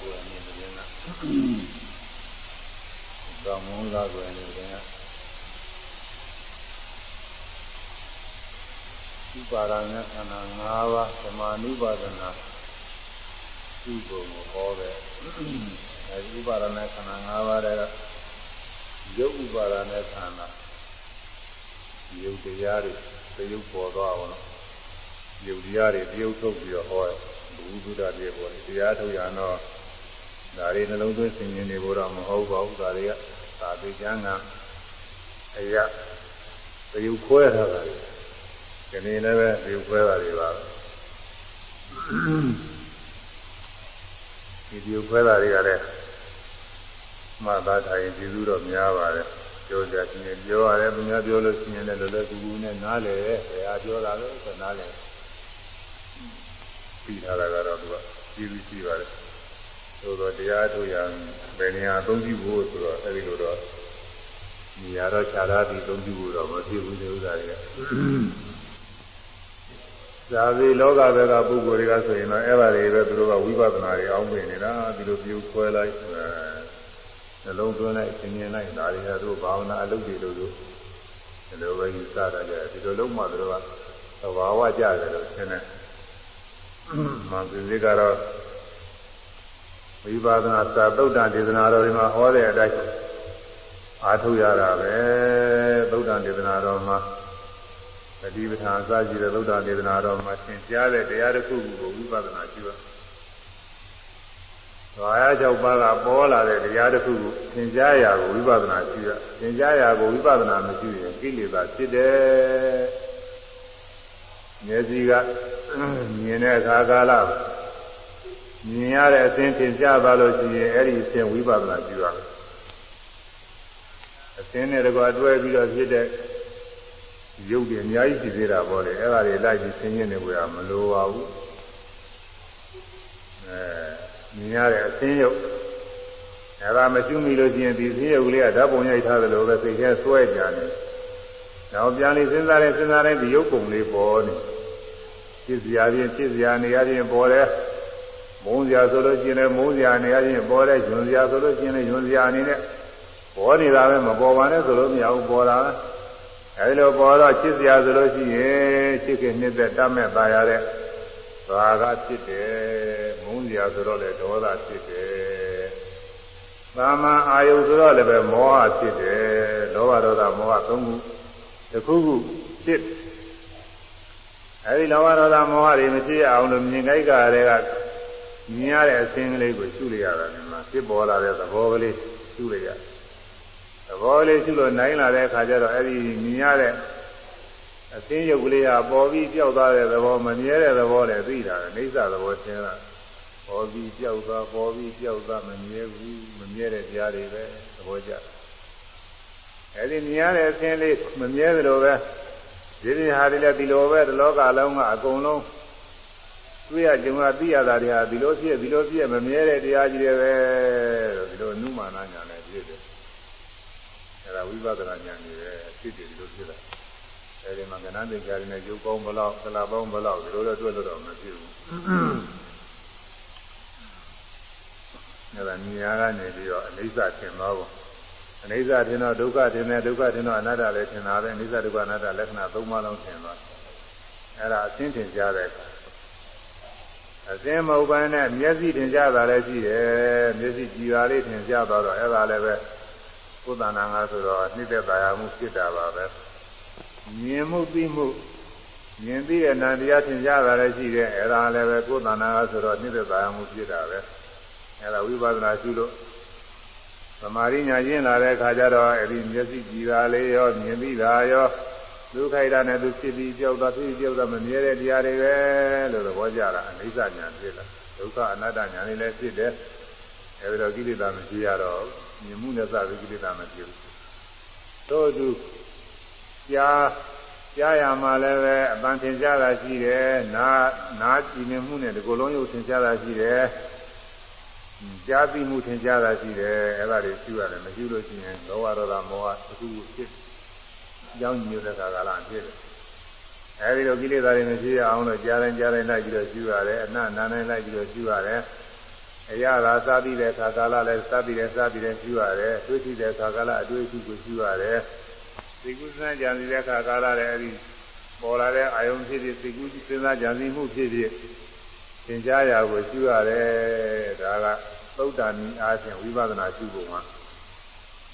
ကိုယ်နဲ့တွင်ကသောမုန်းသာကိုယ်နဲ့တွင်ကဥပါဒနဲ့ခန္ဓာ၅ပါးသမာနုပါဒနာသူ့ကိုယ်ကိုဟောတယ်အဲဒီဥပါဒနဲ့ခန္ဓာ၅ပါးတဲ့ရုပ်ဥပါဒနဲ့ခန္ဓာရုပ်တရားတွေသရုပ်ပေါ်သွားအောင်လို့ရုပ်တရားတွေတရုပ်ထုတ်ပြီးတော့ဟောတယ်ဘုဟုဒ္ဓပြေပေါ်တယ်တရားထုတ်ရတော့ ဒါတွေနှလုံးသွင်းဆင်ခြင်နေဖို့တော့မဟုတ်ပါဘူးဒါတွေကသာသိကျမ်းကအရာတရုပ်ခွဲထားတာတွေဒီနေ့လည်းပဲတရုပ်ခွဲတာတွေပါဒီတရုပ်ခွဲတာတွေကလည်းမှတ်သားထားရင်ကျေးဇူးတော့များပါတယ်ပြောကြခြင်းပြောရတယ်သူများပြောလို့ရှိရင်လည်းလောလောကူကူနဲ့နားလည်တယ်ဘယ်ဟာပြောတာလဲဆိုနားလည်ပြီးထားတာကတော့သူကကျေးဇူးရှိပါတယ် သို့တော့တရားထုတ်ရဘယ်နေရာအသုံးပြုဖို့ဆိုတော့အဲဒီလိုတော့နေရာတော့ခြားထားပြီးအသုံးပြုဖို့တော့မဖြစ်ဘူးဒီဥစ္စာတွေကဇာတိလောကဘက်ကပုဂ္ဂိုလ်တွေကဆိုရင်တော့အဲ့ဒါတွေပဲသူတို့ကဝိပဿနာတွေအောင်းပြင်နေတာဒီလိုပြုခွဲလိုက်နှလုံးသွင်းလိုက်သင်မြင်လိုက်ဒါတွေကသူဘာဝနာအလုပ်တွေလို့သူဒီလိုပဲယူဆတာကြတယ်ဒီလိုလုံးမှသူတို့ကသဘာဝကြတယ်လို့ရှင်းတယ်မှန်ပြီကတော့ ဝိပါဒနာသာသုတ်တဒေသနာတော်ဒီမှာဟောတဲ့အတိုင်းအားထုတ်ရတာပဲသုတ်တဒေသနာတော်မှာတတိပဋ္ဌာန်အစရှိတဲ့သုတ်တဒေသနာတော်မှာသင်ကြားတဲ့တရားတစ်ခုကိုဝိပဿနာရှိပါ။ဘာရ၆ပါးကပေါ်လာတဲ့တရားတစ်ခုကိုသင်ကြားရာကိုဝိပဿနာရှိရ။သင်ကြားရာကိုဝိပဿနာမရှိရင်ကိလေသာဖြစ်တယ်။မျက်စိကမြင်တဲ့အခါကာလ မြင်ရတဲ့အသင်သင်ကြားပါလို့ရှိရင်အဲ့ဒီအသင်ဝိပဿနာရှိရမယ်။အသင်နဲ့တကွာတွဲပြီးတော့ဖြစ်တဲ့ရုပ်တွေအများကြီးရှိသေးတာပေါ့လေအဲ့ဒါတွေလိုက်ပြီးသင်ရနေကြရမလိုပါဘူး။အဲမြင်ရတဲ့အသင်းရုပ်အဲဒါမကျွမိလို့ရှိရင်ဒီသင်းရုပ်ကလေးကဓာတ်ပုံရိုက်ထားတယ်လို့ပဲစိတ်ထဲဆွဲကြတယ်။နောက်ပြန်လေးစဉ်းစားတဲ့စဉ်းစားတဲ့ဒီရုပ်ပုံလေးပေါ်နေဖြစ်စရာချင်းဖြစ်စရာနေရာချင်းပေါ်တယ်။ မုန်းစရာဆိုလို့ရှိရင်လည်းမုန်းစရာနေရာချင်းပေါ်တယ်။ညွန်စရာဆိုလို့ရှိရင်လည်းညွန်စရာအနေနဲ့ပေါ်နေတာပဲမပေါ်ပါနဲ့ဆိုလို့မရဘူးပေါ်တာ။အဲဒီလိုပေါ်တော့ချစ်စရာဆိုလို့ရှိရင်ချစ်ခင်နှစ်သက်တတ်မဲ့ပါရတဲ့ဘာကဖြစ်တယ်မုန်းစရာဆိုတော့လေဒေါသဖြစ်တယ်သာမန်အာယုဆိုတော့လည်းပဲမောဟဖြစ်တယ်လောဘဒေါသမောဟသုံးခုတစ်ခုခုဖြစ်အဲဒီလောဘဒေါသမောဟတွေမဖြစ်အောင်လို့မြင်ကြိုက်ကလေးက မြင်ရတဲ့အစင်းကလေးကိုရှုလိုက်ရတာဒီမှာဖြစ်ပေါ်လာတဲ့သဘောကလေးရှုလိုက်ရသဘောလေးရှုလို့နိုင်လာတဲ့အခါကျတော့အဲဒီမြင်ရတဲ့အသိယုတ်ကလေးကပေါ်ပြီးပြောက်သွားတဲ့သဘောမမြဲတဲ့သဘောလည်းသိတာအိဋ္ဌသဘောသင်တာပေါ်ပြီးပြောက်သွားပေါ်ပြီးပြောက်သွားမမြဲဘူးမမြဲတဲ့တရားတွေပဲသဘောကျအဲဒီမြင်ရတဲ့အသင်လေးမမြဲသလိုပဲဒီဒီဟာတွေလည်းဒီလိုပဲဒီလောကလုံးကအကုန်လုံး တွေ့ရကြုံရသိရတာတွေဟာဒီလိုဖြစ်ဒီလိုဖြစ်မမြဲတဲ့တရားကြီးတွေပဲဒီလိုအနုမာနညာနဲ့ဖြစ်တယ်အဲဒါဝိပဿနာညာနေပဲဖြစ်တယ်ဒီလိုဖြစ်တာအဲဒီမှာကဏ္ဍသင်္ချာရနဲ့ရုပ်ပေါင်းဘလောက်သလာပေါင်းဘလောက်ဒီလိုတော့တွေ့လို့တော့မဖြစ်ဘူးအဲဒါမြညာကနေပြီးတော့အနိစ္စထင်တော့ဘူးအနိစ္စထင်တော့ဒုက္ခထင်တယ်ဒုက္ခထင်တော့အနတ္တလည်းထင်တာပဲအနိစ္စဒုက္ခအနတ္တလက္ခဏာသုံးပါးလုံးထင်သွားအဲဒါအသိထင်ကြတဲ့အခါ အစင်းမဟုတ်ဘဲနဲ့မျက်စိထင်ကြတာလည်းရှိတယ်မျက်စိကြည်ပါလေးထင်ကြတော့အဲဒါလည်းပဲကုသနာငါဆိုတော့နှိမ့်သက်သာယာမှုဖြစ်တာပါပဲမြင်မှုသိမှုမြင်သိတဲ့နာတရားသင်ကြားတာလည်းရှိတယ်အဲ့ဒါလည်းပဲကိုယ်တဏ္ဍာကဆိုတော့နှိမ့်သက်သာမှုဖြစ်တာပဲအဲ့ဒါဝိပဿနာရှုလို့သမာဓိညာရင်းလာတဲ့အခါကျတော့အဲ့ဒီမျက်စိကြည်တာလေးရောမြင်သိတာရော ဒုက္ခိတာနဲ့သူဖြစ်ပြီးကြောက်တာဖြစ်ပြီးကြောက်တာမမြဲတဲ့တရားတွေပဲလို့သဘောကျတာအနိစ္စညာဖြစ်လာဒုက္ခအနတ္တညာလေးလည်းဖြစ်တယ်အဲဒီတော့ကိလေသာမရှိရတော့မြင်မှုနဲ့စပြီးကိလေသာမဖြစ်ဘူးတို့သူကြားကြားရမှာလည်းပဲအပန်းထင်ရှားတာရှိတယ်နားနားကြည်နေမှုနဲ့ဒီကိုယ်လုံးရုပ်ထင်ရှားတာရှိတယ်ကြားသိမှုထင်ရှားတာရှိတယ်အဲ့ဒါတွေရှိရတယ်မရှိလို့ရှိရင်လောဘဒေါသမောဟတစ်ခုဖြစ် ကြောင်းညိုတဲ့ကာလဖြစ်တယ်အဲဒီလိုကိလေသာတွေမရှိအောင်လို့ကြားတိုင်းကြားတိုင်းလိုက်ပြီးတော့ရှိရတယ်အနတ်နာတိုင်းလိုက်ပြီးတော့ရှိရတယ်အရာသာစသည်တဲ့ခါကာလလည်းစသည်တဲ့စသည်တဲ့ရှိရတယ်တွေ့ရှိတဲ့ခါကာလအတွေ့အထိကိုရှိရတယ်သိကုသနာကြံစီတဲ့ခါကာလလည်းအဲဒီပေါ်လာတဲ့အာယုံဖြစ်ဖြစ်သိကုစဉ်းစားကြံစီမှုဖြစ်ဖြစ်သင်ကြားရာကိုရှိရတယ်ဒါကသုတ်တန်ဤအားဖြင့်ဝိပဿနာရှုဖို့မှာ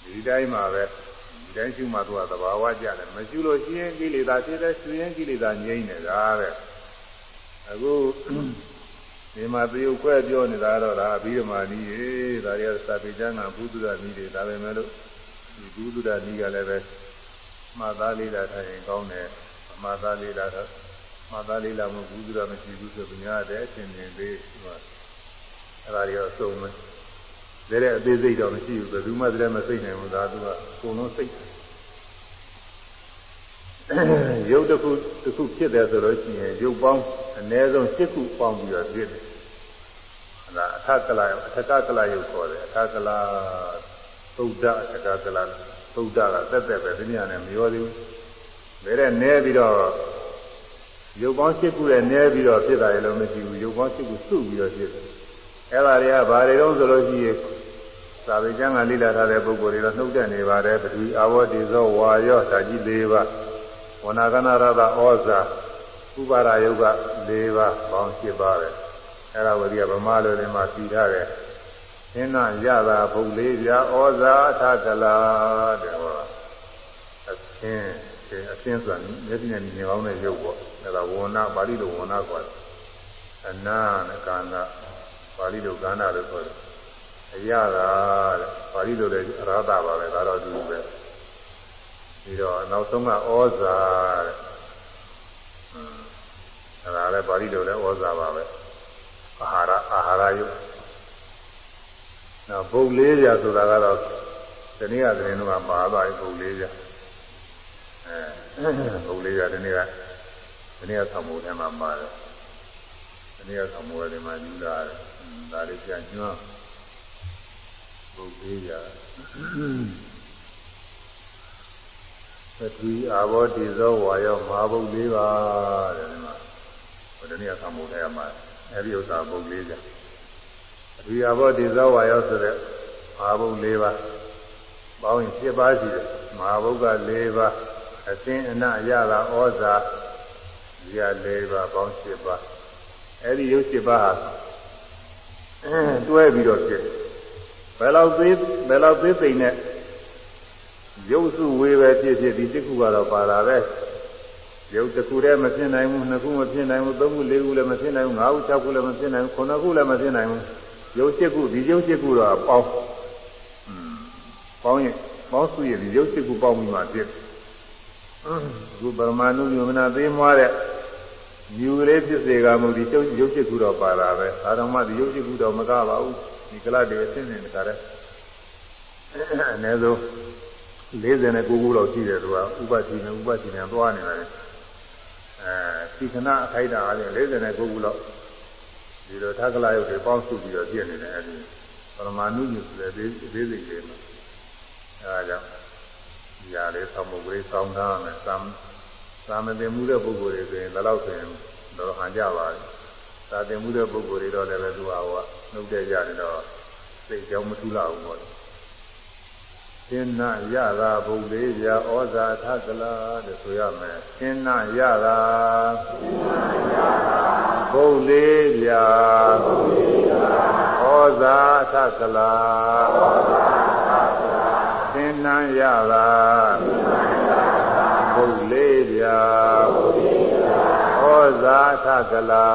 ဒီတိုင်းမှာပဲဒီ တိုင်းရှုမှသူကသဘာဝကျတယ်မရှုလို့ရှိရင်ကိလေသာဖြစ်တဲ့ရှုရင်ကိလေသာငြိမ့်နေတာတဲ့အခုဒီမှာသေုပ်ခွဲပြောနေတာတော့ဒါအဘိဓမ္မာနည်းရေဒါရီသာပိကျမ်းကဘုဒ္ဓရနည်းတွေဒါပဲမဲ့လို့ဒီဘုဒ္ဓရနည်းကလည်းပဲမှတ်သားလေးတာထားရင်ကောင်းတယ်မှတ်သားလေးတာမှတ်သားလေးလာမှုဘုဒ္ဓရမရှိဘူးဆိုပညာတဲ့အချင်းချင်းလေးဟိုအဲ့ဒါတွေတော့စုံမယ် ဒါတဲ့အသေးစိတ်တော့မရှိဘူးဘယ်သူမှတည်းမသိနိုင်ဘူးဒါသူကအကုန်လုံးစိတ်ရုပ်တစ်ခုတစ်ခုဖြစ်တယ်ဆိုလို့ရှိရင်ရုပ်ပေါင်းအနည်းဆုံး7ခုပေါင်းပြီးတော့ဖြစ်တယ်။ဒါအထကလအထကကလရုပ်ခေါ်တယ်အထကလသုဒ္ဓအထကကလသုဒ္ဓကတက်တက်ပဲဒီနေရာနဲ့မရောသေးဘူး။ဒါနဲ့နဲပြီးတော့ရုပ်ပေါင်း7ခုနဲ့နဲပြီးတော့ဖြစ်တာလည်းမရှိဘူးရုပ်ပေါင်း7ခုစုပြီးတော့ဖြစ်တယ်။အဲ့ဒါတွေကဘာတွေတော့ဆိုလို့ရှိရင် သာဝေကျမ်းကလိလာထားတဲ့ပုဂ္ဂိုလ်တွေတော့နှုတ်တက်နေပါတယ်ပထဝီအာဘောတိဇောဝါယောဓာကြီး၄ပါးဝနာကနာရတာဩဇာဥပါရယုတ်က၄ပါးပေါင်း၈ပါးပဲအဲ့ဒါဝတိကဗမာလိုလည်းမှပြီးထားတယ်သင်္နာရတာဘုတ်လေးပြဩဇာထကလာတဲ့ဟောအသင်းအသင်းဆိုတာမျက်စိနဲ့မြင်အောင်တဲ့ရုပ်ပေါ့အဲ့ဒါဝဏပါဠိလိုဝဏခေါ်တယ်အနာနဲ့ကာနာပါဠိလိုကာနာလို့ခေါ်တယ် အရတာတဲ့ပါဠိလိုလည်းအရဟတာပါပဲဒါတော့ဒီလိုပဲပြီးတော့နောက်ဆုံးကဩဇာတဲ့အဲဒါလည်းပါဠိလိုလည်းဩဇာပါပဲအာဟာရအာဟာရယုတ်နောက်ဘုတ်လေးရာဆိုတာကတော့ဒီနေ့ကတည်းကမှာသွားပြီဘုတ်လေးရာအဲဘုတ်လေးရာဒီနေ့ကဒီနေ့ကသံမိုးထဲမှာပါတယ်ဒီနေ့ကသံမိုးထဲမှာယူလာတယ်ဒါလေးပြန်ညွှန်း ဘုတ်လေးရာသတိအာဘောတိဇောဝါယောမဟာဘုတ်လေးပါတဲ့ဒီမှာဘုဒ္ဓနေရာသံမိုးထဲမှာအဲဒီဥစ္စာဘုတ်လေးကြသတိအာဘောတိဇောဝါယောဆိုတဲ့မဟာဘုတ်လေးပါပေါင်းရင်7ပါးရှိတယ်မဟာဘုတ်က4ပါးအသင်းအနရတာဩဇာဒီက4ပါးပေါင်း7ပါးအဲဒီရုပ်7ပါးဟာတွဲပြီးတော့ဖြစ် ဘယ်လောက်သေးဘယ်လောက်သေးသိမ့်နဲ့ရုပ်စုဝေပဲဖြစ်ဖြစ်ဒီတစ်ခုကတော့ပါတာပဲရုပ်တစ်ခုတည်းမဖြစ်နိုင်ဘူးနှစ်ခုမဖြစ်နိုင်ဘူးသုံးခုလေးခုလည်းမဖြစ်နိုင်ဘူးငါးခု၆ခုလည်းမဖြစ်နိုင်ဘူးခုနှစ်ခုလည်းမဖြစ်နိုင်ဘူးရုပ်၈ခုဒီရုပ်၈ခုတော့ပေါင်းပေါင်းရင်ပေါင်းစုရင်ဒီရုပ်၈ခုပေါင်းပြီးမှဖြစ်အခုပရမဏုညမနာသေးမွားတဲ့မြူလေးဖြစ်စေကမူဒီရုပ်ရုပ်၈ခုတော့ပါတာပဲဒါတော့မှဒီရုပ်၈ခုတော့မကပါဘူး ဒီကလတ်တွေအင်းနဲ့တခါတည်းအနည်းဆုံး49ခုလောက်ရှိတယ်သူကဥပတိနဲ့ဥပတိနဲ့သွားနေတာလေအဲသီခဏအခိုက်တာအားဖြင့်49ခုလောက်ဒီလိုသက္ကလယုတ်တွေပေါင်းစုပြီးတော့ပြည့်နေတယ်အဲဒီပရမ ानु ညဆိုတဲ့ဒေသစိတ်လေးမှာအဲဒါကြောင့်ဒီဟာလေးသမှုဝေးစောင်းထားမယ်သံသာမတင်မှုတဲ့ပုဂ္ဂိုလ်တွေဆိုရင်လည်းတော့ဆိုရင်တော့ဟန်ကြပါလိမ့်သာတင်မှုတဲ့ပုဂ္ဂိုလ်တွေတော့လည်းပဲသူဟာဟော နှုတ်တဲ့ကြတယ်တော့စိတ်ကြောင့်မထူလာဘူးပေါ့သင်္နာရတာဘုံလေးပြဩဇာထကလာတဲ့ဆိုရမယ်သင်္နာရတာဘုံလေးပြဩဇာထကလာသင်္နာရတာဘုံလေးပြဩဇာထကလာ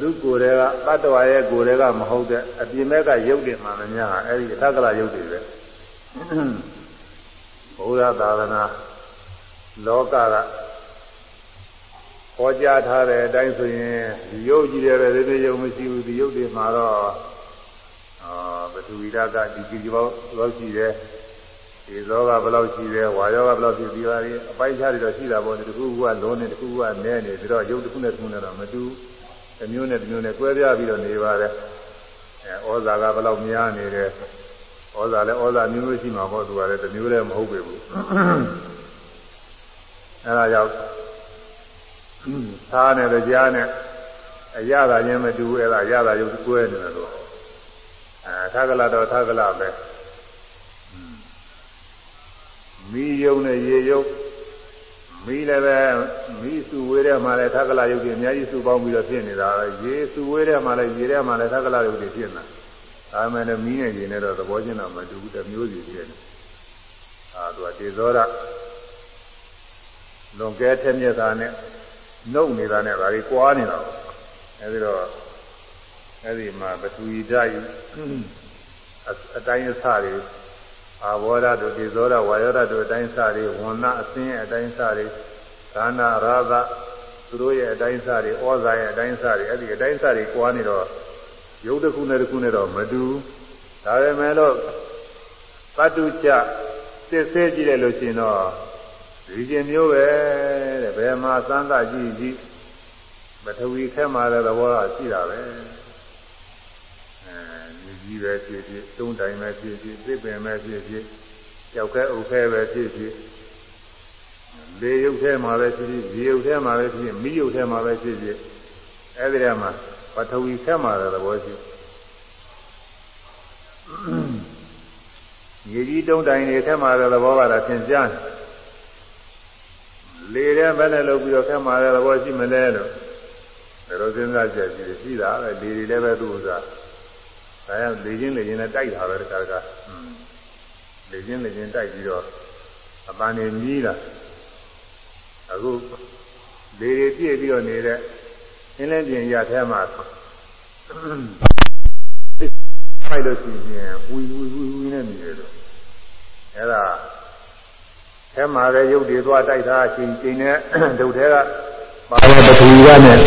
လူကို ယ်တွေကတတ္တဝါရဲ့ကိုယ်တွေကမဟုတ်တဲ့အပြင်ဘက်ကရုပ်တွေမှမများအဲဒီသက္ကလရုပ်တွေပဲဘုရားသာသနာလောကကဟောကြားထားတဲ့အတိုင်းဆိုရင်ဒီရုပ်ကြီးတွေပဲဒီလိုရုပ်မရှိဘူးဒီရုပ်တွေမှာတော့အာပထဝီဓာတ်ကဒီကြည်ပေါင်းလောက်ရှိတယ်ဒီဇောကဘယ်လောက်ရှိတယ်ဝါယောကဘယ်လောက်ရှိဒီပါရီအပိုက်ခြားတွေတော့ရှိတာပေါ့ဒီတစ်ခုကလုံးနေတစ်ခုကနဲနေပြီးတော့ရုပ်တစ်ခုနဲ့တစ်ခုနဲ့တော့မတူ တစ်မျိုးနဲ့တစ်မျိုးနဲ့ကွဲပြားပြီးတော့နေပါတယ်အဲဩဇာကဘယ်လောက်များနေတယ်ဩဇာလည်းဩဇာမျိုးမျိုးရှိမှာပေါ့သူကလည်းတစ်မျိုးလည်းမဟုတ်ပေဘူးအဲဒါကြောင့်သားနဲ့ကြားနဲ့အရသာချင်းမတူဘူးအဲဒါရသာရုပ်ကွဲနေတယ်လို့အဲသက္ကလတော့သက္ကလပဲမီးယုံနဲ့ရေယုံ မီးလည်းပဲမီးစုဝေးတဲ့မှာလည်းသက္ကလယုတ်တွေအများကြီးစုပေါင်းပြီးတော့ဖြစ်နေတာပဲရေစုဝေးတဲ့မှာလည်းရေထဲမှာလည်းသက္ကလယုတ်တွေဖြစ်နေတာဒါမှလည်းမီးနဲ့ရေနဲ့တော့သဘောချင်းတော့မတူဘူးတမျိုးစီဖြစ်နေအာသူကတေဇောရလွန်ကဲထက်မြက်တာနဲ့နှုတ်နေတာနဲ့ဒါကြီးကွာနေတာအဲဒီတော့အဲဒီမှာပထဝီဓာတ်အတိုင်းအဆတွေ အာဘောဓတို့ဒီဇောဓဝါယောဓတို့အတိုင်းစားတွေဝဏ္ဏအစင်းရဲ့အတိုင်းစားတွေဒါနာရာသသူတို့ရဲ့အတိုင်းစားတွေဩဇာရဲ့အတိုင်းစားတွေအဲ့ဒီအတိုင်းစားတွေကွာနေတော့ရုပ်တစ်ခုနဲ့တစ်ခုနဲ့တော့မတူဒါပေမဲ့လို့ပတ္တုချစစ်ဆေးကြည့်လိုက်လို့ရှိရင်တော့ဒီကျင်မျိုးပဲတဲ့ဘယ်မှာသံသာကြည့်ကြည့်ပထဝီခဲမှာတဲ့သဘောကရှိတာပဲ ကြီးပဲဖြစ်ဖြစ်တုံးတိုင်ပဲဖြစ်ဖြစ်သစ်ပင်ပဲဖြစ်ဖြစ်ကြောက်ခဲအုပ်ခဲပဲဖြစ်ဖြစ်လေရုပ်ထဲမှာပဲဖြစ်ဖြစ်ရေရုပ်ထဲမှာပဲဖြစ်ဖြစ်မိရုပ်ထဲမှာပဲဖြစ်ဖြစ်အဲဒီထဲမှာပထဝီထဲမှာတဲ့သဘောရှိရေကြီးတုံးတိုင်တွေထဲမှာတဲ့သဘောကလည်းသင်ကြားလေထဲဘယ်နဲ့လုပ်ပြီးတော့ထဲမှာတဲ့သဘောရှိမလဲလို့ဘယ်လိုစဉ်းစားချက်ရှိတာလဲလေတွေလည်းပဲသူ့ဥစ္စာ ဒါကြောင့်လေချင်းလေချင်းနဲ့တိုက်တာပဲတခါတခါလေချင်းလေချင်းတိုက်ပြီးတော့အပန်းနေမြည်တာအခုလေတွေပြည့်ပြီးတော့နေတဲ့အင်းလဲပြင်ရထဲမှာဖိုက်လို့ရှိရင်ဝီဝီဝီဝီနဲ့နေတယ်လို့အဲ့ဒါထဲမှာလည်းရုပ်တွေသွားတိုက်တာအချိန်ချိန်နဲ့ဒုတ်ထဲကပါတဲ့ပထဝီကနဲ့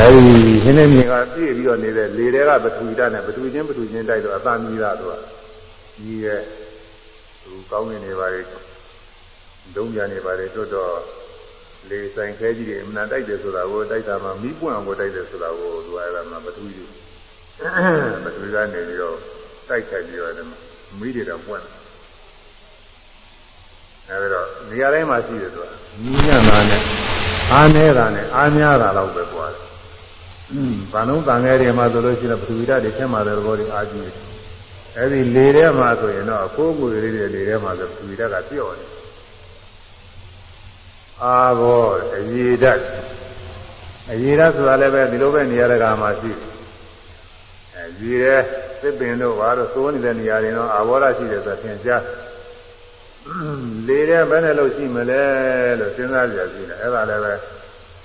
အဲဒီဟင်းနေမြင်ကပြည့်ပြီးတော့နေတဲ့လေတွေကပထဝီဓာတ်နဲ့ပထဝီချင်းပထဝီချင်းတိုက်တော့အသာမြည်တာသူကကြီးရဲ့သူကောင်းနေနေပါလေဒုံကြနေပါလေတွတ်တော့လေဆိုင်ခဲကြီးတွေအမှန်တိုက်တယ်ဆိုတာကိုတိုက်တာမှမီးပွင့်အောင်ကိုတိုက်တယ်ဆိုတာကိုသူကအဲ့ဒါမှပထဝီပထဝီကနေပြီးတော့တိုက်ခိုက်ပြီးတော့မီးတွေတော့ပွင့်တယ်အဲဒါတော့နေရာတိုင်းမှာရှိတယ်သူကမြင်းညံ့တာနဲ့အားနေတာနဲ့အားများတာတော့ပဲပွားတယ်။ ဘာလုံးတန်ငယ်တွေမှာဆိုလို့ရှိရင်ပထဝီဓာတ်တွေထဲမှာတဲ့ဘောတွေအားကြီးတယ်။အဲဒီလေထဲမှာဆိုရင်တော့ကိုယ်ကိုယ်လေးတွေလေထဲမှာဆိုပထဝီဓာတ်ကပြော့တယ်။အာဘောအရေဓာတ်အရေဓာတ်ဆိုတာလည်းပဲဒီလိုပဲနေရာတကာမှာရှိတယ်။အဲရေထဲသစ်ပင်တို့ဘာလို့သိုးနေတဲ့နေရာတွေတော့အာဘောဓာရှိတယ်ဆိုသင်ကြားလေထဲဘယ်နဲ့လို့ရှိမလဲလို့စဉ်းစားကြည့်ရတယ်။အဲဒါလည်းပဲ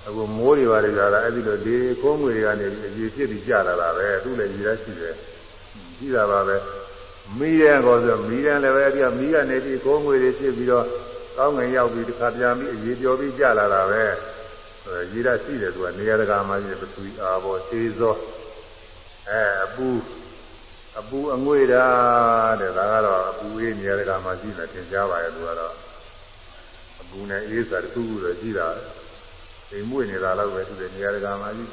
အခုမိုးတွေပါလေကြတာအဲ့ဒီလိုလေခိုးငွေတွေကနေအကြီးဖြစ်ပြီးကြာလာတာပဲသူ့လည်းရည်ရရှိတယ်ရှိတာပါပဲမီးတဲ့ကောဆိုမီးတဲ့လည်းပဲအဲ့ဒီကမီးကနေပြီးခိုးငွေတွေဖြစ်ပြီးတော့ကောင်းငင်ရောက်ပြီးတစ်ခါပြန်ပြီးအရေးပြောပြီးကြာလာတာပဲရည်ရရှိတယ်သူကနေရာတကာမှာရှိတယ်ပထဝီအာဘောသေးသောအဲအပူအပူအငွေ့တာတဲ့ဒါကတော့အပူအေးနေရာတကာမှာရှိတယ်သင်ကြားပါရဲ့သူကတော့အပူနဲ့အေးစာတစ်ခုခုတော့ရှိတာိ မ်မွေ့နေတာတော့ပဲသူတွေနေရာတကာမှာကြီး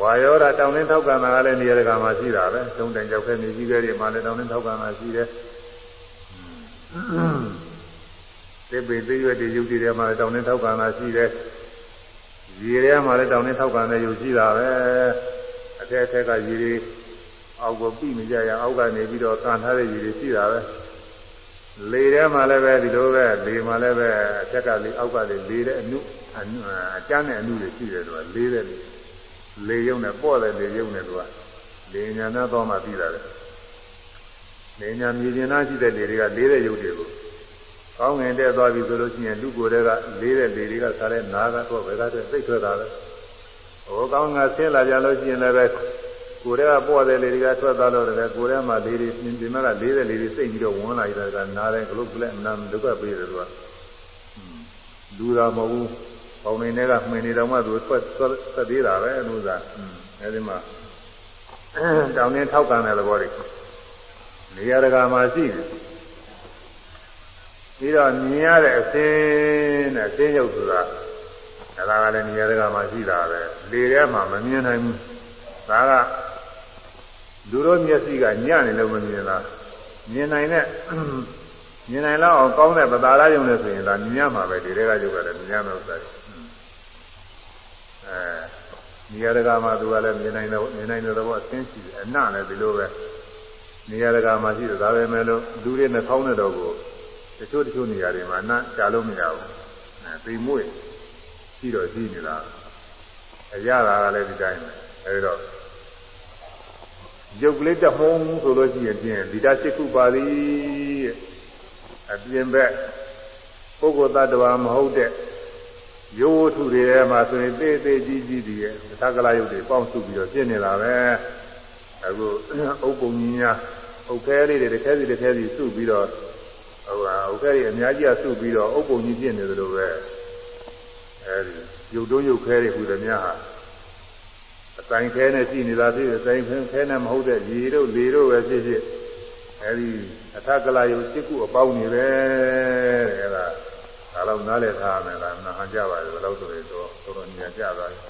ဝါယောဓာတောင်းနှင်းထောက်ကံတာကလည်းနေရာတကာမှာရှိတာပဲသုံးတိုင်ကြောက်ခဲနေကြီးခဲတွေမှာလည်းတောင်းနှင်းထောက်ကံတာရှိတယ်သေပေသေးရွက်တွေရုပ်တွေထဲမှာလည်းတောင်းနှင်းထောက်ကံတာရှိတယ်ရေထဲမှာလည်းတောင်းနှင်းထောက်ကံတဲ့ရုပ်ရှိတာပဲအထက်အထက်ကရေတွေအောက်ကိုပြီးမကြရအောက်ကနေပြီးတော့ကန်ထားတဲ့ရေတွေရှိတာပဲ လေထဲမှာလည်းပဲဒီလိုပဲလေမှာလည်းပဲအထက်ကလေအောက်ကလေလေတဲ့အနုအကျန်းတဲ့အနုတွေရှိတယ်သူကလေးတဲ့လေရုံနဲ့ပေါ့တဲ့လေရုံနဲ့သူကလေညာနဲ့တော့မှပြီးတာလေလေညာမြေပြင်သားရှိတဲ့လေတွေကလေးတဲ့ရုပ်တွေကိုကောင်းငင်တဲ့သွားပြီဆိုလို့ရှိရင်လူကိုယ်တွေကလေးတဲ့လေတွေကစားတဲ့နာကတော့ဘယ်ကတော့သိထွက်တာလဲဟိုကောင်းငါဆင်းလာကြလို့ရှိရင်လည်းပဲ ကိုယ်ထဲကပေါ့တဲ့လေတွေကထွက်သွားလို့လည်းကိုယ်ထဲမှာလေတွေဒီမှာကလေးတဲ့လေတွေစိတ်ပြီးတော့ဝင်လာကြတာကနားတယ်ဂလုတ်ကလည်းနားဒုက္ခပေးတယ်သူကလူတာမဟုတ်ဘူးပေါင်းနေတွေကမှင်နေတော့မှသူထွက်သက်သေးတာပဲလို့သာအဲဒီမှာတောင်းနေထောက်ကန်တဲ့သဘောတွေနေရာတကာမှာရှိတယ်ပြီးတော့မြင်ရတဲ့အစင်းနဲ့အစင်းရုပ်ဆိုတာအဲဒါကလည်းနေရာတကာမှာရှိတာပဲလေထဲမှာမမြင်နိုင်ဘူးဒါက လူတို့မျက်စိကညနေလို့မမြင်လားမြင်နိုင်တဲ့မြင်နိုင်လောက်အောင်ကောင်းတဲ့ပသာရယုံနဲ့ဆိုရင်ဒါမြင်ရမှာပဲဒီတွေကရုပ်ကလည်းမြင်ရမယ့်ဥစ္စာတွေအဲနေရာတကာမှာသူကလည်းမြင်နိုင်တော့မြင်နိုင်တဲ့ဘောအသင်းရှိတယ်အနလည်းဒီလိုပဲနေရာတကာမှာရှိတယ်ဒါပဲမဲ့လို့လူတွေနှာခေါင်းနဲ့တော့ကိုတချို့တချို့နေရာတွေမှာအနကြားလို့မရဘူးအဲသိမွေ့ရှိတော့ရှိနေတာအရတာကလည်းဒီတိုင်းပဲအဲဒီတော့ ရုပ်ကလေးတဟုံးဆိုလို့ရှိရင်ပြင်ဒီတာစိတ်ခုပါသည်အပြင်ဘက်ပုဂ္ဂိုလ်တ attva မဟုတ်တဲ့ရိုးဝတ္ထုတွေထဲမှာဆိုရင်သေးသေးကြီးကြီးတွေသက္ကလာယုတ်တွေပေါင်းစုပြီးတော့ပြင့်နေတာပဲအခုအုပ်ပုံကြီးများအုပ်ခဲလေးတွေတစ်ခဲစီတစ်ခဲစီစုပြီးတော့ဟိုဟာအုပ်ခဲတွေအများကြီးအစုပြီးတော့အုပ်ပုံကြီးပြင့်နေသလိုပဲအဲဒီရုပ်တုံးရုပ်ခဲတွေဟူသည်များဟာ အတိုင်းခဲနဲ့ရှိနေတာဖြစ်အတိုင်းခဲနဲ့မဟုတ်တဲ့ရေတို့လေတို့ပဲဖြစ်ဖြစ်အဲဒီအထကလာယုတ်စစ်ခုအပေါင်းနေပဲတဲ့အဲဒါဒါတော့နားလည်ထားမယ်လားနာဟန်ကြပါလေဘယ်လိုဆိုရင်တော့တော်တော်ညံကြသွားတယ်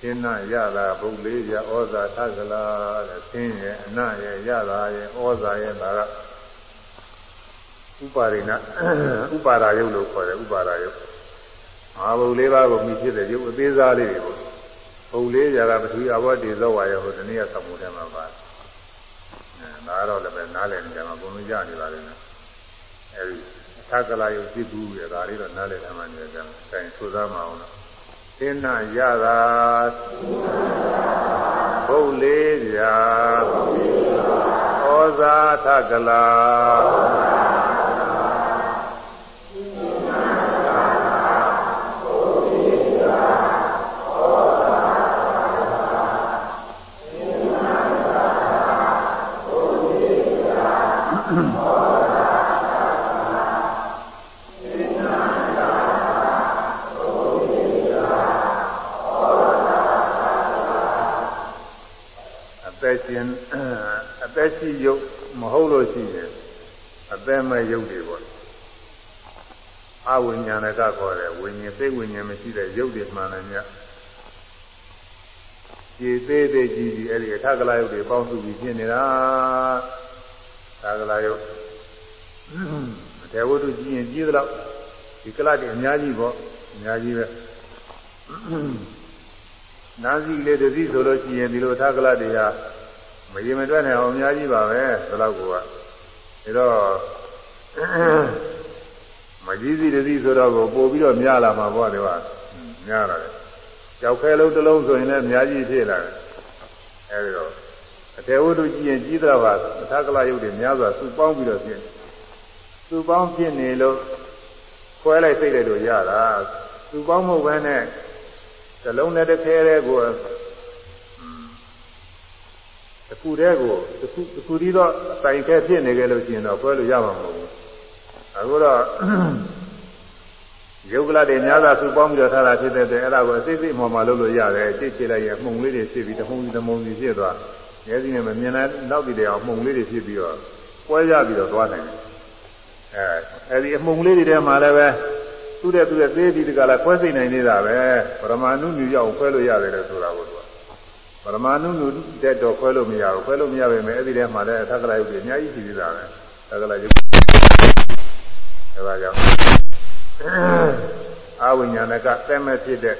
ရှင်းနာရတာဘုတ်လေးရဩဇာထကလာတဲ့ရှင်းရဲ့အနရဲ့ရတာရဲ့ဩဇာရဲ့ဒါကဥပါရိဏဥပါဒာယုတ်လို့ခေါ်တယ်ဥပါဒာယုတ်အာဘုတ်လေးပါးကိုမိဖြစ်တဲ့ယုတ်အသေးစားလေးတွေကို ဘုတ်လေးရတာပထဝီအဘောတေဇောဝါယဟိုတနည်းသမှုထဲမှာပါအဲဒါတော့လည်းပဲနားလည်နေကြမှာဘုံလုံးကြနေပါလိမ့်မယ်အဲဒီသက္ကလာယုတ်ဖြစ်ဘူးရဒါလေးတော့နားလည်ထားမှနေကြတယ်။အဲဆိုသားမအောင်တော့သင်္နာရတာဘုတ်လေးပြာဩဇာသက္ကလာ ရှင်အသက်ရှိရုပ်မဟုတ်လို့ရှိရင်အသက်မဲ့ရုပ်တွေပေါ့အဝိညာဏကခေါ်တယ်ဝိညာဉ်စိတ်ဝိညာဉ်မရှိတဲ့ရုပ်တွေမှန်တယ်မြတ်ကြည်သေးသေးကြည်ကြည်အဲ့ဒီအထကလာရုပ်တွေပေါင်းစုပြီးဖြစ်နေတာ သာကလာရုပ်တေဝတ္ထုကြည့်ရင်ကြည့်သလောက်ဒီကလတ်တွေအများကြီးပေါ့အများကြီးပဲနာစီလေးတစ်စီးဆိုလို့ရှိရင်ဒီလိုအထကလတ်တွေဟာမရင်မတွက်နိုင်အောင်အများကြီးပါပဲဒီလောက်ကဒါတော့မကြီးစီတည်းဆိုတော့ကိုပို့ပြီးတော့များလာမှာပေါ့ဒီကများလာတယ်ကြောက်ခဲလုံးတစ်လုံးဆိုရင်လည်းအများကြီးဖြစ်လာတယ်အဲဒီတော့ အထေဝတ္ထုကြည့်ရင်ကြီးသလားပါသက္ကလယုတ်တွေများစွာစုပေါင်းပြီးတော့ဖြစ်စုပေါင်းဖြစ်နေလို့ခွဲလိုက်စိတ်လိုက်လို့ရတာစုပေါင်းမှုပဲနဲ့ဇလုံးနဲ့တစ်ခဲတဲ့ကိုတစ်ခုတည်းကိုတစ်ခုတစ်ခုတည်းတော့တိုင်ခဲဖြစ်နေကြလို့ရှိရင်တော့ခွဲလို့ရမှာမဟုတ်ဘူးအခုတော့ယုတ်ကလတွေများစွာစုပေါင်းပြီးတော့ထားတာဖြစ်တဲ့အတွက်အဲ့ဒါကိုအစိစိမှော်မှလုပ်လို့ရတယ်စိတ်ဖြစ်လိုက်ရင်မှုံလေးတွေဖြစ်ပြီးတမှုံတမှုံစီဖြစ်သွားငယ် စီနဲ့မမြင်လိုက်နောက်ပြီးတော့မှုံလေးတွေဖြစ်ပြီးတော့ပွဲရပြီးတော့သွားနိုင်တယ်အဲအဲ့ဒီအမှုံလေးတွေထဲမှာလည်းပဲသူ့တဲ့သူ့တဲ့သေးပြီးဒီကလာခွဲစိတ်နိုင်နေတာပဲပရမ ानु မြူရောက်ခွဲလို့ရတယ်လို့ဆိုတာကိုသူကပရမ ानु မြူတဲ့တော့ခွဲလို့မရဘူးခွဲလို့မရပါပဲအဲ့ဒီထဲမှာလည်းသက္ကရာယုတ်ကြီးအများကြီးရှိသေးတာပဲသက္ကရာယုတ်အဲဒါကြောင့်အာဝိညာဏကသက်မဲ့ဖြစ်တဲ့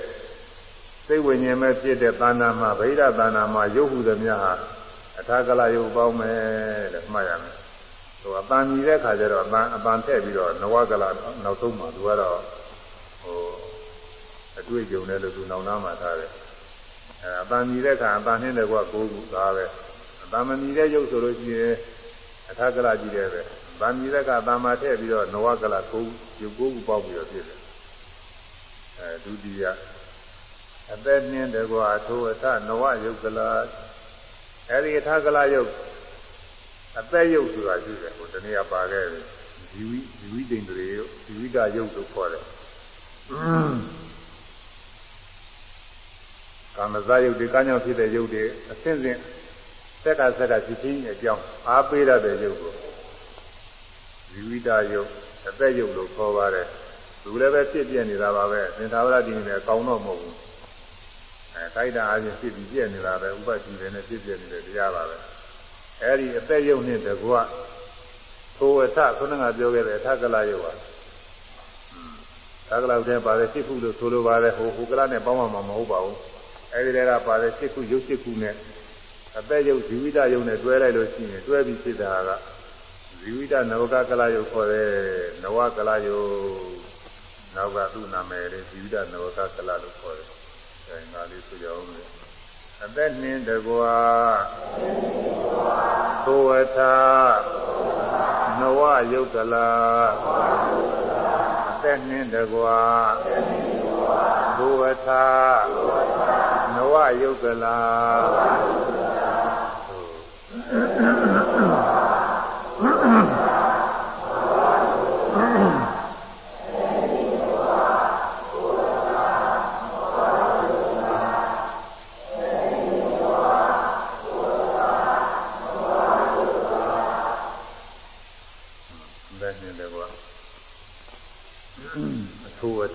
စိတ်ဝိညာဉ်မဲ့ဖြစ်တဲ့သာနာမှာဗိဓသာနာမှာရုပ်ဟုသမျှဟာအထာကလယုတ်ပေါင်းမယ်တဲ့မှတ်ရမယ်။သူအပန်ကြီးတဲ့ခါကျတော့အပန်အပန်ထည့်ပြီးတော့နဝကလနောက်ဆုံးမှာသူကတော့ဟိုအတွေ့အကြုံနဲ့လို့သူနောက်နားမှာထားတယ်။အဲအပန်ကြီးတဲ့ခါအပန်နှင်းတဲ့ကွာကိုးခုသားပဲ။အပန်မမြည်တဲ့ရုပ်ဆိုလို့ရှိရင်အထာကလကြီးတဲ့ပဲ။ဗာမီရကတာမာထည့်ပြီးတော့နဝကလကိုရုပ်ကိုခုပေါက်ပြီးတော့ဖြစ်တယ်အဲဒုတိယ အသက်နှင်းတကွာထိုအထနဝယုတ်ကလာအဲဒီအထကလာယုတ်အသက်ယုတ်ဆိုတာရှိတယ်ဟိုတနည်းပါခဲ့တယ်ဇီဝိဇီဝိတိန်တွေဇီဝိတယုတ်လို့ခေါ်တယ်ကာမဇယုတ်ဒီကညောင်ဖြစ်တဲ့ယုတ်တွေအဆင့်ဆင့်ဆက်ကဆက်ကဖြစ်ချင်းအကြောင်းအားပေးရတဲ့ရုပ်ကိုဇီဝိတယုတ်အသက်ယုတ်လို့ခေါ်ပါတယ်သူလည်းပဲဖြစ်ပြနေတာပါပဲသင်္သာဝရဒီနဲ့ကောင်းတော့မဟုတ်ဘူး အဲခိုက်တာအချင်းဖြစ်ပြီးပြနေတာပဲဥပတိတွေနဲ့ဖြစ်ပြနေတဲ့တရားပါပဲအဲဒီအသက်ယုတ်နဲ့တကွသိုလ်အထခုနကပြောခဲ့တဲ့အထကလယုတ်ပါသာကလောက်တဲ့ပါတယ်စိတ်ခုလို့ဆိုလိုပါတယ်ဟိုဟိုကလနဲ့ပေါင်းမှာမဟုတ်ပါဘူးအဲဒီတည်းကပါတယ်စိတ်ခုရုပ်စိတ်ခုနဲ့အသက်ယုတ်ဇီဝိတယုတ်နဲ့တွဲလိုက်လို့ရှိရင်တွဲပြီးဖြစ်တာကဇီဝိတနဝကကလယုတ်ခေါ်တဲ့နဝကလယုတ်နောက်ကသူ့နာမည်လေးဇီဝိတနဝကကလလို့ခေါ်တယ် အဲဒီငါလေးဆိုကြအောင်လေအသက်နှင်းတကွာသောဝထာနဝယုတ်ကလာအသက်နှင်းတကွာသောဝထာနဝယုတ်ကလာ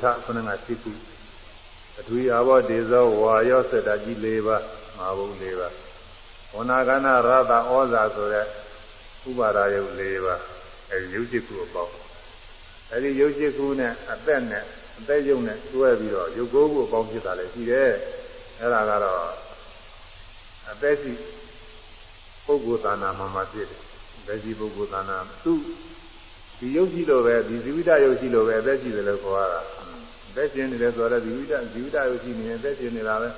ထခုနကစိတ်ကုအထူးအဘောဒေဇောဝါယောစတကြီး၄ပါးငါးဘုံ၄ပါးဝနာကနာရသဩဇာဆိုတဲ့ဥပါဒယုတ်၄ပါးအဲဒီယုတ်စိတ်ကုအပေါင်းအဲဒီယုတ်စိတ်ကုနဲ့အသက်နဲ့အသက်ယုတ်နဲ့တွဲပြီးတော့ယုတ်ကိုးကိုအပေါင်းဖြစ်တာလည်းရှိတယ်အဲဒါကတော့အသက်ရှိပုဂ္ဂိုလ်သာနာမှာမှဖြစ်တယ်။ဘယ်ရှိပုဂ္ဂိုလ်သာနာသူဒီယုတ်ရှိလို့ပဲဒီဇီဝိတယုတ်ရှိလို့ပဲအသက်ရှိတယ်လို့ခေါ်ရတာအ သက်ရှင်နေတယ်ဆိုတော့ဇီဝိတဇီဝိတယုတ်ရှိနေရင်အသက်ရှင်နေတာပဲ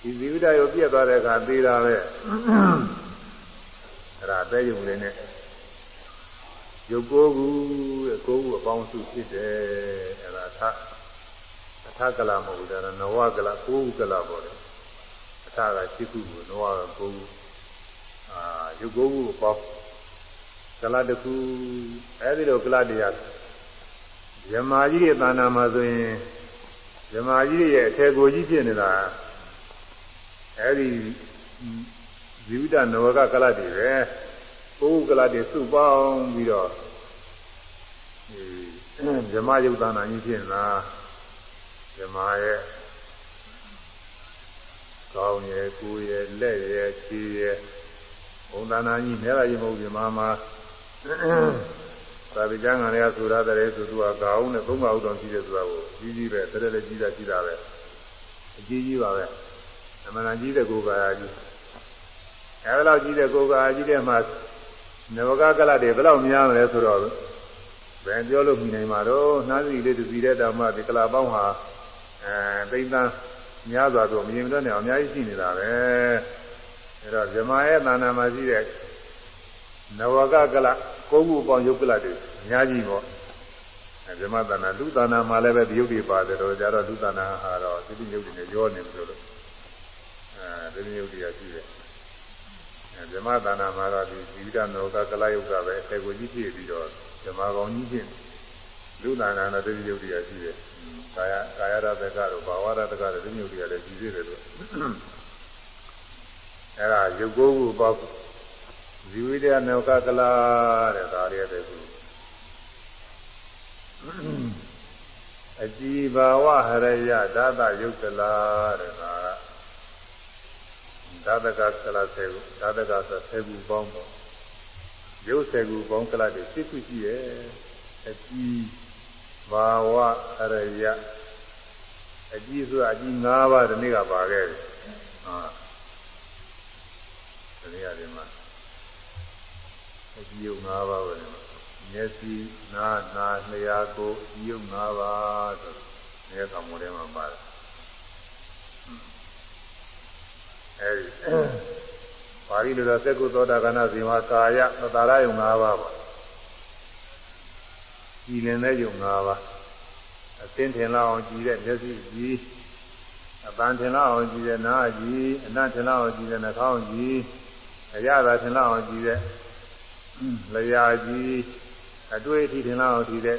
ဒီဇီဝိတယုတ်ပြည့်သွားတဲ့အခါသေးတာပဲအဲ့ဒါအသက်ယုတ်လေးနဲ့ယုတ်ကိုကူတဲ့ကိုကူအပေါင်းစုဖြစ်တယ်အဲ့ဒါသအထကလာမဟုတ်ဘူးဒါနဝကလာကိုကူကလာပေါ်တယ်အထကရှိခုကိုနဝကကိုကူအာယုတ်ကိုကူအပေါင်းကလတခုအဲဒီလိုကလတရား ဇမာကြီးရဲ့သာနာမှာဆိုရင်ဇမာကြီးရဲ့အထေကိုကြီးဖြစ်နေတာအဲဒီဇီဝတနဝကကလတည်းပဲပုဂ္ဂကလတည်းစုပေါင်းပြီးတော့ဇမယုတ်သာနာကြီးဖြစ်နေတာဇမာရဲ့ကောင်းရဲ့ကိုယ်ရဲ့လက်ရဲ့ခြေရဲ့ဘုံသာနာကြီးနဲ့လည်းမဟုတ်ဇမာမှာ သာဝိကျမ်းကလည်းဆိုရတဲ့ဆိုသူကဂါအောင်နဲ့သုံးပါးဥတော်ရှိတယ်ဆိုတာကိုကြီးကြီးပဲတရက်လည်းကြီးတာကြီးတာပဲအကြီးကြီးပါပဲအမှန်တန်ကြီးတဲ့ကိုယ်ကာယကြီးအဲဒါလောက်ကြီးတဲ့ကိုယ်ကာယကြီးတဲ့မှာနဝကကလတွေဘယ်လောက်များမလဲဆိုတော့ဘယ်ပြောလို့မြင်နိုင်မှာတော့နှားစီလေးတစ်စီတဲ့တောင်မှဒီကလာပေါင်းဟာအဲသိမ့်တန်းများစွာတော့မြင်တော့နေအောင်အများကြီးရှိနေတာပဲအဲတော့ဇမရဲ့သာနာမှာရှိတဲ့နဝကကလ ကိုးခုပေါင်းယုတ်ကလတွေအများကြီးပေါ့အဲဇမတနာလူတနာမှာလည်းပဲဒီယုတ်တွေပါတယ်တော့ကြတော့လူတနာဟာတော့သတိယုတ်တွေနဲ့ရောနေလို့လို့အဲသတိယုတ်တွေကရှိတယ်အဲဇမတနာမှာတော့ဒီဇီဝတနဝကကလယုတ်ကပဲအခေကိုကြီးဖြစ်ပြီးတော့ဇမကောင်ကြီးဖြစ်လူတနာနဲ့သတိယုတ်တွေကရှိတယ်ကာယကာယရတကတော့ဘာဝရတကတော့သတိယုတ်တွေကလည်းကြီးသေးတယ်လို့အဲဒါယုတ်ကိုးခုပေါ့ ဇီဝိတယနောကကလာတဲ့ဒါရတဲ့ခုအကြည်ဘာဝဟရယဒါသယုတ်ကလာတဲ့ဒါဒါတကကလာဆေခုဒါတကဆိုဆေခုပေါင်းပေါ့ရုပ်ဆေခုပေါင်းကလာတွေစိတ်ခုရှိရဲ့အကြည်ဘာဝဟရယအကြည်ဆိုတာအကြည်၅ပါးဒီနေ့ကပါခဲ့တယ်ဟာဒီနေ့ရတယ်မှာ အကြည့်ယုံ၅ပါးပဲမျက်စိနားနားလျှာကိုယ်ယုံ၅ပါးဆိုနေရာကောင်မထဲမှာပါတယ်အဲဒီပါဠိလိုတော့သက္ကုသောတာကနာဇေဝကာယသတာရယုံ၅ပါးပါကြည်လင်တဲ့ယုံ၅ပါးအသင်ထင်လောက်အောင်ကြည်တဲ့မျက်စိကြည်အပန်းထင်လောက်အောင်ကြည်တဲ့နားကြည်အနံ့ထင်လောက်အောင်ကြည်တဲ့နှာခေါင်းကြည်အရသာထင်လောက်အောင်ကြည်တဲ့ လျာကြီးအတွေ့အထိထင်လောက်ဒီတဲ့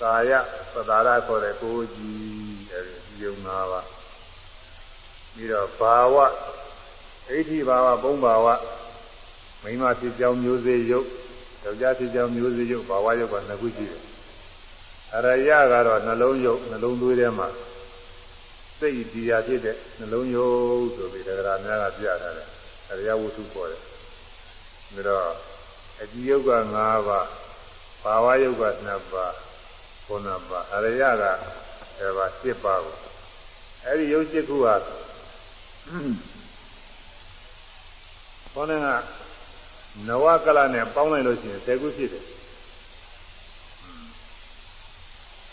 ကာယသတာရခေါ်တဲ့ကိုယ်ကြီးအဲဒီယုံနာပါပြီးတော့ဘာဝဣဋ္ဌိဘာဝဘုံဘာဝမိန်းမဖြစ်ကြောင်းမျိုးစေ့ရုပ်ယောက်ျားဖြစ်ကြောင်းမျိုးစေ့ရုပ်ဘာဝရုပ်ကနှစ်ခုရှိတယ်အရယကတော့နှလုံးရုပ်နှလုံးသွေးထဲမှာစိတ်ဒီယာဖြစ်တဲ့နှလုံးရုပ်ဆိုပြီးတရားများကပြထားတယ်အရယဝတ္ထုပေါ်တယ်ဒါတော့ အကြည့်ယုတ်က၅ပါးဘာဝယုတ်က2ပါးခုနပါအရယကအဲပါ7ပါးကိုအဲဒီယုတ်7ခုဟာခေါင်းကနဝကလနဲ့ပေါင်းလိုက်လို့ရှိရင်10ခုဖြစ်တယ်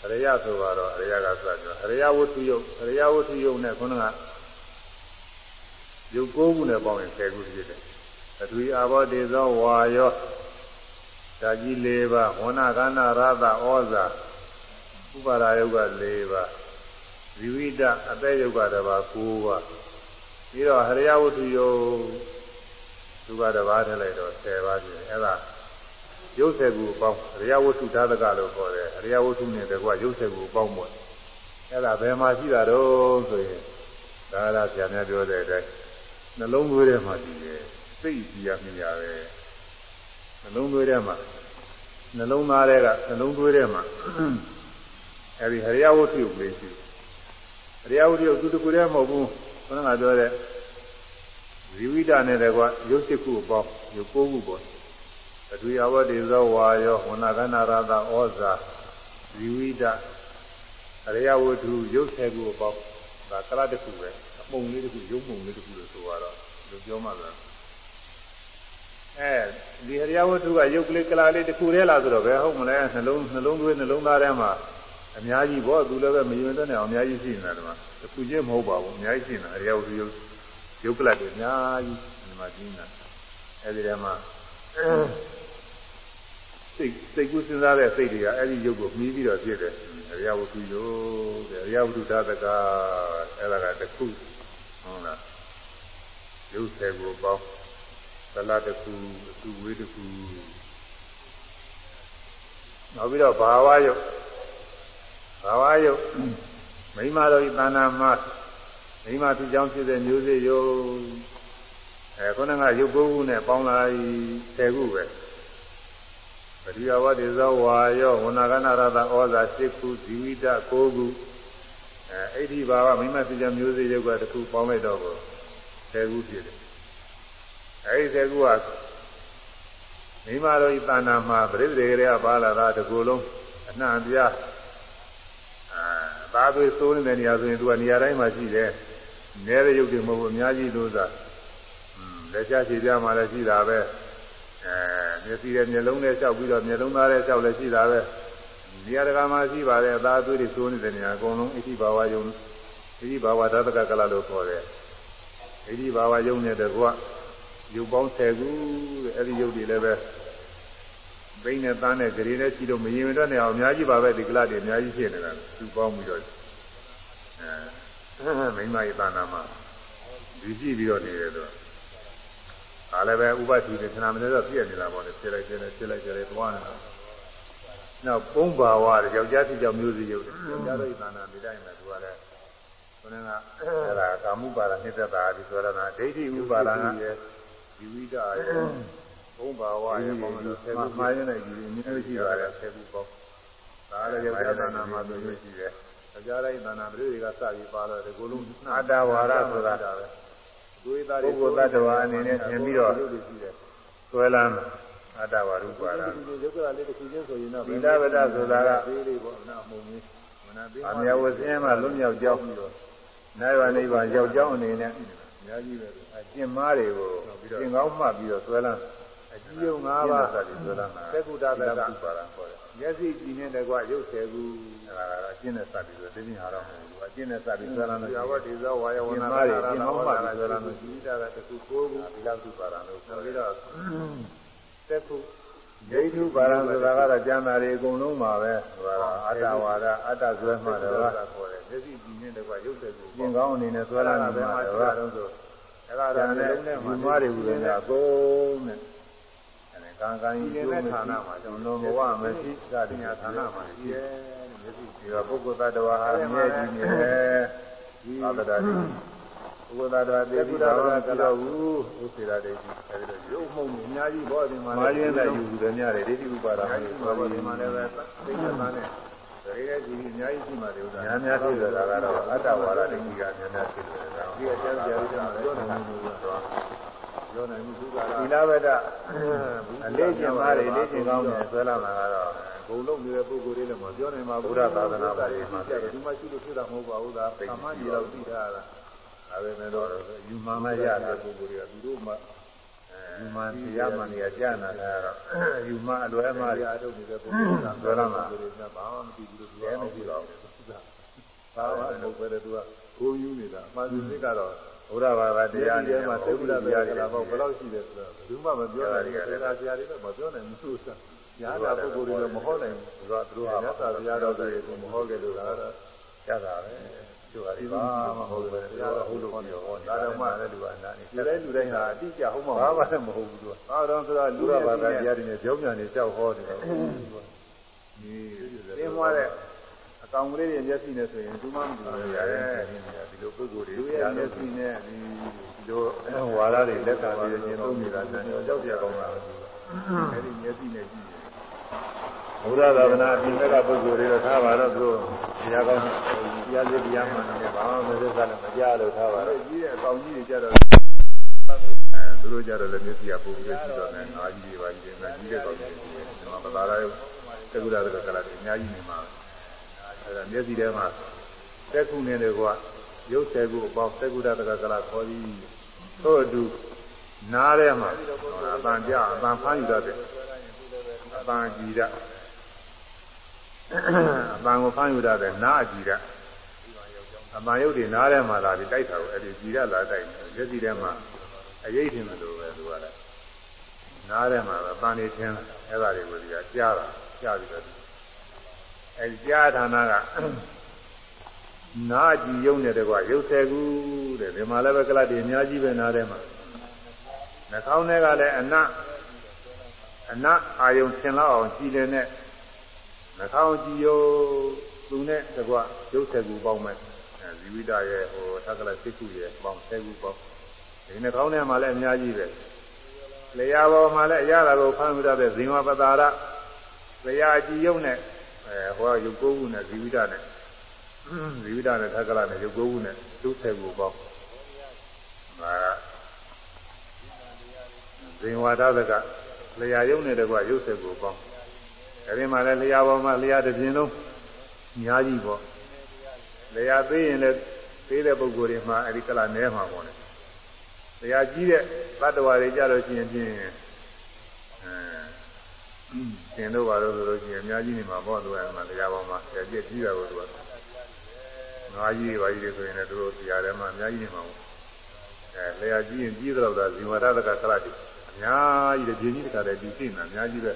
အရိယဆိုတော့အရိယကစပြောအရိယဝတ္ထုယုတ်အရိယဝတ္ထုယုတ်နဲ့ခုနကယုတ်9ခုနဲ့ပေါင်းရင်10ခုဖြစ်တယ် အထွေအာဘောတေဇောဝါယောဓာကြီး၄ပါးဝဏကန္နာရသဩဇာဥပါဒယုတ်က၄ပါးဇီဝိတအသက်ယုတ်ကတပါး9ပါးပြီးတော့ဟရိယဝတ္ထုယုတ်သူကတပါးထည့်လိုက်တော့10ပါးဖြစ်တယ်အဲ့ဒါရုပ်ဆယ်ကူပေါင်းအရိယဝတ္ထုဓာတကလို့ခေါ်တယ်အရိယဝတ္ထုနဲ့တကွရုပ်ဆယ်ကူပေါင်းမို့အဲ့ဒါဘယ်မှာရှိတာတော့ဆိုရင်ဒါကဆရာများပြောတဲ့အတိုင်းနှလုံးသွေးထဲမှာရှိတယ် စိတ်ကြည်ရမြင်ရပဲနှလုံးသွေးထဲမှာနှလုံးသားထဲကနှလုံးသွေးထဲမှာအဲ့ဒီဟရိယဝတ္ထုကိုလေးရှိဟရိယဝတ္ထုကိုသူတကူတည်းမဟုတ်ဘူးခဏကပြောတဲ့ဇီဝိတနဲ့တကွရုပ်စစ်ခုပေါင်းရုပ်ကိုးခုပေါ့အတွေ့အဝတ္တိသောဝါယောဝဏကနာရသဩဇာဇီဝိတအရိယဝတ္ထုရုပ်ဆယ်ခုပေါင်းဒါကလတစ်ခုပဲအပုံလေးတစ်ခုရုပ်ပုံလေးတစ်ခုလို့ဆိုတော့ဒီပြောမှလား အဲဒီဟရိယဝတ္ထုကရုပ်ကလေးကလာလေးတစ်ခုတည်းလားဆိုတော့ဘယ်ဟုတ်မလဲနှလုံးနှလုံးသွေးနှလုံးသားထဲမှာအများကြီးပေါ့သူလည်းပဲမယွင်တဲ့နေအောင်အများကြီးရှိနေတာဒီမှာတစ်ခုချင်းမဟုတ်ပါဘူးအများကြီးရှိနေတာအရိယဝတ္ထုရုပ်ရုပ်ကလတ်တွေအများကြီးဒီမှာကြီးနေတာအဲဒီထဲမှာစိတ်စိတ်ကူးစဉ်းစားတဲ့စိတ်တွေကအဲ့ဒီရုပ်ကိုမှီးပြီးတော့ဖြစ်တယ်အရိယဝတ္ထုယုတ်တဲ့အရိယဝတ္ထုသာတကအဲ့ဒါကတစ်ခုဟုတ်လားရုပ်ဆယ်ကိုပေါင်း သလတစ်ခုအစုဝေးတစ်ခုနောက်ပြီးတော့ဘာဝယုတ်ဘာဝယုတ်မိမတို့ဤတဏ္ဍာမှာမိမသူကြောင့်ဖြစ်တဲ့မျိုးစေ့ယုတ်အဲခုနကရုပ်ကိုယ်ခုနဲ့ပေါင်းလာ10ခုပဲပရိယဝတိဇောဝါယောဝနာကနာရတဩဇာ7ခုဇီဝိတ9ခုအဲအိဋ္ဌိဘာဝမိမသိကြမျိုးစေ့ရုပ်ကတစ်ခုပေါင်းလိုက်တော့ကို10ခုဖြစ်တယ် အဲဒီ10ခုကမိမတို့ဤတဏ္ဍာမှာပရိသေရေကပါလာတာတစ်ခုလုံးအနှံ့ပြားအာသာသွေးစိုးနေတဲ့နေရာဆိုရင်သူကနေရာတိုင်းမှာရှိတယ်နဲတဲ့ရုပ်တွေမဟုတ်ဘူးအများကြီးလို့သာလက်ချခြေပြမှာလည်းရှိတာပဲအဲမျက်စိရဲ့မျက်လုံးနဲ့လျှောက်ပြီးတော့မျက်လုံးသားနဲ့လျှောက်လည်းရှိတာပဲနေရာတကာမှာရှိပါတယ်အသာအသွေးတွေစိုးနေတဲ့နေရာအကုန်လုံးအဋ္ဌိဘာဝယုံအဋ္ဌိဘာဝဓာတကကလလို့ခေါ်တယ်အဋ္ဌိဘာဝယုံနဲ့တကွ ရုပ်ပေါင်း10ခုတဲ့အဲ့ဒီရုပ်တွေလည်းပဲဘိန်းနဲ့သားနဲ့ဂရေနဲ့ရှိလို့မရင်မတော့နေအောင်အများကြီးပါပဲဒီကလတွေအများကြီးဖြစ်နေတာသူပေါင်းပြီးတော့အဲမိမရဲ့သာနာမှာဒီကြည့်ပြီးတော့နေတယ်တော့ဒါလည်းပဲဥပတိတွေခဏမနေတော့ပြည့်နေတာပေါ့လေဖြစ်လိုက်ဖြစ်လိုက်ဖြစ်လိုက်ဖြစ်လိုက်သွားနေတာနောက်ပုံဘာဝတွေယောက်ျားဖြစ်ကြောင်မျိုးစီရုပ်တယ်ယောက်ျားတို့ဤသာနာဒီတိုင်းပဲသူကလည်းခေါင်းကအဲ့ဒါကာမှုပါဒနှိစ္စတာဒီဆိုရတာဒိဋ္ဌိဥပါဒနာရဲ့ ဒီဝိဒရဲ့ပုံဘာဝရဲ့ပုံလို့ဆယ်ခုမှားရတဲ့ဒီနည်းရှိပါတယ်ဆယ်ခုပေါ့ဒါလည်းယောက်ျားသာနာမှာသူရှိတယ်ယောက်ျားတိုင်းသာနာပြည်တွေကစပြီးပါတော့ဒီကုလုံးအတ္တဝါဒဆိုတာပဲပုဂ္ဂိုလ်သတ္တဝါအနေနဲ့သင်ပြီးတော့ဆွဲလန်းအတ္တဝါရုပါဒယုတ်ကလေးတစ်ခုချင်းဆိုရင်တော့ဗိဒဗဒဆိုတာကသေးလေးပေါ့နာမုံကြီးအမြဝစင်းမှာလွတ်မြောက်ကြောင်းပြီးတော့နိုင်ပါနိဗ္ဗာန်ရောက်ကြောင်းအနေနဲ့အ များကြီးပဲအကျင့်မားတွေကိုကျင့်ကောင်းမှတ်ပြီးတော့ဆွဲလန်းအကြည့်ယုံ၅ပါးဆိုပြီးဆွဲလန်းတာသက္ကုတ္တဗဒပါဒခေါ်တယ်မျက်စိကြည့်နေတဲ့ကွာရုပ်ဆယ်ခုအဲဒါကအကျင့်နဲ့စပ်ပြီးတော့သိမြင်ရတော့မယ်သူအကျင့်နဲ့စပ်ပြီးဆွဲလန်းလို့ဇာဝတိဇောဝါယဝနာပါဒကျင့်ကောင်းမှပြီးဆွဲလန်းလို့ဒီတာကတခုကိုးခုဒီလောက်သူပါတာလို့ဆိုပြီးတော့သက်ခု ဒိဋ္ဌုပါရံဆိုတာကတော့ကျမ်းစာတွေအကုန်လုံးပါပဲဆိုတာအတ္တဝါဒအတ္တဆွဲမှတယ်ကခေါ်တယ်မျက်စိကြည့်နေတဲ့ကွာရုပ်ဆယ်ခုကျင့်ကောင်းအနေနဲ့ဆွဲလန်းနေမှာတော့အဲ့ဒါတော့အဲ့ဒါလည်းဒီမွားတွေကိုလည်းအကုန်နဲ့ကံကံကြီးကျိုးဌာနမှာကျွန်တော်ဘဝမရှိသတိညာဌာနမှာရှိတယ်မျက်စိဒီတော့ပုဂ္ဂိုလ်တ attva ဟာမြဲကြည့်နေတယ်သာသနာ့ဒီပုဂ္ဂ ဘုရားတော်သေပြီးတော့ကြတော့ဘူးဥစေရာဒိဋ္ဌိအဲဒီလိုရုပ်မှုံအများကြီးဘောဒီမှာမာရင်းတဲ့ယူတယ်များတယ်ဒိဋ္ဌိဥပါဒာမှာဘောဒီမှာလည်းပဲသိက္ခာသနဲ့တကယ်ကြီးအများကြီးရှိမှတယ်ဥစ္စာများများဖြစ်တာကတော့အတ္တဝါဒဒိဋ္ဌိကများများဖြစ်တယ်ဒါဒီအကျမ်းကြာကြာပြောနေမှုလို့ဆိုပြောနေမှုသူကသီလဝဒအလေးကျင်ပါတယ်လေးကျင်ကောင်းတယ်ဆွဲလာမှာကတော့ဘုံလုံးနေတဲ့ပုဂ္ဂိုလ်တွေလည်းမပြောနိုင်ပါဘူးဘုရားသာသနာ့ဘာတွေမှာတယ်ဒီမှာရှိလို့ဖြစ်တာမဟုတ်ပါဘူးသာအမှန်ကြီးတော့သိတာလား ဒါပဲမဲ့တော့ယူမှန်မရတဲ့ပုဂ္ဂိုလ်တွေကသူတို့မှယူမှန်တရားမှန်တွေကကြားနာတာတော့ယူမှန်အလွယ်မှရထုတ်နေတဲ့ပုဂ္ဂိုလ်ကပြောလာမှာဘာမှမသိဘူးလို့ပြောနေပြီတော့ဘာမှမဟုတ်ပဲသူကကိုယူနေတာအမှန်စစ်ကတော့ဘုရားဘာသာတရားနဲ့မှာသုဒ္ဓတရားတွေတော့ဘယ်လောက်ရှိတယ်ဆိုတော့ဘယ်သူမှမပြောနိုင်ဘူးတရားဆရာတွေလည်းမပြောနိုင်ဘူးဆိုတာညာတာပုဂ္ဂိုလ်တွေလည်းမဟုတ်နိုင်ဘူးသူကသူတို့ဟာသာဆရာတော်တွေကမဟုတ်ကြလို့ကတော့ရ တာပဲကျိုးရီပါမဟုတ်ဘူးတရားတော်ဟုတ်လို့ဟောနေဟောနေတာတော့မှလည်းလူကအနာနေလူတိုင်းလူတိုင်းဟာအတိအကျဟုတ်မှာဘာမှလည်းမဟုတ်ဘူးသူကအာတော့ဆိုတော့လူရဘာသာတရားတွေနဲ့ကြောင်းညာနေကြောက်ဟောတယ်ဒီသင်မွားတဲ့အကောင်ကလေးတွေမျက်စိနဲ့ဆိုရင်သူမှမကြည့်ဘူးရတယ်ဒီလိုပုဂ္ဂိုလ်တွေလူရဲ့မျက်စိနဲ့ဒီလိုဝါရတွေလက်ခံပြီးရင်သုံးနေတာဆိုတော့ကြောက်ကြကောင်းတာအဲဒီမျက်စိနဲ့ကြည့် ဘုရားသာသနာအပြင်ကပုဂ္ဂိုလ်တွေတော့ထားပါတော့သူတို့တရားကောင်းတရားစစ်တရားမှန်တယ်ဘာမှမသက်သာလည်းမကြားလို့ထားပါတော့ကြီးတဲ့အကောင်ကြီးတွေကြတော့သူတို့ကြတော့လည်းမျက်စိကပုံပြီးကြည့်တော့လည်းငါးကြီးတွေပါကြီးတယ်ငါကြီးတဲ့ကောင်ကြီးတွေကျွန်တော်ပသာရတက္ကရာတက္ကရာတွေအများကြီးနေမှာအဲဒါမျက်စိထဲမှာတက်ခုနေတယ်ကွာရုပ်ဆယ်ခုအပေါင်းတက္ကရာတက္ကရာခေါ်ပြီးသို့အတူနားထဲမှာအပန်ကြအပန်ဖမ်းယူတတ်တယ်အပန်ကြည်ရ အပန်ကိုဖမ်းယူတတ်တယ်နားအကြည်ရအပန်ရုပ်တွေနားထဲမှာလာပြီးတိုက်တာကိုအဲ့ဒီကြည်ရလာတိုက်မျက်စိထဲမှာအရေးထင်တယ်လို့ပဲသူကလည်းနားထဲမှာအပန်နေထင်းအဲ့ဒါတွေကိုဒီကကြားတာကြားပြီးတော့အဲဒီကြားဌာနကနာကြည်ယုံနေတဲ့ကွာရုပ်ဆယ်ခုတဲ့ဒီမှာလည်းပဲကလတ်တွေအများကြီးပဲနားထဲမှာနှာခေါင်းထဲကလည်းအနအနအာယုံသင်လောက်အောင်ကြည်တယ်နဲ့ နှာခေါင်းကြည်ယုံသူနဲ့တကွရုပ်ဆယ်ခုပေါင်းမဲ့ဇီဝိတရဲ့ဟိုသက္ကလစိတ်ခုရဲ့ပေါင်းဆယ်ခုပေါင်းဒီနှာခေါင်းထဲမှာလည်းအများကြီးပဲလျှာပေါ်မှာလည်းအရာတော်ကိုဖမ်းမိတဲ့ဇင်ဝပတာရလျှာကြည်ယုံနဲ့အဲဟောရုပ်ကိုးခုနဲ့ဇီဝိတနဲ့ဇီဝိတနဲ့သက္ကလနဲ့ရုပ်ကိုးခုနဲ့သူ့ဆယ်ခုပေါင်းဒါဇင်ဝါဒသကလျာယုံနဲ့တကွရုပ်ဆက်ကိုပေါင်း အဲဒီမှာလည်းလျာပေါ်မှာလျာတစ်ပြင်းလုံးအများကြီးပေါ့လျာသေးရင်လည်းသေးတဲ့ပုံကိုယ်တွေမှာအဲဒီကလာနဲမှာပေါ့လေလျာကြီးတဲ့သတ္တဝါတွေကြတော့ရှိရင်ဖြင့်အဲသင်တို့ပါတော့ဆိုလို့ရှိရင်အများကြီးနေမှာပေါ့သူကမှလျာပေါ်မှာဆယ်ပြည့်ကြီးတာကိုသူကငါးကြီးတွေပါကြီးတွေဆိုရင်လည်းသူတို့ဆရာထဲမှာအများကြီးနေမှာပေါ့အဲလျာကြီးရင်ကြီးတော့တာဇီဝရတကကလတိအများကြီးတဲ့ပြင်းကြီးတခါတည်းဒီသိနေတာအများကြီးပဲ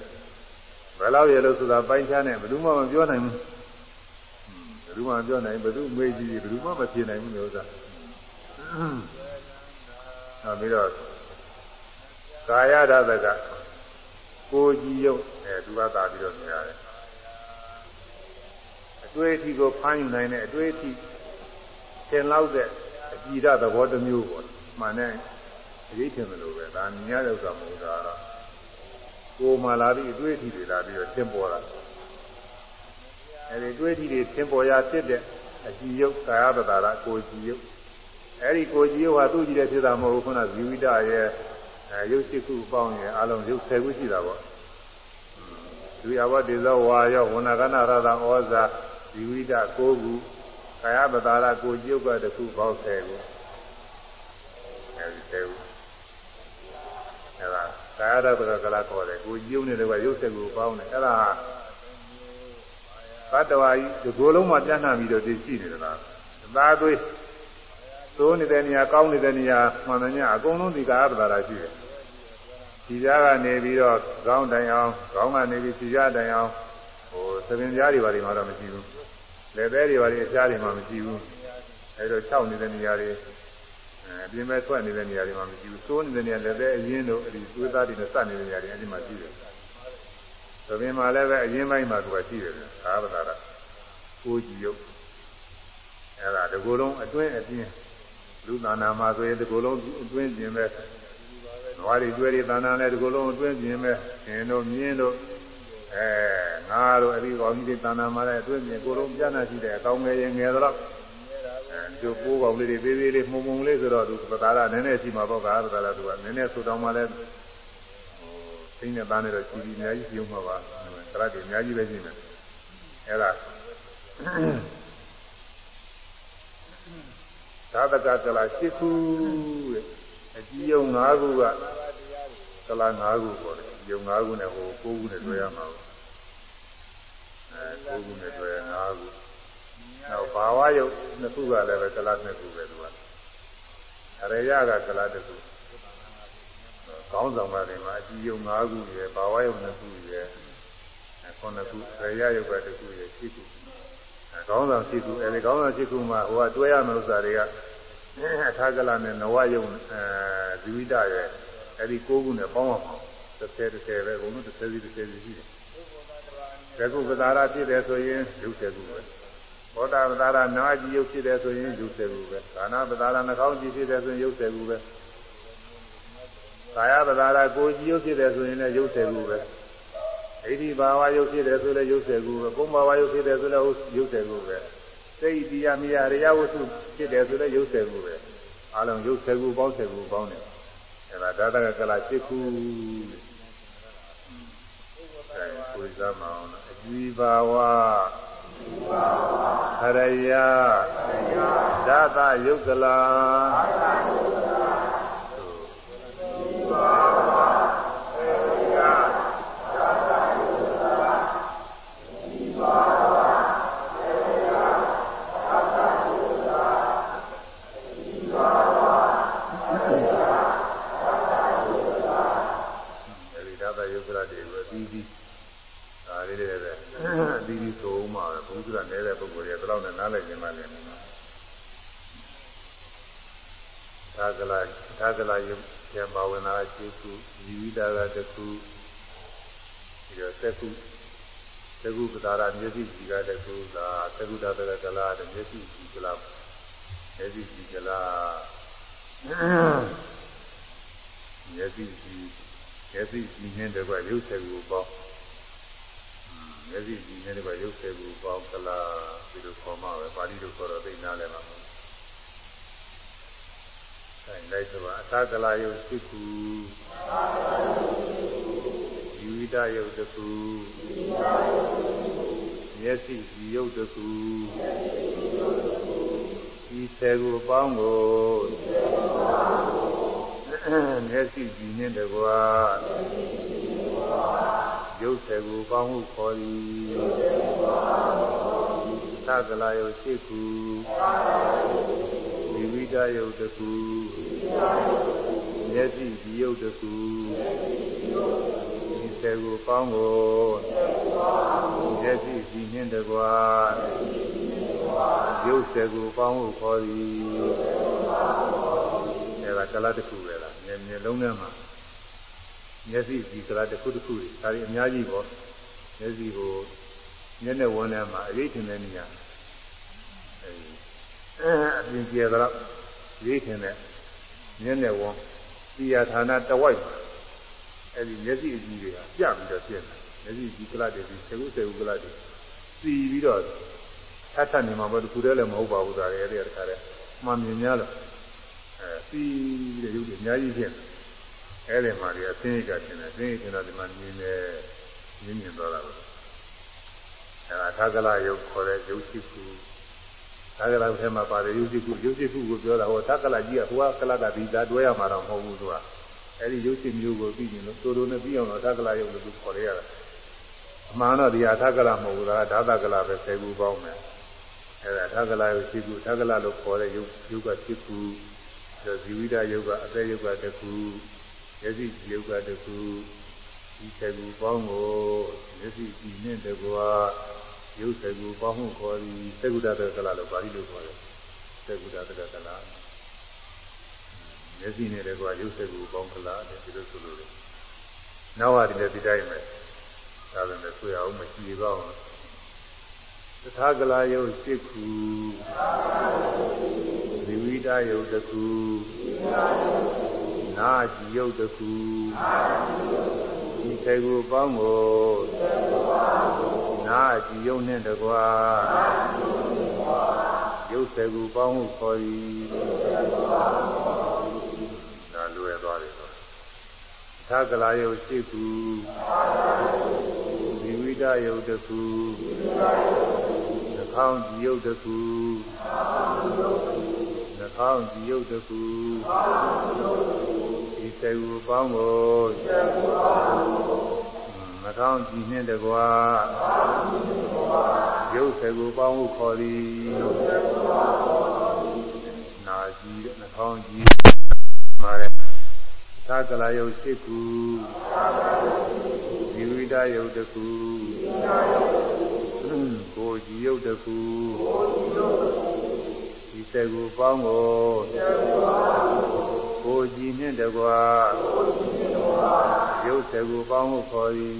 ဘယ်လောက်ရလို့ဆိုတာပိုင်းခြားနေဘယ်သူမှမပြောနိုင်ဘူးဘယ်သူမှမပြောနိုင်ဘယ်သူမေးကြည့်ဘယ်သူမှမဖြေနိုင်ဘူးလို့ဆိုတာနောက်ပြီးတော့ကာယဓာတကကိုကြည်ရုပ်အဲသူကသာပြီးတော့နေရတယ်အတွေ့အထိကိုဖမ်းယူနိုင်တဲ့အတွေ့အထိသင်လောက်တဲ့အကြည်ဓာသဘောတစ်မျိုးပေါ့မှန်တဲ့အရေးထင်တယ်လို့ပဲဒါမြင်ရတဲ့ဥစ္စာမဟုတ်တာတော့ ကိုယ်မှလာပြီးအတွေ့အထိတွေလာပြီးတော့သင်ပေါ်တာအဲဒီတွေ့အထိတွေသင်ပေါ်ရာဖြစ်တဲ့အကြည်ယုတ်ကာယပတာရကိုကြည်ယုတ်အဲဒီကိုကြည်ယုတ်ဟာသူ့ကြည့်တဲ့ဖြစ်တာမဟုတ်ဘူးခုနဇီဝိတရဲ့အဲရုပ်ရှိခုပေါင်းရင်အလုံးရုပ်10ခုရှိတာပေါ့ဒုယဝတေဇောဝါယောဝဏကနာရသဩဇာဇီဝိတ9ခုကာယပတာရကိုကြည်ယုတ်ကတခုပေါင်း10ခုအဲဒီ10ခုအဲဒါ ကာယရပကကလာခေါ်တယ်ကိုကြည်ယုတ်နေတဲ့ကရုပ်10ခုပေါင်းတယ်အဲဒါဘတ်တော်ကြီးဒီကိုယ်လုံးမှာပြန့်နှံ့ပြီးတော့သိရှိနေတယ်လားသာသွေးသိုးနေတဲ့နေရာကောင်းနေတဲ့နေရာမှန်တယ်ညအကုန်လုံးဒီကာယပဒါရာရှိတယ်ဒီကြားကနေပြီးတော့ခေါင်းတိုင်အောင်ခေါင်းကနေပြီးဒီကြားတိုင်အောင်ဟိုသပင်ကြားတွေဘာတွေမှတော့မရှိဘူးလက်သေးတွေဘာတွေအကြားတွေမှမရှိဘူးအဲဒါ၆နေတဲ့နေရာတွေ အဲပြင်မဲ့ထွက်နေတဲ့နေရာတွေမှမရှိဘူးသိုးနေတဲ့နေရာလက်သေးအရင်တို့အဲဒီသွေးသားတွေနဲ့စနေတဲ့နေရာတွေအဲဒီမှာရှိတယ်သပင်မှာလည်းပဲအရင်ပိုင်းမှာသူကရှိတယ်ကာယပဒါရာကိုကြည့်ရုပ်အဲဒါဒီကုလုံးအတွင်းအပြင်းလူသာနာမှာဆိုရင်ဒီကိုယ်လုံးအတွင်းကျင်ပဲနွားတွေကျွဲတွေသာနာလည်းဒီကိုယ်လုံးအတွင်းကျင်ပဲရှင်တို့မြင်းတို့အဲငါတို့အဒီကောင်ကြီးတွေသာနာမှာလည်းအတွင်းကျင်ကိုယ်လုံးပြန့်နှံ့ရှိတဲ့အကောင်ငယ်ရင်ငယ်တော့ အဲဒီပိုးကောင်လေးတွေသေးသေးလေးမှုံမှုံလေးဆိုတော့သူပသာရနည်းနည်းရှိမှာပေါ့ကာပသာရသူကနည်းနည်းဆူတောင်းမှလည်းဟိုသိနေသားနေတော့ကြီးကြီးအများကြီးပြုံးမှာပါသရတ်တွေအများကြီးပဲရှိနေအဲဒါသာသကကလာ၈ခုတဲ့အကြီးယုံ၅ခုကကလာ၅ခုပေါ့လေယုံ၅ခုနဲ့ဟို၉ခုနဲ့တွေ့ရမှာပေါ့အဲ၉ခုနဲ့တွေ့ရ၅ခု နောက်ဘာဝယုတ်နှစ်ခုကလည်းပဲကလာနှစ်ခုပဲသူကအရေယကကလာတစ်ခုကောင်းဆောင်ပါတယ်မှာအကြီးယုံ၅ခုရယ်ဘာဝယုတ်နှစ်ခုရယ်ခုနှစ်ခုရေယယုတ်ကတစ်ခုရယ်၈ခုကောင်းဆောင်ရှိခုအဲဒီကောင်းဆောင်ရှိခုမှာဟိုကတွဲရမယ့်ဥစ္စာတွေကအထာကလနဲ့နဝယုံအဲဇီဝိတရဲ့အဲဒီ၉ခုနဲ့ပေါင်းအောင်30 30ပဲအကုန်လုံး30စီ30စီရှိတယ်။ဇဂုပဒါရဖြစ်တယ်ဆိုရင်ရုပ်စေခုပဲ။ ဘောဓပဒါရနာကြီးရုပ်ဖြစ်တယ်ဆိုရင်ရုပ်စေခုပဲ။ကာနာပဒါရနှာခေါင်းကြီးဖြစ်တယ်ဆိုရင်ရုပ်စေခုပဲ။ကာယပဒါရကိုယ်ကြီးရုပ်ဖြစ်တယ်ဆိုရင်လည်းရုပ်စေခုပဲ။ဣတိဘာဝယုတ်ဖြစ်တယ်ဆိုလည်းရုပ်စေကူပဲကုံဘာဝယုတ်ဖြစ်တယ်ဆိုလည်းရုပ်စေကူပဲစိတ်တရားမြရာရယဝတ္ထုဖြစ်တယ်ဆိုလည်းရုပ်စေကူပဲအလုံးရုပ်စေကူပေါင်းစေကူပေါင်းတယ်အဲဒါဒါတကကလာရှိခုအဲကိုယ်စားမအောင်အကြည်ဘာဝ ခရယဒါသယုတ်ကလာ နားလည်ခြင်းမှလည်းသာကလာသာကလာယံဘာဝနာရှိခုဇီဝိတာကတခုပြီးတော့သက်ခုသက်ခုပဒါရမျက်စိကြည့်ကတခုသာသက်ခုတာတကလာတဲ့မျက်စိကြည့်ကလာမျက်စိကြည့်ကလာမျက်စိကြည့်မျက်စိကြည့်နေတဲ့ကရုပ်ဆက်ကိုပေါ့ မျက်စိကြည့်နေတဲ့ကရုပ်ဆက်ကိုပေါ့ကလာဒီလိုခေါ်မှပဲပါဠိလိုခေါ်တော့သိနာလဲမှာမဟုတ်ဆိုင်လိုက်ဆိုအသကလာယုတ်စိခုယူဝိတယုတ်တခုမျက်စိကြည့်ယုတ်တခုဒီဆယ်ကိုပေါင်းကိုမျက်စိကြည့်နေတကွာ ရုပ်ဆယ်ကိုပေါင်းဟုခေါ်သည်သကလာယုတ်ရှိခုဒီဝိဒယုတ်တခုမျက်စိဒီယုတ်တခုဒီစေကိုပေါင်းကိုမျက်စိဒီနှင်းတကွာရုပ်စေကိုပေါင်းကိုခေါ်သည်အဲဒါကလာတခုပဲလားမျက်မျက်လုံးထဲမှာ မျက်စိဒီကလာတခုတခုဒါတွေအများကြီးပေါ့မျက်စိကိုမျက်နဲ့ဝန်းထဲမှာအရေးထင်တဲ့နေရာအပြင်ကျဲတော့ရေးထင်တဲ့မျက်နဲ့ဝန်းဒီယာဌာနတဝိုက်အဲ့ဒီမျက်စိအကြည့်တွေကပြပြီးတော့ပြင်းတယ်မျက်စိဒီကလတ်တွေဒီစေကုစေကုကလတ်တွေစီပြီးတော့ထပ်ထပ်နေမှာပေါ့ဒီခုတည်းလည်းမဟုတ်ပါဘူးဒါတွေအဲ့ဒီတခါတည်းမှမြင်များလို့အဲစီပြီးတဲ့ရုပ်တွေအများကြီးဖြစ် အဲ့ဒီမှာဒီအသိဉာဏ်ကထင်တယ်အသိဉာဏ်ကဒီမှာမြင်နေမြင်မြင်သွားတာပဲအဲဒါသာကလယုတ်ခေါ်တဲ့ယုတ်ရှိခုသာကလထဲမှာပါတယ်ယုတ်ရှိခုယုတ်ရှိခုကိုပြောတာဟောသာကလကြီးကဟိုကကလကဒီသာတွဲရမှာတော့မဟုတ်ဘူးသူကအဲဒီယုတ်ရှိမျိုးကိုပြီးရင်လို့တိုးတိုးနဲ့ပြီးအောင်တော့သာကလယုတ်လို့ခေါ်ရရတာအမှန်တော့ဒီဟာသာကလမဟုတ်ဘူးလားဒါသကလပဲဆယ်ခုပေါင်းမယ်အဲဒါသာကလယုတ်ရှိခုသာကလလို့ခေါ်တဲ့ယုတ်ယုတ်ကရှိခုဇီဝိဒယုတ်ကအသက်ယုတ်ကတခု ယသိယုတ်ကတခုဒီသကူပေါင်းကိုမျက်စိကြည့်နဲ့တကွာရုပ်သကူပေါင်းမှုခေါ်သည်သကုဒ္ဒတကလလို့ပါဠိလိုခေါ်တယ်သကုဒ္ဒတကလမျက်စိနဲ့တကွာရုပ်သကူပေါင်းကလာတယ်ဒီလိုဆိုလို့လေနောက်ဟာဒီလည်းဒီတိုင်းပဲဒါပေမဲ့ဆွေအောင်မရှိပါဘူးသထာကလာယုတ်ရှိခုဇီဝိတယုတ်တခုနာကြည်ယုတ် တခုဒီခေကိုပေါင်းကိုနာကြည်ယုတ်နဲ့တကွာရုပ်စေကူပေါင်းမှုခေါ်သည်ဒါလွယ်သွားတယ်ဆိုသာကလာယုတ်ရှိကူဒီဝိဒယုတ်တခုနှခေါင်းကြည်ယုတ်တခုနှခေါင်းကြည်ယုတ်တခု ဒီစေကူပေါင်းကိုနှခေါင်းကြည်နှင့်တကွာရုပ်စေကိုပေါင်းဖို့ခေါ်သည်နာကြည့်တဲ့နှာခေါင်းကြည့်မှာတဲ့သာကလာယုတ်ရှိခုဒီဝိဒယုတ်တခုကိုကြည်ယုတ်တခုဒီစေကိုပေါင်းကိုကိုကြ ည်နှင့်တကွာရုပ်စေကိုပေါင်းဖို့ခေါ်သည်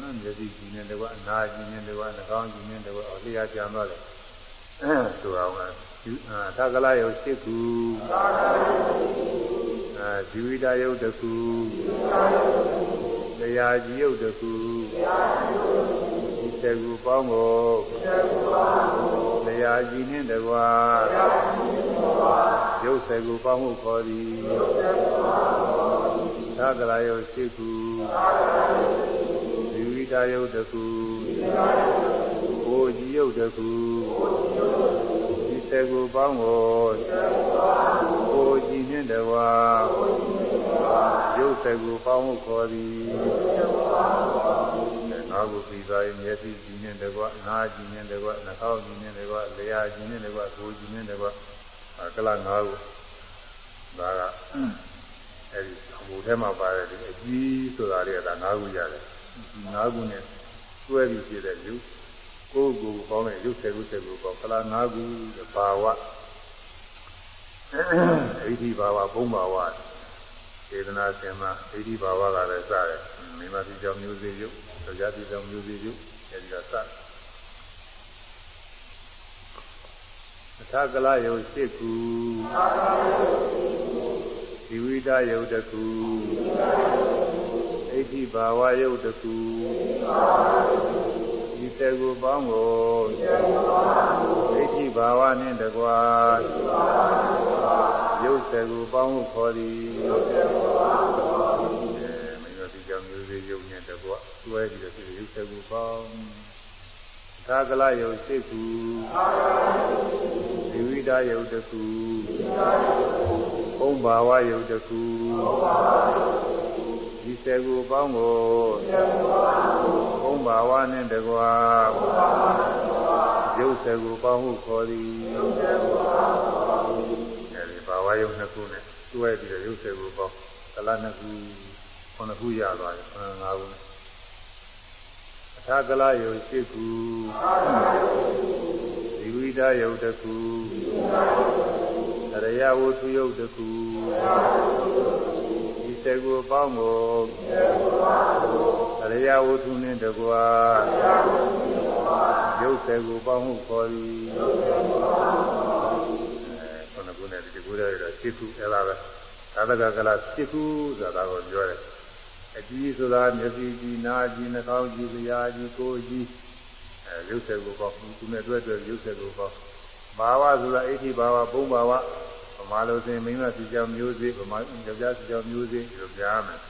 နော်မျက်စိကြည့်နေတယ်ကွာအနာကြည့်နေတယ်ကွာနှာခေါင်းကြည့်နေတယ်ကွာအလျာကြံသွားတယ်ဆိုအောင်အာသကလယုတ်ရှိခုအာဇီဝိတယုတ်တခုတရားကြီးယုတ်တခု ဒီစေကူပေါင်းကိုတရားကြီးနှင့်တကွာရုပ်စေကူပေါင်းမှုခေါ်သည်သကလယုတ်ရှိခုတာယုတ်တခုကိုကြည်ယုတ်တခုဒီစေကိုပေါင်းကိုကိုကြည်နှင့်တဝါရုပ်စေကိုပေါင်းကိုခေါ်သည်ငါ ကိုပြီးသွားရင်မျက်စိကြည်နှင့်တကွနားကြည်နှင့်တကွနှာခေါင်းကြည်နှင့်တကွလျှာကြည်နှင့်တကွကိုကြည်နှင့်တကွကလငါကိုဒါကအဲဒီအမှုထဲမှာပါတယ်ဒီအကြီးဆိုတာလေးကဒါငါးခုရတယ်ငါးခုနဲ့တွဲပြီးပြည့်တဲ့လူကိုယ်ကိုယ်ပေါင်းတဲ့ရုပ်ဆယ်ခုဆယ်ခုပေါင်းခလာငါးခုဘာဝဣတိဘာဝဘုံဘာဝစေတနာစင်မှာဣတိဘာဝကလည်းစတယ်မိမတိကြောင့်မျိုးစေရုပ် တရားတိကြောင့်မျိုးစေရုပ်အဲဒီကစသကလယုတ်ရှိခုဒီဝိဒယုတ်တခုဣတိဘာဝယုတ်တခုဒီတေကိုပေါင်းကိုဣတိဘာဝနှင့်တကွာယုတ်တေကိုပေါင်းကိုခေါ်သည် တွဲပြီးတော့ဒီယုတ်တေကိုပေါင်းသာကလယုတ်စိတ်ကူဒီဝိဒယုတ်တခုဘုံဘာဝယုတ်တခုဒီစေကူပေါင်းကိုဘုံဘာဝနှင့်တကွာရုပ်စေကူပေါင်းဟုခေါ်သည်အဲဒီဘာဝယုတ်နှစ်ခုနဲ့တွဲပြီးတော့ရုပ်စေကူပေါင်းကလနှစ်ခုခုနှစ်ခုရသွားတယ်ငါးခု အထာကလယုတ်ရှိခုဒီဝိဒယုတ်တခုရယဝုထုယုတ်တခုစေကိုပေါင်းကိုအရိယဝုထုနှင့်တကွာရုပ်စေကိုပေါင်းမှုခေါ်သည်အဲခုနကနဲ့ဒီကူရဲတော့စိခုအဲ့ဒါပဲသာသကကလစိခုဆိုတာကိုပြောတယ် အကြီးဆိုတာမျက်စိကြည့်နားကြည့်နှာခေါင်းကြည့်လျှာကြည့်ကိုယ်ကြည့်အဲရုပ်စေကိုပေါင်းသူနဲ့တွဲတွဲရုပ်စေကိုပေါင်းဘာဝဆိုတာအဋ္ဌိဘာဝဘုံဘာဝဗမာလိုစဉ်မိန်းမစီကြောင်မျိုးစေ့ဗမာယောက်ျားစီကြောင်မျိုးစေ့လို့ကြားမယ်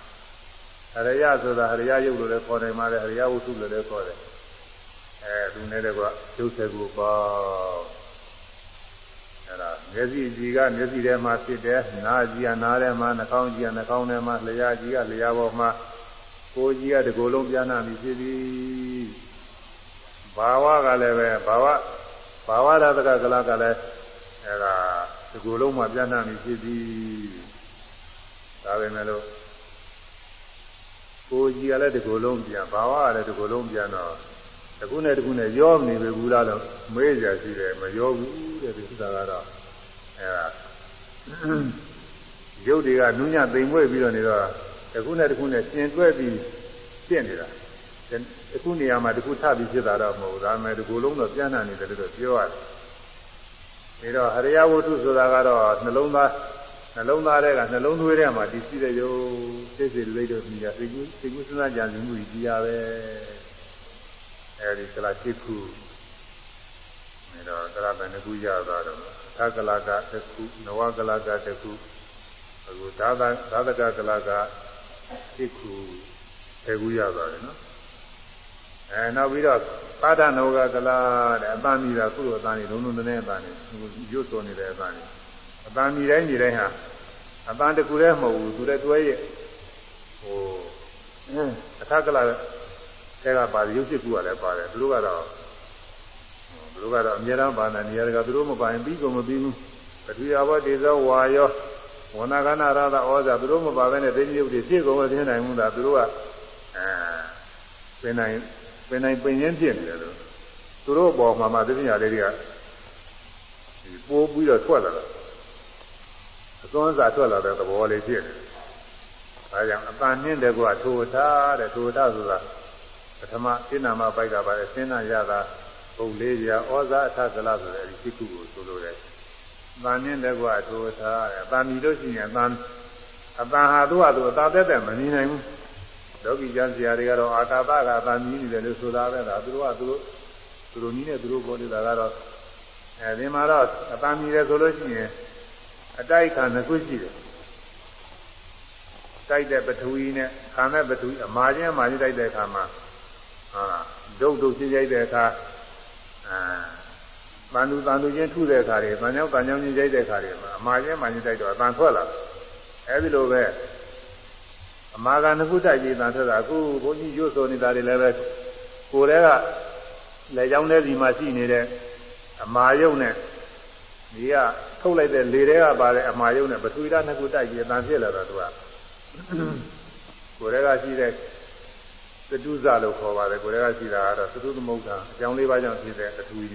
အရိယဆိုတာအရိယယုတ်လို့လည်းခေါ်နိုင်ပါတယ်အရိယဝုစုလို့လည်းခေါ်တယ်အဲသူနဲ့တကွရုပ်ဆက်ကိုပေါ့ အဲဒါမျက်စိကြည်ကမျက်စိထဲမှာဖြစ်တယ်နားကြည်ကနားထဲမှာနှာခေါင်းကြည်ကနှာခေါင်းထဲမှာလျှာကြည်ကလျှာပေါ်မှာကိုယ်ကြည်ကဒီကိုယ်လုံးပြာနာပြီးဖြစ်သည်ဘာဝကလည်းပဲဘာဝဘာဝရတကကလကလည်းအဲဒါဒီကိုယ်လုံးမှာပြန့်နှံ့ပြီးဖြစ်ပြီးဒါပဲမဲ့လို့ကိုကြီးကလည်းဒီကိုယ်လုံးပြန်ဘာဝကလည်းဒီကိုယ်လုံးပြန်တော့ တခုနဲ့တခုနဲ့ရောမနေပဲဘူးလားလို့မေးကြရှိတယ်မရောဘူးတဲ့ဒီဥစ္စာကတော့အဲဒါရုပ်တွေကနူးညံ့သိမ်မွေ့ပြီးတော့နေတော့တခုနဲ့တခုနဲ့ရှင်တွဲပြီးပြင့်နေတာတခုနေရာမှာတခုထပ်ပြီးဖြစ်တာတော့မဟုတ်ဘူးဒါပေမဲ့ဒီကိုယ်လုံးတော့ပြန့်နှံ့နေတယ်လို့ပြောရတယ်ပြီးတော့ဟရိယဝတ္ထုဆိုတာကတော့နှလုံးသားနှလုံးသားထဲကနှလုံးသွေးထဲမှာတည်ရှိတဲ့ယုံစိတ်စိတ်လေးတို့မြည်ရစိတ်ကူးစိတ်ကူးစဉ်းစားကြံစည်မှုကြီးရပဲ အဲဒီကလာရှိခုအဲတော့ကလာပဲနှစ်ခုရသွားတော့သာကလာကတစ်ခုနဝကလာကတစ်ခုအခုသာသသာသကကလာကရှိခုတစ်ခုရသွားတယ်နော်အဲနောက်ပြီးတော့ပါဒနောကကလာတဲ့အပန်းမီတာခုလိုအပန်းနေလုံးလုံးနဲ့အပန်းနေရွတ်တော်နေတဲ့အပန်းနေအပန်းမီတိုင်းဒီတိုင်းဟာအပန်းတစ်ခုတည်းမဟုတ်ဘူးသူလည်းတွဲရဲ့ဟိုအထကလာ တဲကပါတယ်ရုပ်ဖြစ်ကူကလည်းပါတယ်သူတို့ကတော့သူတို့ကတော့အများအားပါဏနေရာကသူတို့မပိုင်ပြီးကုန်မပြီးဘူးပထဝီအဘောတေဇောဝါယောဝဏကနာရသဩဇာသူတို့မပါဘဲနဲ့သိဉ္ဇုတ်တွေပြည့်ကုန်မသိနိုင်ဘူးလားသူတို့ကအဲပင်နိုင်ပင်နိုင်ပင်ရင်းဖြစ်နေတယ်လို့သူတို့အပေါ်မှာမှသိပညာလေးတွေကဒီပိုးပြီးတော့ထွက်လာတာအသွမ်းစာထွက်လာတဲ့သဘောလေးဖြစ်တယ်။ဒါကြောင့်အပန်းနှင်းတဲ့ကွာထိုထားတဲ့ထိုထားဆိုတာ ပထမစိနာမပိုက်ကပါလေစိနာရတာပုံလေးရာဩဇာအထကလဆိုတဲ့ဒီစိတ်ကူကိုဆိုလိုတယ်။အပန်းနှင်းတဲ့ကွာထိုထားတဲ့အပန်းမြည်လို့ရှိရင်အပန်းအပန်းဟာသူ့ဟာသူအသာသက်သက်မနေနိုင်ဘူး။လောကီကျမ်းဆရာတွေကတော့အာကာသကအပန်းမြည်နေတယ်လို့ဆိုတာပဲဒါသူတို့ကသူတို့သူတို့နည်းနဲ့သူတို့ပေါ်နေတာကတော့အဲဒီမှာတော့အပန်းမြည်တယ်ဆိုလို့ရှိရင်အတိုက်ခံနှစ်ခုရှိတယ်တိုက်တဲ့ပထဝီနဲ့ခံတဲ့ပထဝီအမာချင်းအမာချင်းတိုက်တဲ့အခါမှာ ဟာဒုတ်ဒုတ်ချင်းရိုက်တဲ့အခါအာပန်လူတန်လူချင်းထုတဲ့အခါတွေတန်ကြောင်တန်ကြောင်ချင်းရိုက်တဲ့အခါတွေမှာအမာချင်းအမာချင်းတိုက်တော့အတန်ထွက်လာတယ်အဲဒီလိုပဲအမာကနှစ်ခုတိုက်ပြီးတန်ထွက်တာအခုဘုန်းကြီးရွတ်ဆိုနေတာတွေလည်းပဲကိုယ်တည်းကလက်ကြောင်းထဲစီမှာရှိနေတဲ့အမာယုတ်နဲ့ဒီကထုတ်လိုက်တဲ့လေတွေကပါတဲ့အမာယုံနဲ့ပထဝီဓာတ်နှစ်ခုတိုက်ပြီးအတန်ဖြစ်လာတာသူကကိုယ်တည်းကရှိတဲ့ သတုဇလို့ခေါ်ပါတယ်ကိုယ်တည်းကရှိတာကတော့သတုသမုဋ္ဌာအကြောင်းလေးပါးကြောင့်ဖြစ်တဲ့ပထဝီ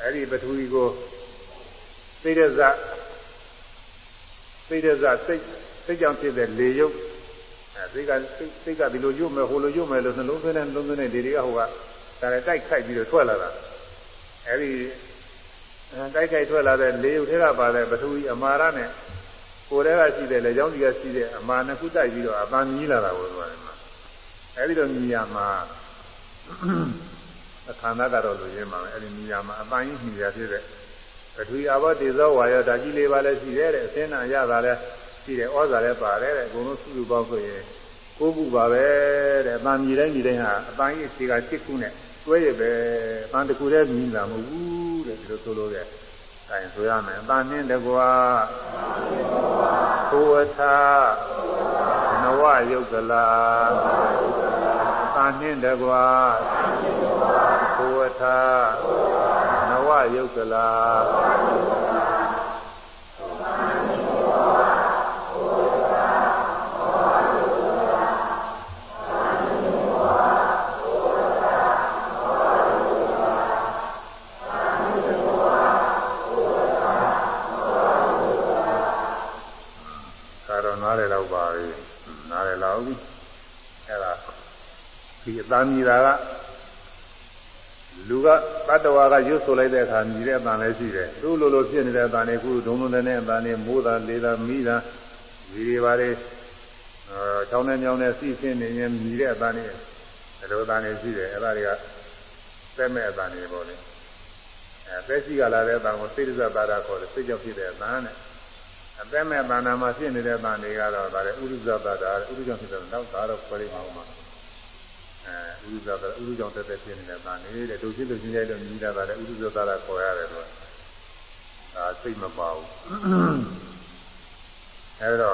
အဲအဲ့ဒီပထဝီကိုသိတဲ့ဇသိတဲ့ဇစိတ်စိတ်ကြောင့်ဖြစ်တဲ့လေယုတ်အဲစိတ်ကစိတ်ကဒီလိုယုတ်မယ်ဟိုလိုယုတ်မယ်လို့နှလုံးသွင်းတဲ့နှလုံးသွင်းတဲ့ဒီတွေကဟိုကဒါလည်းတိုက်ခိုက်ပြီးတော့ထွက်လာတာအဲဒီတိုက်ခိုက်ထွက်လာတဲ့လေယုတ်ထဲကပါတဲ့ပထဝီအမာရနဲ့ ကိုယ်ထဲကရှိတဲ့လေကြောင်းကြီးကရှိတဲ့အမာနှစ်ခုတိုက်ပြီးတော့အပန်းမြည်လာတာကိုဆိုတယ်မှာအဲဒီလိုမြည်ရမှာအခန္ဓာကတော့လူရင်းမှာပဲအဲဒီမြည်ရမှာအပန်းကြီးမြည်ရဖြစ်တဲ့ပထဝီအဘောတေဇောဝါယောဓာကြီးလေးပါလည်းရှိတယ်တဲ့အစင်းနာရတာလည်းရှိတယ်ဩဇာလည်းပါတယ်တဲ့အကုန်လုံးစုစုပေါင်းဆိုရင်ကိုးခုပါပဲတဲ့အပန်းမြည်တိုင်းမြည်တိုင်းဟာအပန်းကြီးခြေက7ခုနဲ့တွဲရပဲအပန်းတစ်ခုတည်းမြည်လာမဟုတ်ဘူးတဲ့ဒီလိုဆိုလို့ရတယ်။ အဲဆိုရမယ်။တန်နှင်းတကွာကိုဝထာနဝယုတ်ကလာတန်နှင်းတကွာကိုဝထာနဝယုတ်ကလာ ဒီအသားမြည်တာကလူကတတ္တဝါကရွတ်ဆိုလိုက်တဲ့အခါမြည်တဲ့အတန်လည်းရှိတယ်သူ့လိုလိုဖြစ်နေတဲ့အတန်တွေခုဒုံလုံးတဲ့အတန်တွေမိုးတာလေတာမိတာဒီတွေပါလေအဲချောင်းနဲ့မြောင်းနဲ့စီးဆင်းနေရင်မြည်တဲ့အတန်တွေအလိုအတန်တွေရှိတယ်အဲ့ဒါတွေကသက်မဲ့အတန်တွေပေါ့လေအဲသက်ရှိကလာတဲ့အတန်ကိုစိတ်ဒဇသာရခေါ်တယ်စိတ်ကြောင့်ဖြစ်တဲ့အတန်နဲ့ အသက်မဲ့တဏ္ဍာမှာဖြစ်နေတဲ့အတန်တွေကတော့ဒါလည်းဥရုဇသာရဥရုကြောင့်ဖြစ်တဲ့နောက်သာတော့ခေါ်လိမ့်မှာပါအဲဥဒ္ဒသာဥဒ္ဒကြောင့်တက်တက်ဖြစ်နေတဲ့ဗာနေတဲ့ဒုဖြစ်လို့ရှင်းရိုက်လို့မြည်တာကလည်းဥဒ္ဒသာသာခေါ်ရတယ်လို့ဒါစိတ်မပါဘူးအဲဒါ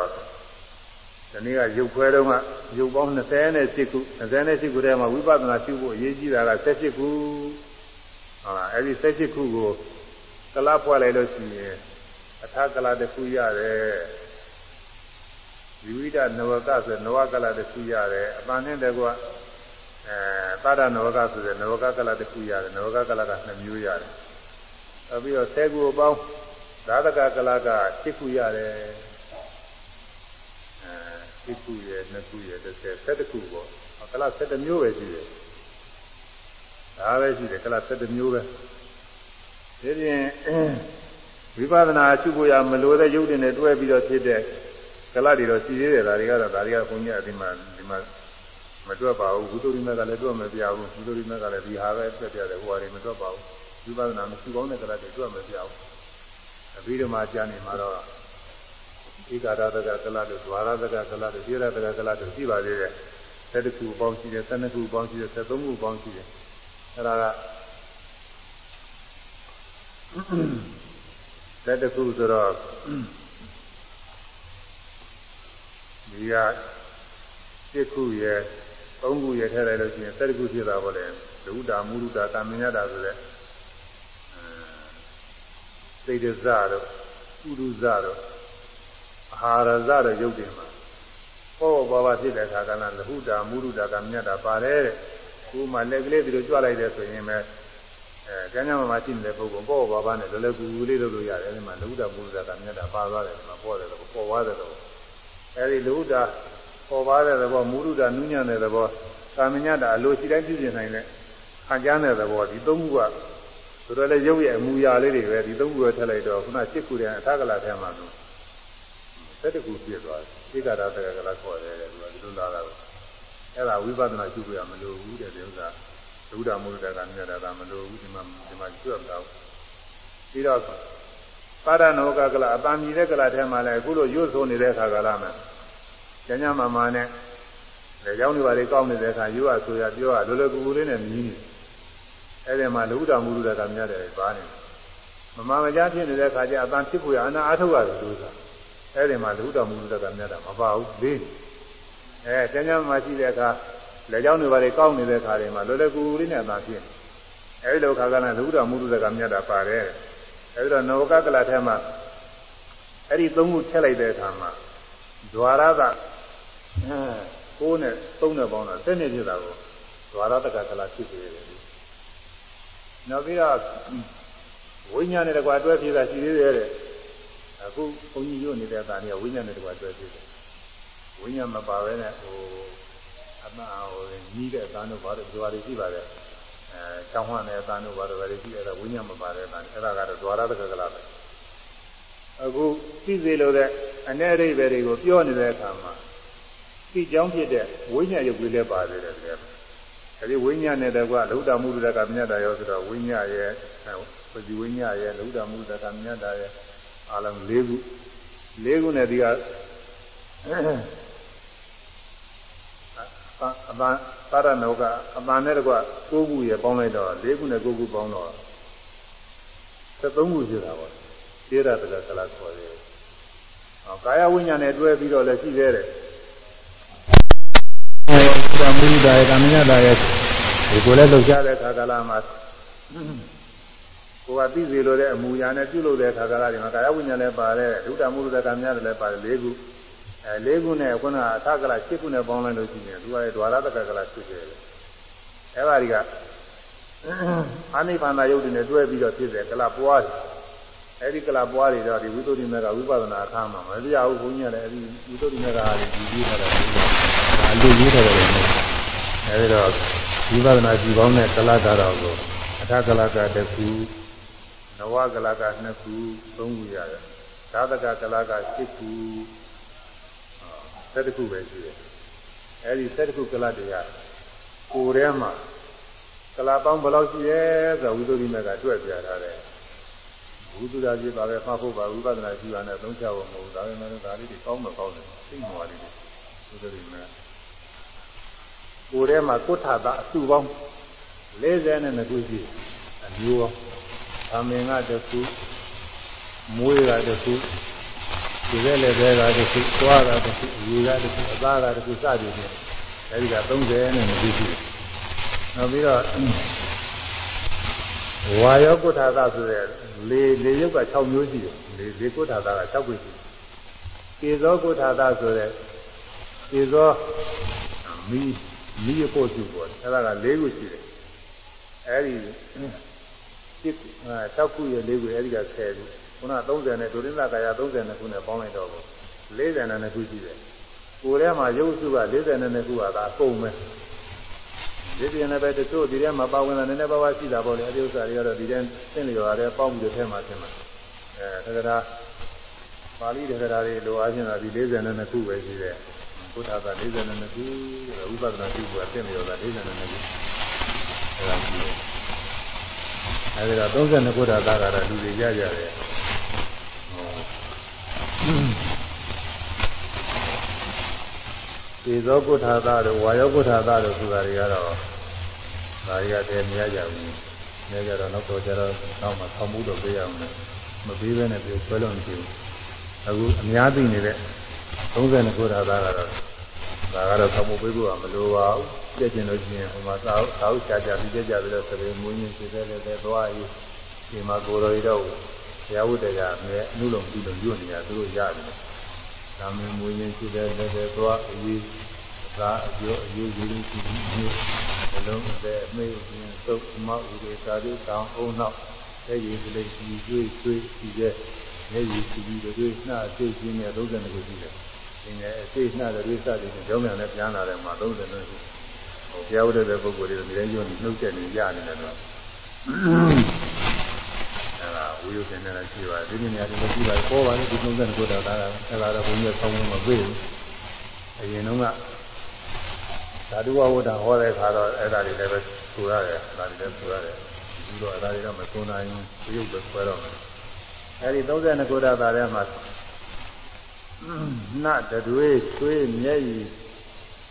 ဒီနေ့ကရုပ်ခွဲတော့ကရုပ်ပေါင်း28ခု28ခုထဲမှာဝိပဿနာရှုဖို့အရေးကြီးတာက78ခုဟုတ်လားအဲဒီ78ခုကိုကလဖွက်လိုက်လို့ရှိရင် အထာကလတစ်ခုရတယ်ဝိဝိဒနဝကဆိုနဝကလတစ်ခုရတယ်အပန်းနဲ့တကွအဲသာရနဝကဆိုတဲ့နဝကကလတစ်ခုရတယ်နဝကကလက2မျိုးရတယ်နောက်ပြီးတော့10ခုအပေါင်းသာသကကလက7ခုရတယ်အဲ7ခုရယ်2ခုရယ်30 7ခုပေါ့ကလ7မျိုးပဲရှိတယ်ဒါပဲရှိတယ်ကလ7မျိုးပဲပြင် ဝိပဿနာရှုဖို့ရမလိုတဲ့ယုတ်တင်နဲ့တွဲပြီးတော့ဖြစ်တဲ့ကလတွေတော့ရှိသေးတယ်ဒါတွေကတော့ဒါတွေကဘုန်းကြီးအဒီမှာဒီမှာမတွက်ပါဘူးဘုသူရိမက်ကလည်းတွက်မပြဘူးဘုသူရိမက်ကလည်းဒီဟာပဲတွက်ပြတယ်ဟိုဟာတွေမတွက်ပါဘူးဝိပဿနာမရှိကောင်းတဲ့ကလတွေတွက်မပြဘူးအပြီးတော့မှကြားနေမှာတော့ဧကာရတကကလတို့ဒွါရတကကလတို့တိရတကကလတို့ရှိပါသေးတယ်၁၁ခုပေါင်းရှိတယ်၁၂ခုပေါင်းရှိတယ်၁၃ခုပေါင်းရှိတယ်အဲ့ဒါက လက်တစ်ခုဆိုတော့ဒီက7ခုရယ်3ခုရယ်ထည့်လိုက်လို့ရှိရင်7ခုဖြစ်တာပေါ့လေလူတာမူလူတာတာမညတာဆိုတဲ့သိဒဇတို့ဥဒုဇတို့အာဟာရဇတို့ရုပ်တင်မှာပေါ်ပေါ်ပါပါဖြစ်တဲ့အခါကလည်းလဟုတာမူလူတာကမြတ်တာပါတယ်တဲ့ကိုယ်မှလက်ကလေးဒီလိုကြွလိုက်တဲ့ဆိုရင်ပဲ အဲကျမ်းစာမှာရှိနေတဲ့ပုဂ္ဂိုလ်ပေါ့ဘာဘာနဲ့လောလောကူကူလေးလုပ်လို့ရတယ်အဲဒီမှာလူဒ္ဓဘုရားကမြတ်တာပါသွားတယ်ဒီမှာပေါ်တယ်တော့ပေါ်သွားတယ်တော့အဲဒီလူဒ္ဓပေါ်သွားတဲ့သဘောမူရုဒ္ဓနုညံ့တဲ့သဘောကာမညတာအလိုရှိတိုင်းပြည့်စုံနိုင်တဲ့ခံကြမ်းတဲ့သဘောဒီသုံးခုကဆိုတော့လေရုပ်ရဲ့အမူအရာလေးတွေပဲဒီသုံးခုကိုထည့်လိုက်တော့ခုန၈ခုတည်းအထကလာထဲမှာလို့၁၁ခုပြည့်သွားတယ်ဧကရာတကကလာခေါ်တယ်တဲ့ဒီလိုလာတာကိုအဲ့ဒါဝိပဿနာရှုပြရမလို့ဘူးတဲ့ဒီဥစ္စာ ဒုဒ္ဓမုဒ္ဒကမြတ်တာမလို့ဘူးဒီမှာဒီမှာကျွတ်တော့ပြီးတော့ပါရဏောကကလအပန်းမြည်တဲ့ကလထဲမှာလည်းအခုလိုရွတ်ဆိုနေတဲ့အခါကလာမယ်ကျမ်းညမမာနဲ့လေကြောင်းတွေပါလေကောင်းနေတဲ့အခါရွတ်ဆိုရပြောရလောလောကူကူလေးနဲ့မြည်နေအဲ့ဒီမှာဒုဒ္ဓမုဒ္ဒကမြတ်တယ်ပါနေမမမကြားဖြစ်နေတဲ့အခါကျအပန်းဖြစ်ဖို့ရအနာအားထုတ်ရတယ်လို့ဆိုတာအဲ့ဒီမှာဒုဒ္ဓမုဒ္ဒကမြတ်တာမပါဘူးလေးအဲကျမ်းညမမာရှိတဲ့အခါ လက်ကြောင်းတွေဘာတွေကောက်နေတဲ့ခါတွေမှာလွယ်လွယ်ကူကူလေးနဲ့အသာဖြစ်နေအဲဒီလိုခါကလည်းလူတော်မှုလူတကမြတ်တာပါတယ်အဲဒီတော့နဝကကလာထဲမှာအဲ့ဒီသုံးခုထည့်လိုက်တဲ့အခါမှာဒွါရသအဲကိုးနဲ့သုံးနဲ့ပေါင်းတာဆက်နေဖြစ်တာကိုဒွါရတကကလာဖြစ်နေတယ်နောက်ပြီးတော့ဝိညာဉ်နဲ့တကွာတွဲဖြစ်တာရှိသေးတယ်တဲ့အခုဘုန်းကြီးညွှန်နေတဲ့အခါနေဝိညာဉ်နဲ့တကွာတွဲဖြစ်တယ်ဝိညာဉ်မပါဘဲနဲ့ဟို အမှန်ဟိုကြီးတဲ့အတန်းတို့ဘာလို့ကြွားရရှိပါတယ်အဲချောင်းဝှမ်းတဲ့အတန်းတို့ဘာလို့ပဲရှိအဲ့ဒါဝိညာဉ်မပါတဲ့အတန်းအဲ့ဒါကတော့ဒွါရတကကလာပဲအခုသိစေလို့တဲ့အ내အရိပ်ပဲတွေကိုပြောနေတဲ့အခါမှာသိကြောင်းဖြစ်တဲ့ဝိညာဉ်ရုပ်ကြီးလည်းပါသေးတယ်ဗျာအဲဒီဝိညာဉ်နဲ့တကွလုဒ္ဓမုဒ္ဒကမြတ်တာရောဆိုတော့ဝိညာဉ်ရဲ့ပဇိဝိညာဉ်ရဲ့လုဒ္ဓမုဒ္ဒကမြတ်တာရဲ့အလုံး၄ခု၄ခုနဲ့ဒီက အပန်းသာရဏောကအပန်းနဲ့တကွ၉ခုရပေါင်းလိုက်တော့၄ခုနဲ့၉ခုပေါင်းတော့73ခုရှိတာပေါ့သေရတကကလခေါ်တယ်။ဟောကာယဝိညာဉ်နဲ့တွဲပြီးတော့လည်းရှိသေးတယ်။ကာမိတာရဲ့ကာမညတာရဲ့ဒီကိုလည်းလှုပ်ရှားတဲ့ခါကာလမှာကိုယ်ကသိစေလိုတဲ့အမူအရာနဲ့ပြုလုပ်တဲ့ခါကာလတွေမှာကာယဝိညာဉ်လည်းပါတယ်ဒုတ္တမုဒ္ဒကမြတ်လည်းပါတယ်၄ခု။ အဲ၄ခုနဲ့ခုနကအထကလ၈ခုနဲ့ပေါင်းလိုက်လို့ရှိရင်သူကရဲ့ဒွါရတကကလဖြစ်တယ်အဲပါဒီကအာနိဗ္ဗာန်ယုတ်တွေနဲ့တွဲပြီးတော့ဖြစ်တယ်ကလပွားတယ်အဲဒီကလပွားတွေတော့ဒီဝိသုဒ္ဓိမေကဝိပဿနာအခါမှာမပြဘူးဘုန်းကြီးကလည်းအဲဒီဝိသုဒ္ဓိမေကလည်းဒီကြီးထားတယ်ဒါအလူကြီးထားတယ်အဲဒီတော့ဝိပဿနာကြည်ပေါင်းတဲ့ကလကတော့ကိုအထကလကတစ်ခုနဝကလကနှစ်ခုသုံးခုရတယ်သာသကကလက၈ခု ၁၁ခုပဲရှိတယ်အဲဒီ၁၁ခုကလတ်တွေကကိုယ်ထဲမှာကလာပေါင်းဘယ်လောက်ရှိရဲဆိုဝိသုဒ္ဓိမေကတွေ့ပြထားတယ်ဝိသုဒ္ဓကြီးပါပဲဖတ်ဖို့ပါဝိပဿနာရှိပါနဲ့သုံးချဖို့မဟုတ်ဘူးဒါပေမဲ့ဒါလေးတွေကောင်းမကောင်းတယ်သိမှပါလိမ့်မယ်ဝိသုဒ္ဓိမေကိုယ်ထဲမှာကုဋ္ဌတာအစုပေါင်း42ခုရှိအမျိုးပေါင်းသမင်ကတခုမွေးကတခု ဒီကလည်းဘဲကတခုသွားတာတခုရေကတခုအသားကတခုစသည်ဖြင့်အဲဒီက30နဲ့မပြီးရှိတယ်နောက်ပြီးတော့ဝါယောကုဋ္ဌာသဆိုတဲ့လေလေရုပ်က6မျိုးရှိတယ်လေလေကုဋ္ဌာသက6ခုရှိတယ်ကေဇောကုဋ္ဌာသဆိုတဲ့ကေဇောမီးမီးဖို့စုပေါ်တယ်အဲဒါက၄ခုရှိတယ်အဲဒီ6ခုရဲ့၄ခုအဲဒီက10ခု ခုန30နဲ့ဒုရင်းသကာယ32ခုနဲ့ပေါင်းလိုက်တော့42ခုရှိတယ်ကိုယ်ထဲမှာရုပ်စုက42ခုကသာပုံပဲဒီပြင်လည်းပဲတချို့ဒီထဲမှာပါဝင်တာနည်းနည်းပါးပါးရှိတာပေါ့လေအဲဒီဥစ္စာတွေကတော့ဒီထဲသင်လျော်ရတယ်ပေါက်ပြီးတော့ထဲမှာသင်မှာအဲသက္ကရာပါဠိတက္ကရာတွေလိုအားဖြင့်တော့ဒီ42ခုပဲရှိတယ်ဘုရားက42ခုဝိပဿနာပြုဖို့သင်လျော်တာ42ခုအဲဒါရှိတယ် အဲဒီတော့32ခုတာကတော့လူတွေရကြတယ်သေသောကုဋ္ဌာသတို့ဝါယောကုဋ္ဌာသတို့ဆိုတာတွေကတော့ဒါတွေကတည်းမရကြဘူး။နေကြတော့နောက်တော့ကျတော့နောက်မှဆောင်းမှုတော့ပေးရအောင်လေ။မပေးဘဲနဲ့ပြောဆွဲလို့မရှိဘူး။အခုအများသိနေတဲ့32ကုဋ္ဌာသကတော့ဒါကတော့ဆောင်းမှုပေးဖို့ကမလိုပါဘူး။ ပြည့်ကျင်လို့ရှိရင်ဟိုမှာသာသာဥချာချာပြီးကြကြပြီးတော့သဘေမွေးရင်းဖြစ်တဲ့တဲ့သွားရေးဒီမှာကိုယ်တော်ရတော့ဘုရားဝတ္တရားအမြဲအမှုလုံးပြီးလို့ညွတ်နေတာသူတို့ရတယ်။သာမင်မွေးရင်းဖြစ်တဲ့တဲ့သွားအရေးသာအကျိုးအရေးကြီးကြီးရှိပြီးဘလုံးအသက်အမေ့အင်းသုတ်မောက်ဥဒေသာတိတောင်အုံနောက်တဲ့ရည်ကလေးကြီးကျွေးကျွေးရှိတဲ့မျက်ရည်ရှိပြီးတွေနှာသိခြင်းနဲ့32ခုရှိတယ်။ဒီနဲ့အသိနှာတွေစသည်ဖြင့်ကြောင်းမြန်နဲ့ပြန်လာတယ်မှာ32ခုဟိုဘုရားဝ တ္တတဲ့ပုဂ္ဂိုလ်တွေဒီတိုင်းကျုံနှုတ်ချက်နေရနေတယ်တော့အဲဒါဝိယုတင်နေတာရှိပါတယ်ဒီနေ့နေရာဒီလိုရှိပါတယ်ပေါ်ပါလေဒီ32ခုတော့ဒါကအဲဒါတော့ဘုန်းကြီးဆောင်းဝင်မပြေဘူးအရင်တော့ကဓာတုဝဝဒဟောတဲ့အခါတော့အဲ့ဒါတွေလည်းပဲဆိုရတယ်အဲ့ဒါတွေလည်းဆိုရတယ်ဒီလိုအဲ့ဒါတွေတော့မဆိုနိုင်ဘူးရုပ်ပဲဆွဲတော့မယ်အဲ့ဒီ32ခုဓာတ်သားထဲမှာနတ်တွေဆွေးမျက်ရည်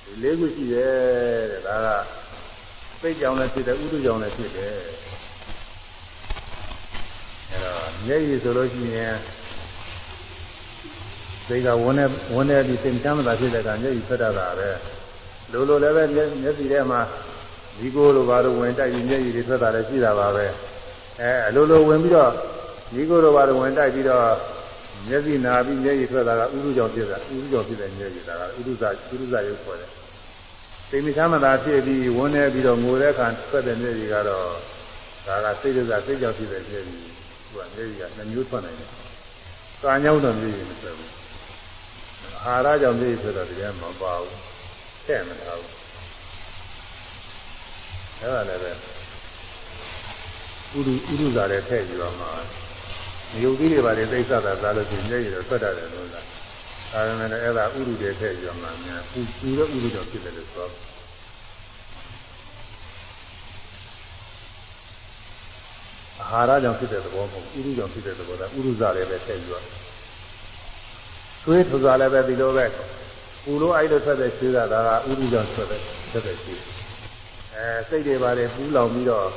ဒီလေးခုရှိတယ်တဲ့ဒါကစိတ်ကြောင့်လည်းဖြစ်တယ်ဥဒုကြောင့်လည်းဖြစ်တယ်အဲ့တော့မျက်ရည်ဆိုလို့ရှိရင်စိတ်ကဝန်းနေဝန်းနေပြီးစိတ်ချမ်းသာဖြစ်တဲ့ကမျက်ရည်ထွက်တာပဲလိုလိုလည်းပဲမျက်စိထဲမှာဒီကိုလိုဘာလို့ဝင်တိုက်ပြီးမျက်ရည်တွေထွက်တာလည်းရှိတာပါပဲအဲအလိုလိုဝင်ပြီးတော့ဒီကိုလိုဘာလို့ဝင်တိုက်ပြီးတော့ မျက်စိနာပြီးမျက်ရည်ထွက်တာကဥရုကြောင့်ဖြစ်တာဥရုကြောင့်ဖြစ်တဲ့မျက်ရည်ဒါကဥရုဇဥရုဇရုပ်ခေါ်တယ်စိတ်မချမ်းသာဖြစ်ပြီးဝန်းနေပြီးတော့ငိုတဲ့အခါထွက်တဲ့မျက်ရည်ကတော့ဒါကစိတ်ဒုက္ခစိတ်ကြောင့်ဖြစ်တဲ့မျက်ရည်သူကမျက်ရည်ကနှမျိုးထွက်နိုင်တယ်။ကာညောင်းတော့မျက်ရည်မထွက်ဘူး။အာဟာရကြောင့်မျက်ရည်ထွက်တော့တရားမပါဘူး။တဲ့မထားဘူးအဲ့ဒါလည်းပဲဥရုဥရုဇာလည်းထည့်ပြီးတော့မှ မြုပ်သီးတွေပါလေသိစ္စာသာသားလို့ရှိရင်မျက်ရည်တော့ထွက်တတ်တယ်လို့လားဒါပေမဲ့လည်းအဲ့ဒါဥရုတွေထည့်ပြီးတော့မှများပူပူတဲ့ဥရုတော့ဖြစ်တယ်လို့ဆိုအာဟာရကြောင့်ဖြစ်တဲ့သဘောမဟုတ်ဥရုကြောင့်ဖြစ်တဲ့သဘောဒါဥရုဇာလည်းပဲထည့်ပြီးတော့သွေးထူစားလည်းပဲဒီလိုပဲပူလို့အဲ့လိုထွက်တဲ့ခြေကဒါကဥဒုကြောင့်ထွက်တဲ့ထွက်တဲ့ခြေအဲစိတ်တွေပါတယ်ပူလောင်ပြီးတော့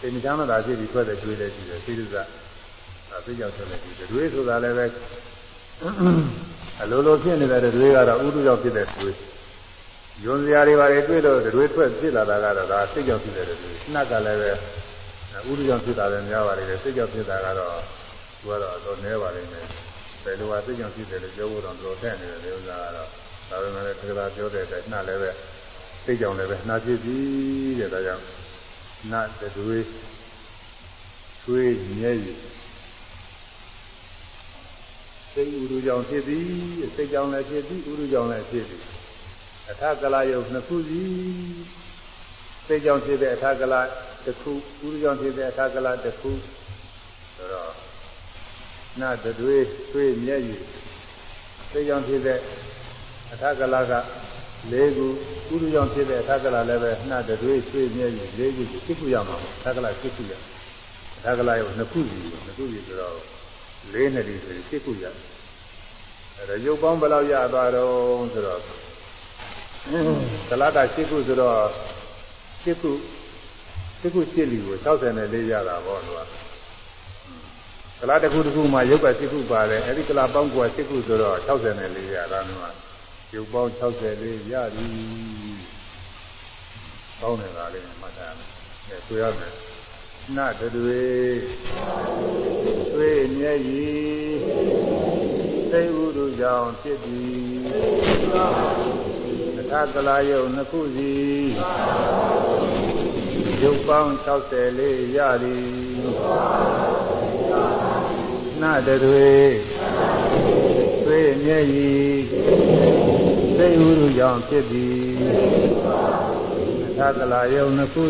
စိတ်မချမ်းသာဖြစ်ပြီးထွက်တဲ့ခြေလည်းရှိတယ်စိတ်ဒုက္ခအဲစိတ်ကြောင့်ထွက်တဲ့ခြေတွေဆိုတာလည်းပဲအလိုလိုဖြစ်နေတဲ့တွေကတော့ဥဒုကြောင့်ဖြစ်တဲ့တွေယွန်စရာတွေပါတယ်တွေ့လို့တွေထွက်ဖြစ်လာတာကတော့ဒါစိတ်ကြောင့်ဖြစ်တဲ့တွေနှက်ကလည်းပဲဥဒုကြောင့်ဖြစ်တာလည်းများပါလေစိတ်ကြောင့်ဖြစ်တာကတော့သူကတော့တော့နည်းပါလိမ့်မယ်ဘယ်လိုဟာစိတ်ကြောင့်ဖြစ်တယ်လို့ပြောဖို့တော့တော်တဲ့နေတယ်ဒီဥစ္စာကတော့ဒါပေမဲ့လည်းသက္ကရာပြောတဲ့အတွက်နှလည်းပဲသိကြောင်လည်းပဲနှဖြစ်ပြီးတဲ့ဒါကြောင့်နှတတွေးသွေးမြဲရည် စိတ်ဥဒုကြောင့်ဖြစ်သည်စိတ်ကြောင့်လည်းဖြစ်သည်ဥဒုကြောင့်လည်းဖြစ်သည်အထကလာယုတ်နှစ်ခုစီစိတ်ကြောင့်ဖြစ်တဲ့အထကလာတစ်ခုဥဒုကြောင့်ဖြစ်တဲ့အထကလာတစ်ခုဆိုတော့နှတတွေးသွေးမြဲရည်စိတ်ကြောင့်ဖြစ်တဲ့အထကလာက၄ခုဥဒုကြောင့်ဖြစ်တဲ့အထကလာလည်းပဲနှတတွေးဆွေးမြဲကြီး၄ခုဖြစ်ခုရမှာအထကလာဖြစ်ခုရအထကလာရောနှစ်ခုကြီးနှစ်ခုကြီးဆိုတော့ ၄နှစ်ဒီဆိုဖြစ်ခုရအဲဒါရုပ်ပေါင်းဘယ်လောက်ရသွားတော့ဆိုတော့ကလာတာဖြစ်ခုဆိုတော့ဖြစ်ခုဖြစ်ခုဖြစ်လီကို64ရတာပေါ့လို့ကလာတစ်ခုတစ်ခုမှရုပ်ကဖြစ်ခုပါတယ်အဲဒီကလာပေါင်းကွာဖြစ်ခုဆိုတော့64ရတာမျိုးရုပ်ပေါင်း64ရပြီ။ကောင်းတယ်လားလေးမှတ်ထားမယ်။အဲဆိုရမယ်။ နတတွေသွေးမျက်ရည်သိဥဒုကြောင့်ဖြစ်သည်။သထကလာယုံနှစ်ခုစီရုပ်ပေါင်း64ရသည်။နတတွေသွေးမျက်ရည်စိတ်ဥရုကြောင့်ဖြစ်သည်သထကလာယုံနှစ်ခု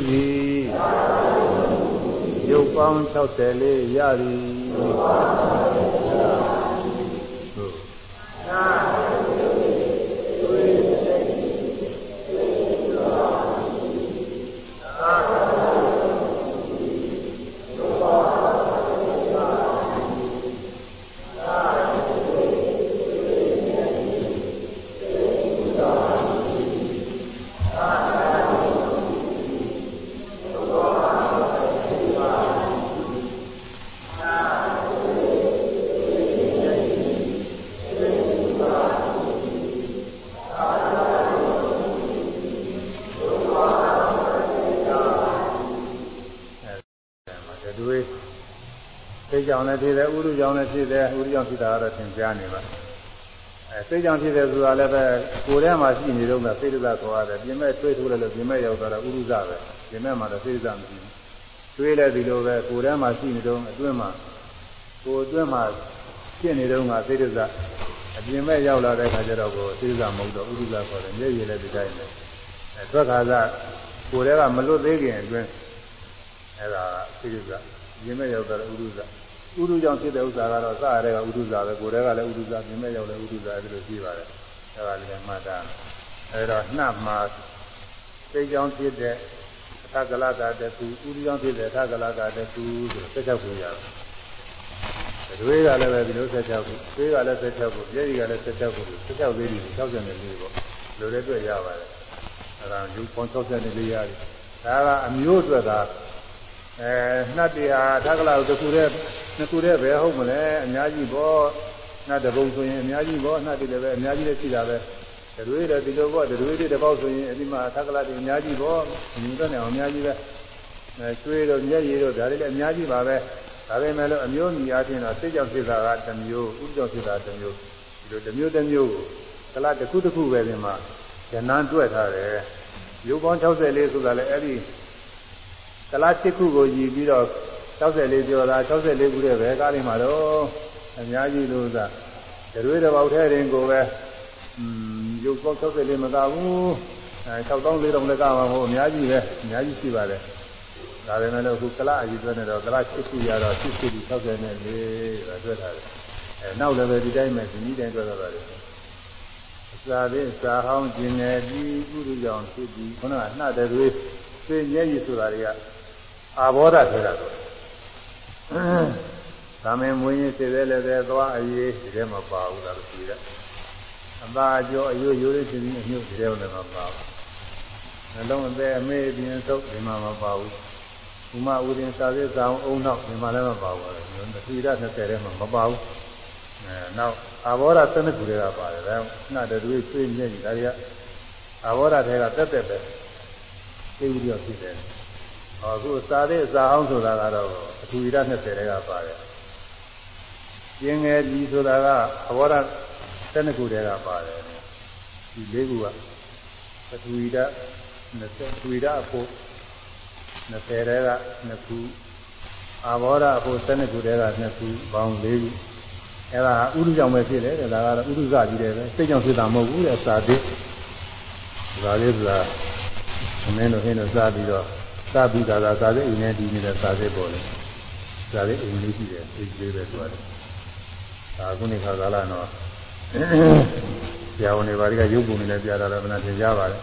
သည်ယုတ်ပေါင်း64ရသည် ကြောင့်လည်းဖြစ်တယ်ဥရုကြောင့်လည်းဖြစ်တယ်ဥရုကြောင့်ဖြစ်တာကတော့သင်ကြားနေပါအဲစိတ်ကြောင့်ဖြစ်တယ်ဆိုတာလည်းပဲကိုယ်ထဲမှာရှိနေတော့ကစိတ်ဒုက္ခခေါ်ရတယ်ပြင်မဲ့တွေးထိုးလိုက်လို့ပြင်မဲ့ရောက်သွားတာဥရုဇပဲပြင်မဲ့မှာတော့စိတ်ဒုက္ခမရှိဘူးတွေးလည်းဒီလိုပဲကိုယ်ထဲမှာရှိနေတော့အတွင်းမှာကိုယ်အတွင်းမှာဖြစ်နေတော့ကစိတ်ဒုက္ခအပြင်မဲ့ရောက်လာတဲ့ခါကျတော့ကိုယ်စိတ်ဒုက္ခမဟုတ်တော့ဥရုဇခေါ်တယ်မျက်ရည်လည်းဒီတိုင်းပဲအဲသွက်ခါကကိုယ်ထဲကမလွတ်သေးခင်အတွင်းအဲဒါစိတ်ဒုက္ခပြင်မဲ့ရောက်တော့ဥရုဇ ဥဒုကြောင့်ဖြစ်တဲ့ဥစ္စာကတော့စရတဲ့ကဥဒုဇာပဲကိုယ်တည်းကလည်းဥဒုဇာပြင်မဲ့ရောက်လည်းဥဒုဇာအဲဒီလိုရှိပါတယ်အဲဒါလည်းမှတ်တာအဲဒါနှပ်မှာစိတ်ကြောင့်ဖြစ်တဲ့အထကလကတခုဥဒုကြောင့်ဖြစ်တဲ့အထကလကတခုဆိုဆက်ချက်ကိုရတယ်တွေးကလည်းပဲဒီလိုဆက်ချက်ကိုတွေးကလည်းဆက်ချက်ကိုပြည့်ရည်ကလည်းဆက်ချက်ကိုဆက်ချက်သေးတယ်64လေးပေါ့လိုတဲ့တွေ့ရပါတယ်အဲဒါယူပေါင်း64လေးရတယ်ဒါကအမျိုးအတွက်က အဲနှတ်တရားသက္ကလာတခုတည်းနှစ်ခုတည်းပဲဟုတ်မလဲအများကြီးပေါ့နှတ်တပုံဆိုရင်အများကြီးပေါ့နှတ်တွေလည်းပဲအများကြီးလည်းရှိတာပဲတွေတွေဒီလိုပေါ့တွေတွေတစ်ပေါက်ဆိုရင်အဒီမှာသက္ကလာတွေအများကြီးပေါ့မြင်တော့နေအောင်အများကြီးပဲအဲကျွေးတော့မျက်ရည်တော့ဒါတွေလည်းအများကြီးပါပဲဒါပေမဲ့လို့အမျိုးမြည်အားဖြင့်တော့စိတ်ကြောင့်ဖြစ်တာကတစ်မျိုးဥပ္ပကြောင့်ဖြစ်တာတစ်မျိုးဒီလိုတစ်မျိုးတစ်မျိုးကိုကလတစ်ခုတစ်ခုပဲဒီမှာဉာဏ်တွက်ထားတယ်ရုပ်ပေါင်း64ဆိုတာလည်းအဲ့ဒီ ကလား7ခုကိုရည်ပြီးတော့64ပြောတာ64ခုတည်းပဲကားလေးမှာတော့အများကြီးလို့သာတွေးတစ်ပေါက်ထဲတင်ကိုပဲอืมရုပ်ပေါက်64မကဘူးအဲ6000 4000လည်းကမှာမဟုတ်အများကြီးပဲအများကြီးရှိပါတယ်ဒါပေမဲ့လို့အခုကလားအကြီးသွင်းနေတော့ကလား7ခုရတော့7ခုဒီ60နဲ့လေဒါတွေ့ထားတယ်အဲနောက်လည်းပဲဒီတိုင်းပဲဒီနည်းတိုင်းတွေ့တော့ပါတယ်စာသေးစာဟောင်းကျင်နေပြီးဥရုကြောင့်ဖြစ်ပြီးခုနကနှတဲ့တွေသိမျက်ရည်ဆိုတာတွေက အာဘောဓထဲတာတော့သာမင်မွေးရင်စေသေးလည်းပဲသွားအရေးဒီထဲမှာပါဘူးလားလို့ပြောတယ်အသာကြောအယိုးရိုးလေးချင်းအမြုပ်ဒီထဲမှာမပါဘူးနှလုံးအသေးအမေးပြင်းသုတ်ဒီမှာမပါဘူးဘုမဥဒင်စာသေးစာအောင်အုံနောက်ဒီမှာလည်းမပါဘူးလေသတိရ20ထဲမှာမပါဘူးအဲနောက်အာဘောဓ12ခုတွေကပါတယ်ဒါနှတတွေဆွေးမြဲကြီးဒါတွေကအာဘောဓထဲကတက်တက်ပဲသိပြီးတော့ဖြစ်တယ်ဟော အခုစာသေးစာအောင်ဆိုတာကတော့အထူရ20တဲကပါတယ်ကျင်ငယ်ကြီးဆိုတာကအဘောဓ12ခုတဲကပါတယ်ဒီလေးခုကအထူရ20အထူရအဖို့20တဲက2ခုအဘောဓအဖို့12ခုတဲက2ခုပေါင်း4ခုအဲ့ဒါဥဒုကြောင့်ပဲဖြစ်တယ်တဲ့ဒါကတော့ဥဒုဇကြီးတယ်ပဲစိတ်ကြောင့်ဖြစ်တာမဟုတ်ဘူးတဲ့စာသေးဒါလေးဆိုတာမင်းတို့ဟင်းတို့စားပြီးတော့ သာပြီးတာသာသာတဲ့အိမ်နဲ့ဒီနေတဲ့သာတဲ့ပေါ်လေသာတဲ့အိမ်လေးရှိတယ်အိမ်လေးပဲသွားတယ်ဒါခုနေခါကာလတော့ဆရာဝန်တွေဘာတွေကရုပ်ပုံတွေလည်းပြတာတော့မနာသင်ကြပါလေ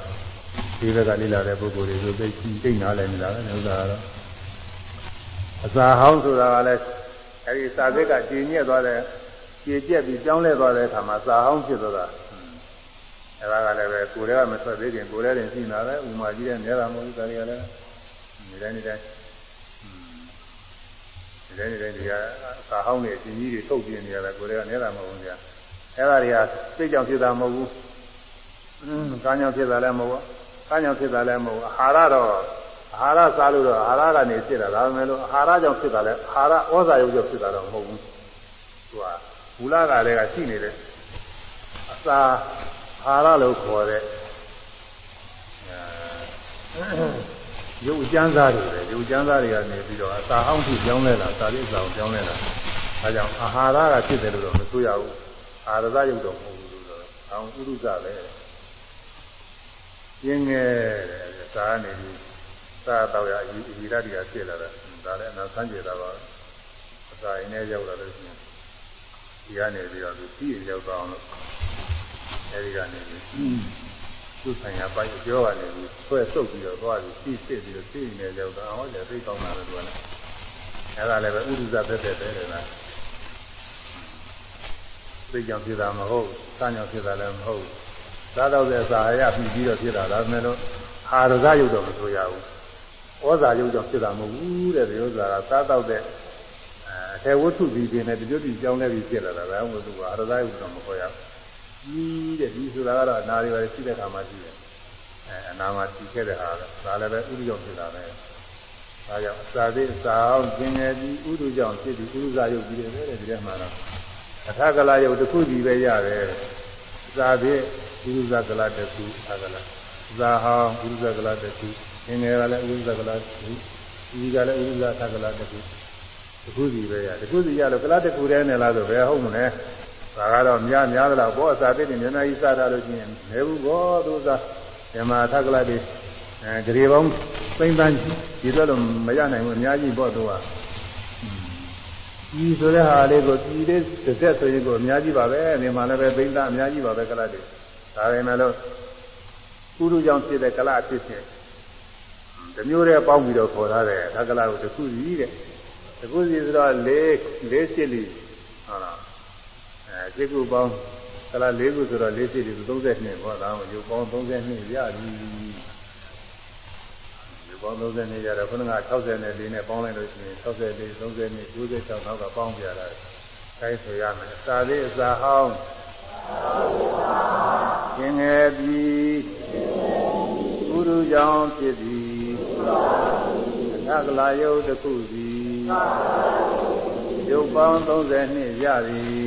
ဒီဘက်ကလိလာတဲ့ပုဂ္ဂိုလ်တွေဆိုသိသိနားလည်နေတာပဲဥစ္စာကတော့အစာဟောင်းဆိုတာကလည်းအဲဒီစာသက်ကကျင်ညက်သွားတဲ့ကျင်ကျက်ပြီးကြောင်းလဲသွားတဲ့အခါမှာစာဟောင်းဖြစ်သွားတာအဲဒါကလည်းပဲကိုယ်တည်းကမဆွဲသေးခင်ကိုယ်တည်းတင်ရှိနေတာပဲဥမာကြီးတဲ့နေရာမဟုတ်ဘူးဒါတွေကလည်း နေတိုင်းနေတိုင်းနေတိုင်းနေတိုင်းဒီကသာဟောင်းနေအချင်းကြီးတွေထုတ်ပြနေရတယ်ကိုယ်တွေကနေတာမဟုတ်ဘူးကြာအဲ့ဒါတွေကစိတ်ကြောင့်ဖြစ်တာမဟုတ်ဘူးอืมကားကြောင့်ဖြစ်တာလည်းမဟုတ်ဘူးကားကြောင့်ဖြစ်တာလည်းမဟုတ်ဘူးအာဟာရတော့အာဟာရစားလို့တော့အာဟာရကနေဖြစ်တာဒါပေမဲ့လို့အာဟာရကြောင့်ဖြစ်တာလည်းအာဟာရဩဇာယုတ်ကြောင့်ဖြစ်တာတော့မဟုတ်ဘူးသူကမူလကလည်းကရှိနေတယ်အစာအာဟာရလို့ခေါ်တဲ့ ရုပ်ကျမ်းသားတွေပဲရုပ်ကျမ်းသားတွေကနေပြီးတော့အစာဟောင်းထိပြောင်းလဲလာစာရိပ်စာကိုပြောင်းလဲလာအဲကြောင့်အာဟာရကဖြစ်တယ်လို့တော့မဆိုရဘူးအာရဇရုပ်တော့မဟုတ်ဘူးလို့တော့အောင်ဥရုဇပဲပြင်းငယ်တယ်သစားနေပြီးစားတော့ရအီရတိကဖြစ်လာတယ်ဒါလည်းအနာဆန်းကျေတာပါအစာရင်းနဲ့ရောက်လာလို့ရှိရင်ဒီကနေပြီးတော့သူပြီးရောက်သွားအောင်လို့အဲဒီကနေပြီး သူ့ဆိုင်ရာပိုက်ပြောကနေပြီးဆွဲဆုပ်ပြီးတော့သွားပြီးပြီးစစ်ပြီးတော့ပြီးနေရောက်တော့ဟောလေသိကောင်းတာလို့ပြောတယ်အဲဒါလည်းပဲဥဒ္ဒဇသက်သက်ပဲတယ်လားသိကြောင်ဖြစ်တာမဟုတ်စမ်းကြောင်ဖြစ်တာလည်းမဟုတ်သာတော့တဲ့စာရပြီးပြီးတော့ဖြစ်တာဒါပေမဲ့လို့အာရဇယုတ်တော့မဆိုရဘူးဩဇာယုတ်ကြောင့်ဖြစ်တာမဟုတ်ဘူးတဲ့ဒီဥစ္စာကသာတော့တဲ့အထေဝတ္ထုပြီးပြင်းတဲ့တကြွတိကြောင်းလဲပြီးဖြစ်လာတာဒါမှမဟုတ်သူကအာရဇယုတ်တော့မခေါ်ရဘူး ကြီးတဲ့ဒီဆိုတာကတော့အနာတွေပါရှိတဲ့ခါမှရှိတယ်အဲအနာမှာရှိခဲ့တဲ့ဟာဒါလည်းပဲဥဒ္ဒကြောင့်ဖြစ်တာပဲဒါကြောင့်သာသေးသာအောင်ကျင်ငယ်ပြီးဥဒ္ဒကြောင့်ဖြစ်ပြီးဥဒ္ဒဇာယုတ်ပြီးတယ်တဲ့ဒီထဲမှာတော့အထကလာယုတ်တစ်ခုကြီးပဲရတယ်သာသေးဥဒ္ဒဇကလာတစ်ခုအကလာဇာဟောင်းဥဒ္ဒဇကလာတစ်ခုငယ်ငယ်ကလည်းဥဒ္ဒဇကလာတစ်ခုဒီကလည်းဥဒ္ဒဇသကလာတစ်ခုတစ်ခုစီပဲရတစ်ခုစီရလို့ကလတ်တစ်ခုတည်းနဲ့လားဆိုဘယ်ဟုတ်မလဲ ဒါကတော့များများသလားဘောအစာသိနေမျက်နှာကြီးစတာလို့ရှိရင်နေဘူးဘောသူစားဓမ္မသကလတိအဲဂရေပေါင်းသိမ့်ပန်းဒီတော့လို့မရနိုင်ဘူးအများကြီးဘောသူကဒီဆိုတဲ့ဟာလေးကိုဒီလေးတစ်သက်ဆိုရင်ကိုအများကြီးပါပဲနေမှာလည်းပဲသိမ့်သားအများကြီးပါပဲကလတ်တိဒါပေမဲ့လို့ကုရုကြောင့်ဖြစ်တဲ့ကလဖြစ်ဖြစ်ဒီမျိုးတည်းပေါင်းပြီးတော့ခေါ်ထားတယ်သကလကိုတစ်ခုစီတဲ့တခုစီဆိုတော့၄၄ရှစ်လီဟုတ်လား အဲရှစ်ခုပေါင်းကလာ၄ခုဆိုတော့၄ရှစ်လီ32ပေါ့ဒါမှရုပ်ပေါင်း32ရပြီရုပ်ပေါင်း32ရတော့ခုနက64နဲ့၄နဲ့ပေါင်းလိုက်လို့ရှိရင်64 32 96နောက်ကပေါင်းပြရတာအဲဆိုရမယ်အစာလေးအစာဟောင်းသင်ငယ်ပြီးကုရုကြောင့်ဖြစ်သည်သကလာယုတ်တစ်ခုစီရုပ်ပေါင်း30နှစ်ရသည်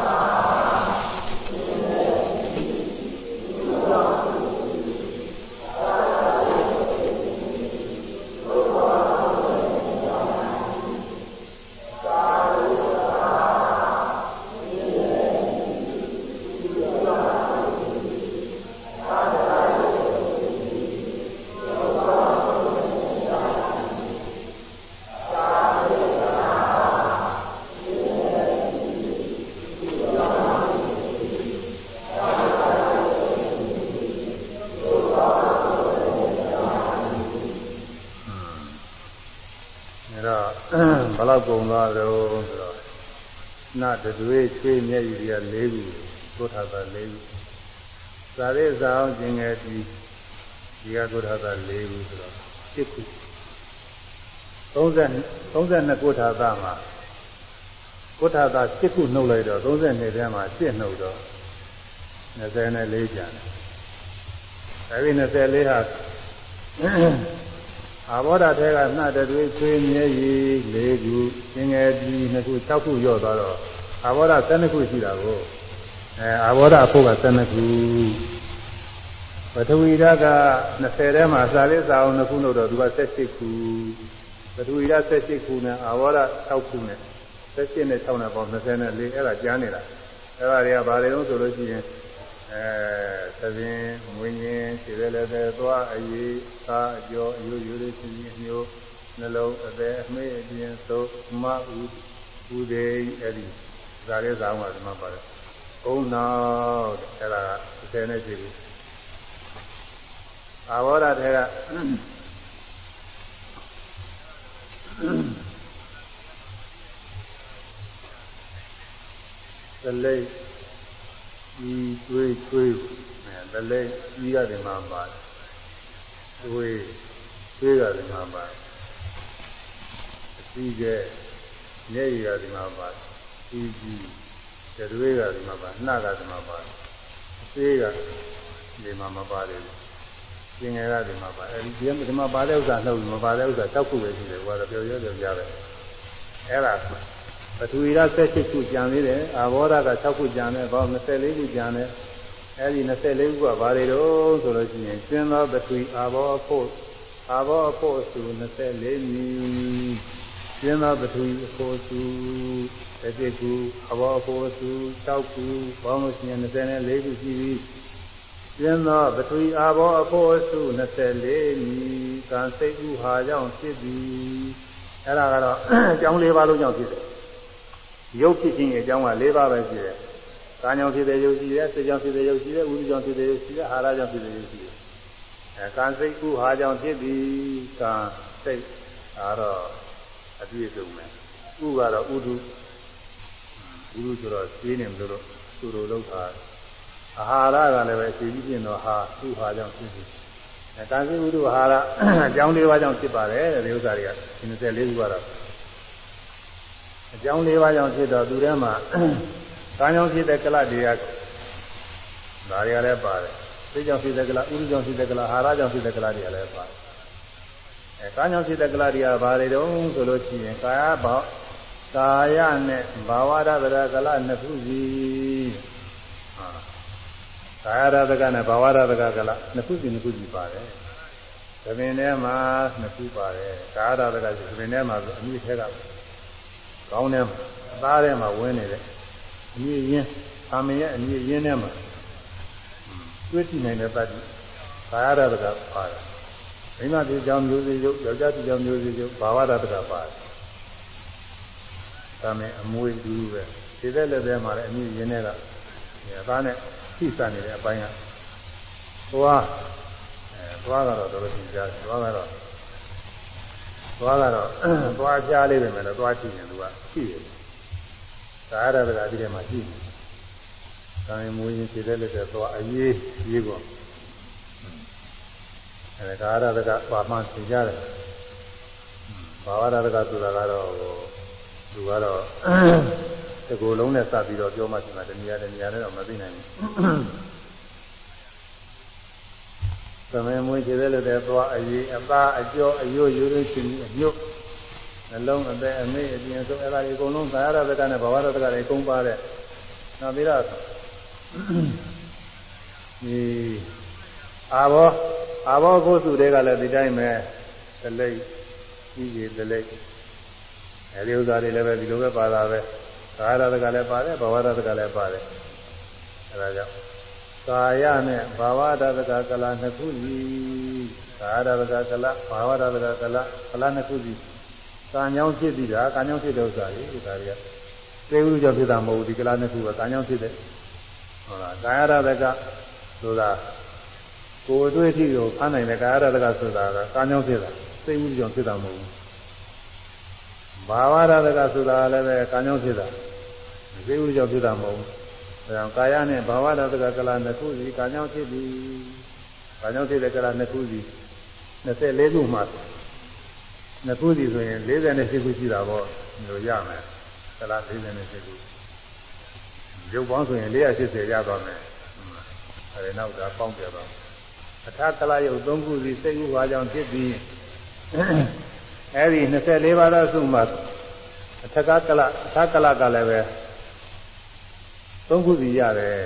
လောက်ကုန်သွားတော့ဆိုတော့ နတတွေးချွေးမျက်ရည်တွေက၄ခုကိုထာတာ၄ခုသာရိဇာအောင်ကျင်ငယ်ပြီးဒီကကိုထာတာ၄ခုဆိုတော့7ခု30 32ကိုထာတာမှာကိုထာတာ7ခုနှုတ်လိုက်တော့32ထဲမှာ7နှုတ်တော့24ကျန်တယ်အဲဒီ24ဟာ အာဘောဓထဲကနှတတွေချွေးမြဲရည်၄ခုသင်္ငယ်ပြီးနှစ်ခု၆ခုရော့သွားတော့အာဘောဓ12ခုရှိတာကိုအဲအာဘောဓအဖို့က12ခုပထဝီဓာတ်က20ထဲမှာစာလေးစာအောင်နှစ်ခုလို့တော့သူက18ခုပထဝီဓာတ်18ခုနဲ့အာဘောဓ6ခုနဲ့18နဲ့6နဲ့ပေါင်း24နဲ့4အဲ့ဒါကြားနေတာအဲ့ဒါတွေကဘာတွေလို့ဆိုလို့ရှိရင် အဲသဘင်မွေးရင်ခြေလည်းလည်းသွားအရေးသာအကျော်အယိုးယိုးလေးချင်းချင်းမျိုးနှလုံးအသက်အမေးအပြင်သို့မဥဥဒေအဲ့ဒီဇာရဲဇာအောင်ကဒီမှာပါတယ်ကုန်းနောက်အဲ့ဒါ30နဲ့ရှိဘူးအာဘောဓထဲကသလိပ် ဤတွေးတွေးအဲလည်းဤရတယ်မှာပါတယ်တွေးတွေးရတယ်မှာပါတယ်အပြီးကျမျက်ရည်ရတယ်မှာပါတယ်ဤကြီးတွေးရတယ်မှာပါနှကရတယ်မှာပါတယ်အသေးကဒီမှာမပါတယ်သင်္ငယ်ရတယ်မှာပါအဲဒီဒီမှာပါတဲ့ဥစ္စာနှုတ်မပါတဲ့ဥစ္စာတောက်ခုပဲရှိတယ်ဟိုကတော့ပြောရပြောကြတယ်အဲ့ဒါ ပထဝီရ78ခုကျန်သေးတယ်အာဘောဓက6ခုကျန်တယ်ဘော24ခုကျန်တယ်အဲဒီ24ခုကဘာတွေတော့ဆိုလို့ရှိရင်ကျင်းသောပထဝီအာဘောအဖို့အာဘောအဖို့ဆို24မြည်ကျင်းသောပထဝီအဖို့စုတစ်တိခုအဘောအဖို့စု6ခုပေါင်းလို့ရှိရင်24ခုရှိပြီကျင်းသောပထဝီအဘောအဖို့စု24မြည်ကံစိတ်ဥဟာကြောင့်ဖြစ်သည်အဲ့ဒါကတော့အကြောင်း၄ပါးလုံးကြောင့်ဖြစ်တယ် ရုပ်ဖြစ်ခြင်းအကြောင်းက၄ပါးပဲရှိတယ်။ကာညောင်ဖြစ်တဲ့ရုပ်ရှိတယ်၊စိတ်ကြောင့်ဖြစ်တဲ့ရုပ်ရှိတယ်၊ဥဒ္ဒကြောင့်ဖြစ်တဲ့ရုပ်ရှိတယ်၊အာဟာရကြောင့်ဖြစ်တဲ့ရုပ်ရှိတယ်။အဲကံစိတ်ဥဟာကြောင့်ဖြစ်သည်ကံစိတ်ဒါတော့အပြည့်စုံမယ်ဥကတော့ဥဒုဥဒုဆိုတော့ရှင်းနေမလို့လို့သူတို့လောက်တာအာဟာရကလည်းပဲအစီအစဉ်တော့ဟာဥဟာကြောင့်ဖြစ်ပြီအဲတန်စီဥဒုအာဟာရအကြောင်း၄ပါးကြောင့်ဖြစ်ပါတယ်တဲ့ဒီဥစ္စာတွေကဒီ24ခုကတော့ အကြောင်း၄ပါးကြောင့်ဖြစ်တော့သူထဲမှာကာကြောင့်ဖြစ်တဲ့ကလတရားဒါတွေကလည်းပါတယ်သိကြောင့်ဖြစ်တဲ့ကလဥဒုကြောင့်ဖြစ်တဲ့ကလအာဟာရကြောင့်ဖြစ်တဲ့ကလတွေကလည်းပါတယ်အဲကာညောစိတ္တကလတိယဘာတွေတုံးဆိုလို့ရှိရင်ကာယဘောကာယနဲ့ဘာဝရတရကလနှစ်ခုစီဟာကာယရတကနဲ့ဘာဝရတကကလနှစ်ခုစီနှစ်ခုစီပါတယ်သမင်ထဲမှာနှစ်ခုပါတယ်ကာယရတကဆိုသမင်ထဲမှာအမိထဲက ကောင်းထဲမှာအသားထဲမှာဝင်နေတယ်အမိရင်းအာမင်ရဲ့အမိရင်းထဲမှာတွေ့ကြည့်နိုင်တဲ့တတ်ကာယရတကပါတယ်မိမတိကြောင့်မျိုးစေ့ရုပ်ယောက်ျားတိကြောင့်မျိုးစေ့ရုပ်ဘာဝတတကပါတယ်။ဒါမဲ့အမွေတူပဲဒီသက်လည်းပဲမှာလည်းအမြင့်ရင်းတဲ့ကအသားနဲ့ထိစနေတဲ့အပိုင်းကသွားအဲသွားကတော့တော်တော်ကြည့်ကြတယ်သွားကတော့ သွားကတော့သွားကြားလေးပဲမယ်လို့သွားကြည့်ရင်သူကရှိတယ်။ဒါရတဲ့ကဒီထဲမှာရှိတယ်။ဒါရင်မွေးရင်ဒီသက်လည်းပဲသွားအေးရေးကုန်အဲဒါရတကပါမှန်သိကြတယ်ဘာဝရတကဆိုတာကတော့သူကတော့တကူလုံးနဲ့စပ်ပြီးတော့ပြောမှရှိမှတနည်းတနည်းနဲ့တော့မသိနိုင်ဘူး သမယမွေးခြေတဲ့လို့တဲ့သွားအရေးအသားအကျော်အယို့ရိုးရိုးချင်းအညွတ်နှလုံးအသက်အမေ့အပြင်ဆုံးအဲ့ဒါတွေအကုန်လုံးသာရတကနဲ့ဘာဝရတကတွေအကုန်ပါတဲ့နောက်ပြီးတော့ဒီအာဘောအာဘောကိုစုတွေကလည်းဒီတိုင်းပဲတလိပ်ကြီးကြီးတလိပ်အဲဒီဥစ္စာတွေလည်းပဲဒီလိုပဲပါတာပဲကာယရတကလည်းပါတယ်ဘဝရတကလည်းပါတယ်အဲဒါကြောင့် ကာယနဲ့ဘာဝရတကကလနှစ်ခုစီကာယရတကကလဘာဝရတကကလကလနှစ်ခုစီကံကြောင့်ဖြစ်ပြီးတာကံကြောင့်ဖြစ်တဲ့ဥစ္စာတွေဒါတွေကသေဝုကြောင့်ဖြစ်တာမဟုတ်ဘူးဒီကလနှစ်ခုကကံကြောင့်ဖြစ်တဲ့ဟုတ်လားကာယရတကဆိုတာကိုယ်အတွေ့အထိကိုဖမ်းနိုင်တဲ့ကာယရတကဆိုတာကကာညောင်းဖြစ်တာစိတ်ဝိကြောင့်ဖြစ်တာမဟုတ်ဘူးဘာဝရတကဆိုတာလည်းပဲကာညောင်းဖြစ်တာစိတ်ဝိကြောင့်ဖြစ်တာမဟုတ်ဘူး ဒါကြောင့်ကာယနဲ့ဘာဝရတကကလာနှစ်ခုစီကာညောင်းဖြစ်ပြီးကာညောင်းဖြစ်တဲ့ကလာနှစ်ခုစီ24ခုမှနှစ်ခုစီဆိုရင်48ခုရှိတာပေါ့လို့ရမယ်ကလာ48ခုရုပ်ပေါင်းဆိုရင်480ရသွားမယ်အဲဒီနောက်ဒါပေါင်းပြတော့အထာကလယုတ်သုံးခုစီစိတ်ဥပါကြောင့်ဖြစ်ပြီးအဲဒီ24ပါးသောစုမှာအထကကလအထာကလကလည်းပဲ သုံးခုစီရတယ်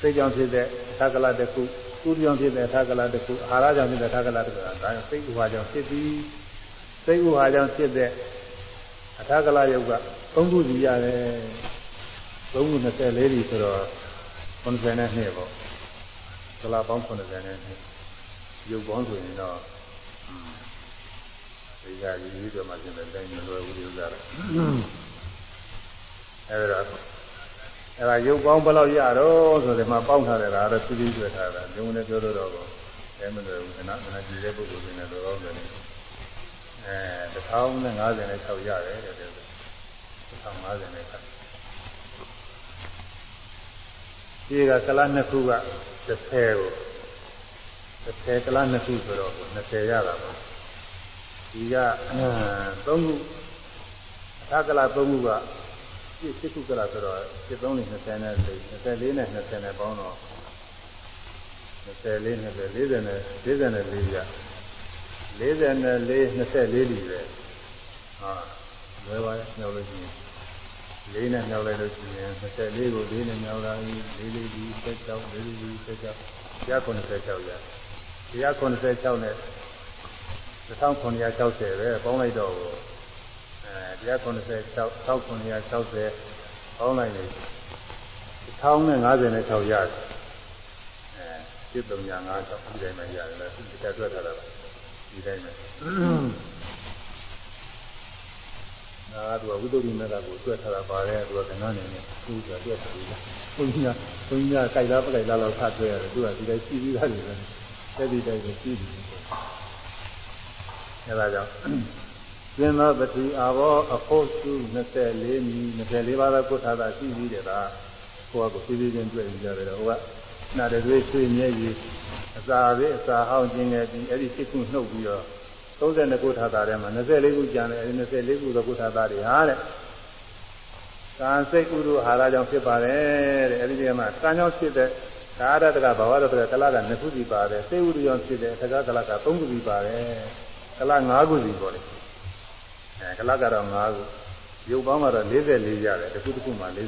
စိတ်ကြောင့်ဖြစ်တဲ့အထာကလတစ်ခုကုကြောင့်ဖြစ်တဲ့အထာကလတစ်ခုအာဟာရကြောင့်ဖြစ်တဲ့အထာကလတစ်ခုဒါစိတ်ဥပါကြောင့်ဖြစ်ပြီးစိတ်ဥပါကြောင့်ဖြစ်တဲ့အထာကလယုတ်ကသုံးခုစီရတယ်သုံးခု24ဒီဆိုတော့90နဲ့နှစ်ပေါ့ကလာပေါင်း90နဲ့ရုပ်ပေါင်းဆိုရင်တော့ဒီကရည်ရည်တော့မှပြင်တဲ့တိုင်းမလွယ်ဘူးဒီဥစ္စာတော့အဲဒါ အဲ့ဒါရုပ်ပေါင်းဘယ်လောက်ရတော့ဆိုဒီမှာပေါင်းထားတယ်ဒါတော့သူပြီးတွေ့ထားတာညုံနေပြောလို့တော့အဲမလွယ်ဘူးခဏခဏကြည့်တဲ့ပုဂ္ဂိုလ်တွေနဲ့တော့တော့တယ်အဲ1056ရတယ်တဲ့1050နဲ့ခါဒီကကလနှစ်ခုက30ကို30ကလနှစ်ခုဆိုတော့20ရတာပါဒီက3ခုအထာကလ3ခုက ပြည့်စစ်ခုကလဆိုတော့73နဲ့20နဲ့24နဲ့20နဲ့ပေါင်းတော့24 20 40နဲ့44ရ44 24လီပဲဟာလွယ်ပါရဲ့ညှောက်လို့ရှိရင်လေးနဲ့မြောက်လိုက်လို့ရှိရင်24ကိုလေးနဲ့မြောက်လာပြီလေးလေးဒီ16လေးလေးဒီ16ရ96ရရ96နဲ့1960ပဲပေါင်းလိုက်တော့ 196 1960ပေါင်းလိုက်နေ1056ရတယ်အဲ7356ဒီတိုင်းမှရတယ်လားဒီတက်တွက်ထားတာဒီတိုင်းပဲနာကသူကဝိသုဒ္ဓိမေတ္တာကိုတွက်ထားတာပါတယ်သူကကဏ္ဍနေနဲ့သူကတွက်ထားပြီးလားဘုန်းကြီးကဘုန်းကြီးကကြိုက်လားပလိုက်လားတော့ဖတ်တွဲရတယ်သူကဒီတိုင်းရှိပြီးသားတွေပဲတက်ဒီတိုင်းကိုရှိပြီးအဲဒါကြောင့် သင်္သောပတိအာဘောအဖို့စု24မြီ24ပါးသောကုထာတာရှိပြီးတယ်လားကိုယ့်အကိုဖြည်းဖြည်းချင်းတွေ့ကြတယ်ဟိုကနာတတွေဆွေမြဲကြီးအစာပဲအစာဟောင်းခြင်းနဲ့ဒီအဲ့ဒီစိတ်ကူနှုတ်ပြီးတော့32ကုထာတာထဲမှာ24ခုကျန်တယ်အဲဒီ24ခုသောကုထာတာတွေဟာတဲ့ကံစိတ်ဥဒ္ဓဟာရကြောင့်ဖြစ်ပါတယ်တဲ့အဲဒီထဲမှာကံကြောင့်ဖြစ်တဲ့ကာရတကဘဝတကကလက2ခုစီပါတယ်စိတ်ဥဒ္ဓကြောင့်ဖြစ်တဲ့သက္ကကလက3ခုစီပါတယ်ကလ5ခုစီပေါ်တယ် အဲကလကတော့5ခုရုပ်ပေါင်းကတော့44ရတယ်တစ်ခုတစ်ခုမှ44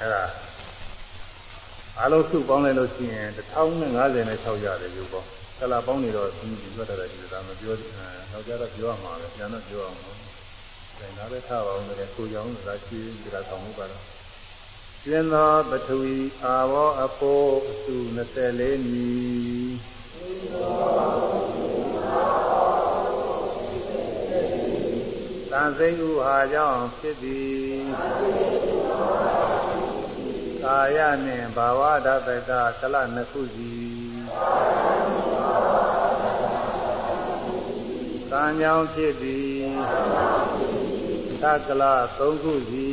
အဲဒါအလုံးစုပေါင်းလိုက်လို့ရှိရင်1056ရတယ်ရုပ်ပေါင်းကလာပေါင်းနေတော့ဒီပြောတတ်တယ်ဒီလိုဒါမပြောနောက်ကြတော့ပြောရမှာပဲပြန်တော့ပြောအောင်လို့ဒါနာပဲထားပါအောင်လည်းကိုကြောင်သာရှိဒီကဆောင်မှုပါတော့ကျင်းသောပထဝီအာဘောအဖို့အစု24မြည် သံသိဥဟာကြောင့်ဖြစ်သည်ကာယနှင့်ဘာဝဓာတကကလနှစ်ခုစီကံကြောင့်ဖြစ်သည်သက္ကလသုံးခုစီ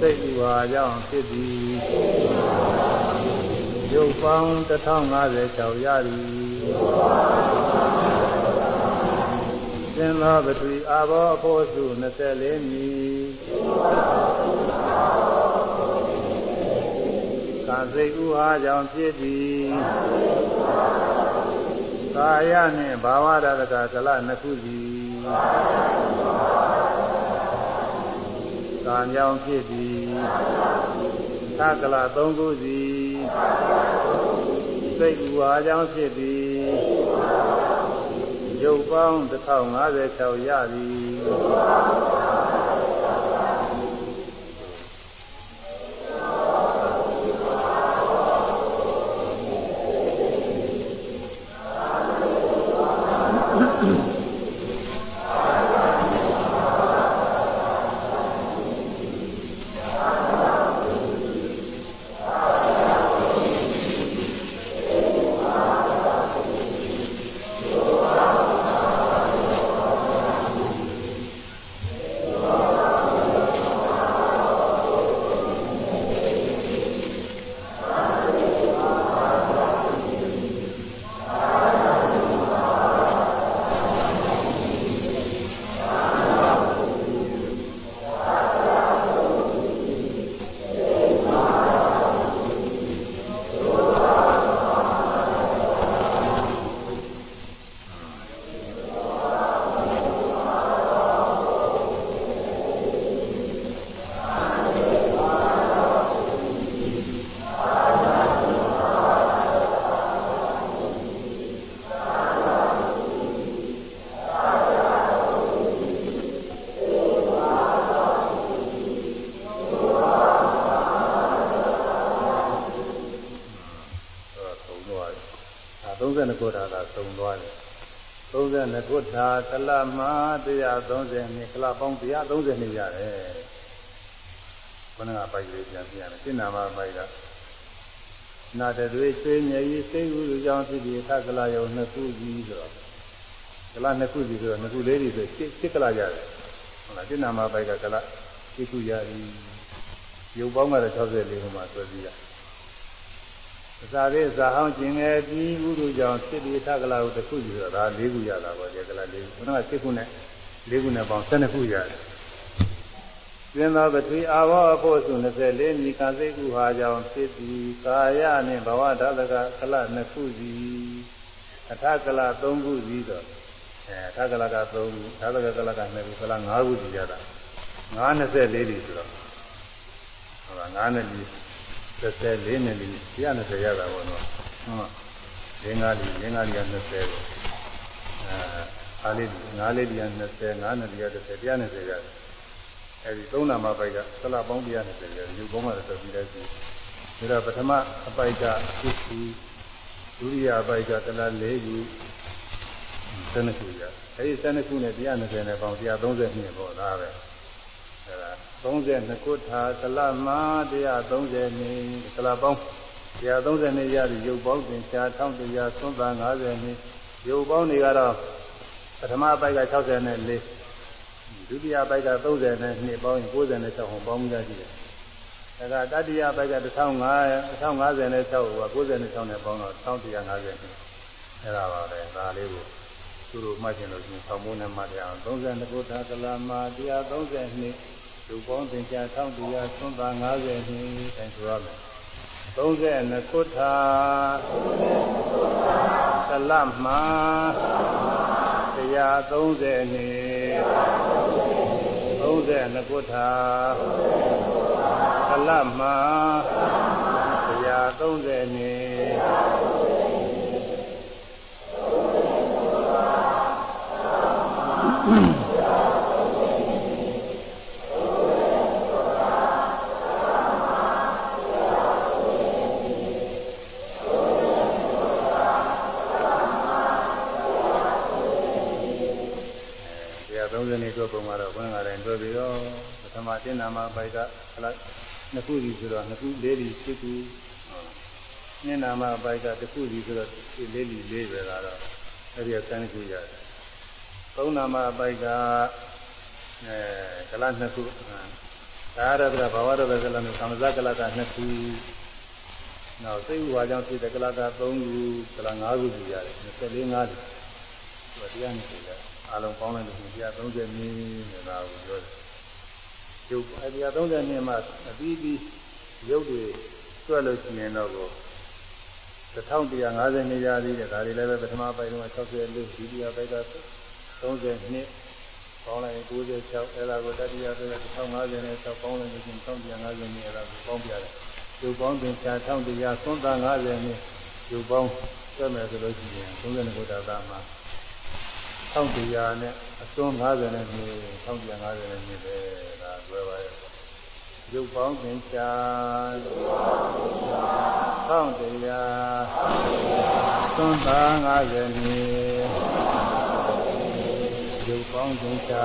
စိတ်ဥဟာကြောင့်ဖြစ်သည်ရုပ်ပေါင်း1056ရသည် သင်္သောပတိအာဘောအဖို့စု24မြည်ကာစိတ်ဥဟာကြောင့်ဖြစ်သည်ကာယနှင့်ဘာဝရတကကလနှစ်ခုစီကာကြောင့်ဖြစ်သည်သကလသုံးခုစီစိတ်ဥဟာကြောင့်ဖြစ်သည် ရုပ်ပေါင်း1056ရသ 32ခုထာသာသုံသွားတယ်32ခုထာကလမ130နှစ်ကလပေါင်း130နှစ်ရတယ်ဘုရားပိုက်လေးပြန်ပြန်တယ်စိနာမပိုက်ကနာတတွေဆွေးမြေကြီးစိတ်ဥလူကြောင့်ဖြစ်ပြီးသကလယုံနှစ်ခုကြီးဆိုတော့ကလနှစ်ခုကြီးဆိုတော့နှစ်ခုလေးတွေဆိုစစ်ကလရတယ်ဟုတ်လားစိနာမပိုက်ကကလစိတ်ခုရပြီရုပ်ပေါင်းကတော့64ခုမှဆွဲပြီးရတယ်အ စာလေးဇာအောင်ကျင်ငယ်ပြီးဥဒုကြောင့်စစ်ပြီးထကလာကိုတစ်ခုယူတော့ဒါ၄ခုရတာပေါ့ဒီကလာ၄ခုဘုရား7ခုနဲ့၄ခုနဲ့ပေါင်း12ခုရတယ်။ကျင်းသောပတိအာဘောအဖို့စု24မိကာစိတ်ခုဟာကြောင့်ဖြစ်ပြီးကာယနဲ့ဘဝဓာတကကလ2ခုစီအထကလ3ခုစီတော့အဲအထကလက3ခုဓာတကကလက2ခုကလ5ခုစီရတာ9 24ပြီဆိုတော့ဟုတ်လား9နဲ့4 34နဲ့လီ120ရတာပေါ့နော်ဟုတ်လင်းကားလီလင်းကားလီက20ကိုအဲအားလေးငါးလေးတရား20ငါးနဲ့တရား30တရား20ရတယ်အဲဒီသုံးနာမပိုက်ကသလပေါင်းတရား20ရတယ်ယူပေါင်းကတော့ပြီးလိုက်ပြီဒါတော့ပထမအပိုက်ကကုခုဒုတိယအပိုက်ကတလား၄ခု12ခုရအဲဒီ12ခုနဲ့တရား20နဲ့ပေါင်း130နှစ်ပေါ့ဒါပဲအဲဒါ 32ခုထာသလမ130နှစ်သလပေါင်း130နှစ်ရပြီရုပ်ပေါင်းသင်္ချာ1100သွန်ပါ50နှစ်ရုပ်ပေါင်းတွေကတော့ပထမပိုက်က64ဒုတိယပိုက်က30နဲ့နှစ်ပေါင်းရင်96ဟောပေါင်းမှုရရှိတယ်။ဒါကတတိယပိုက်က1500 1050နဲ့6ဟိုက96နဲ့ပေါင်းတော့1150နှစ်။အဲ့ဒါပါပဲဒါလေးကိုသူတို့မှတ်ကျင်လို့ရှိရင်ဆောင်းမိုးနဲ့မှတ်ရအောင်32ခုထာကလာမာ130နှစ် လူပေါင်းသင်္ချာ1100သွန်ပါ50နှစ်တိုင်ဆိုရမယ်။32ခုထာသလမှာ130နှစ်32ခုထာသလမှာ130နှစ် 30နှစ်အတွက်ပုံကတော့ဘုန်းကလည်းတွေ့ပြီးတော့ပထမတင်နာမပိုက်ကဟလာနှစ်ခုစီဆိုတော့နှစ်ခုလေးစီဖြစ်ခုနင်းနာမပိုက်ကတစ်ခုစီဆိုတော့လေးလီလေးပဲကတော့အဲ့ဒီဆန်းခုရတယ်သုံးနာမပိုက်ကအဲကလနှစ်ခုသာရတဘာဝရဘကလနဲ့သမဇကလကနှစ်ခုနောက်စိတ်ဝါကြောင့်ဖြစ်တဲ့ကလက3ခုကလ5ခုစီရတယ်24 5ခုဒီတရားနဲ့ဆိုရတယ် အလုံးပေါင်းလိုက်လို့130မိနေတာကိုပြောတယ်။ရုပ်အဲဒီ130မိမှာအပြီးပြီးရုပ်တွေတွက်လို့ရှိရင်တော့ကို1150နေရာသေးတယ်ဒါတွေလည်းပဲပထမပိုင်းတော့60လို့ဒုတိယပိုင်းက30နှစ်ပေါင်းလိုက်96အဲ့ဒါကိုတတိယပိုင်းက1050နဲ့6ပေါင်းလိုက်လို့ရှိရင်1150နေအဲ့ဒါကိုပေါင်းပြတယ်။ရုပ်ပေါင်းသင်္ချာ1100သွန်သား50နဲ့ရုပ်ပေါင်းတွက်မယ်ဆိုလို့ရှိရင်30ခုတာသားမှာ 1100နဲ့အစွန်း50နဲ့မြေ1150နဲ့မြေပဲဒါတွဲပါရဲ့ရုပ်ပေါင်းသင်္ချာ1100သွန်းသား50မြေရုပ်ပေါင်းသင်္ချာ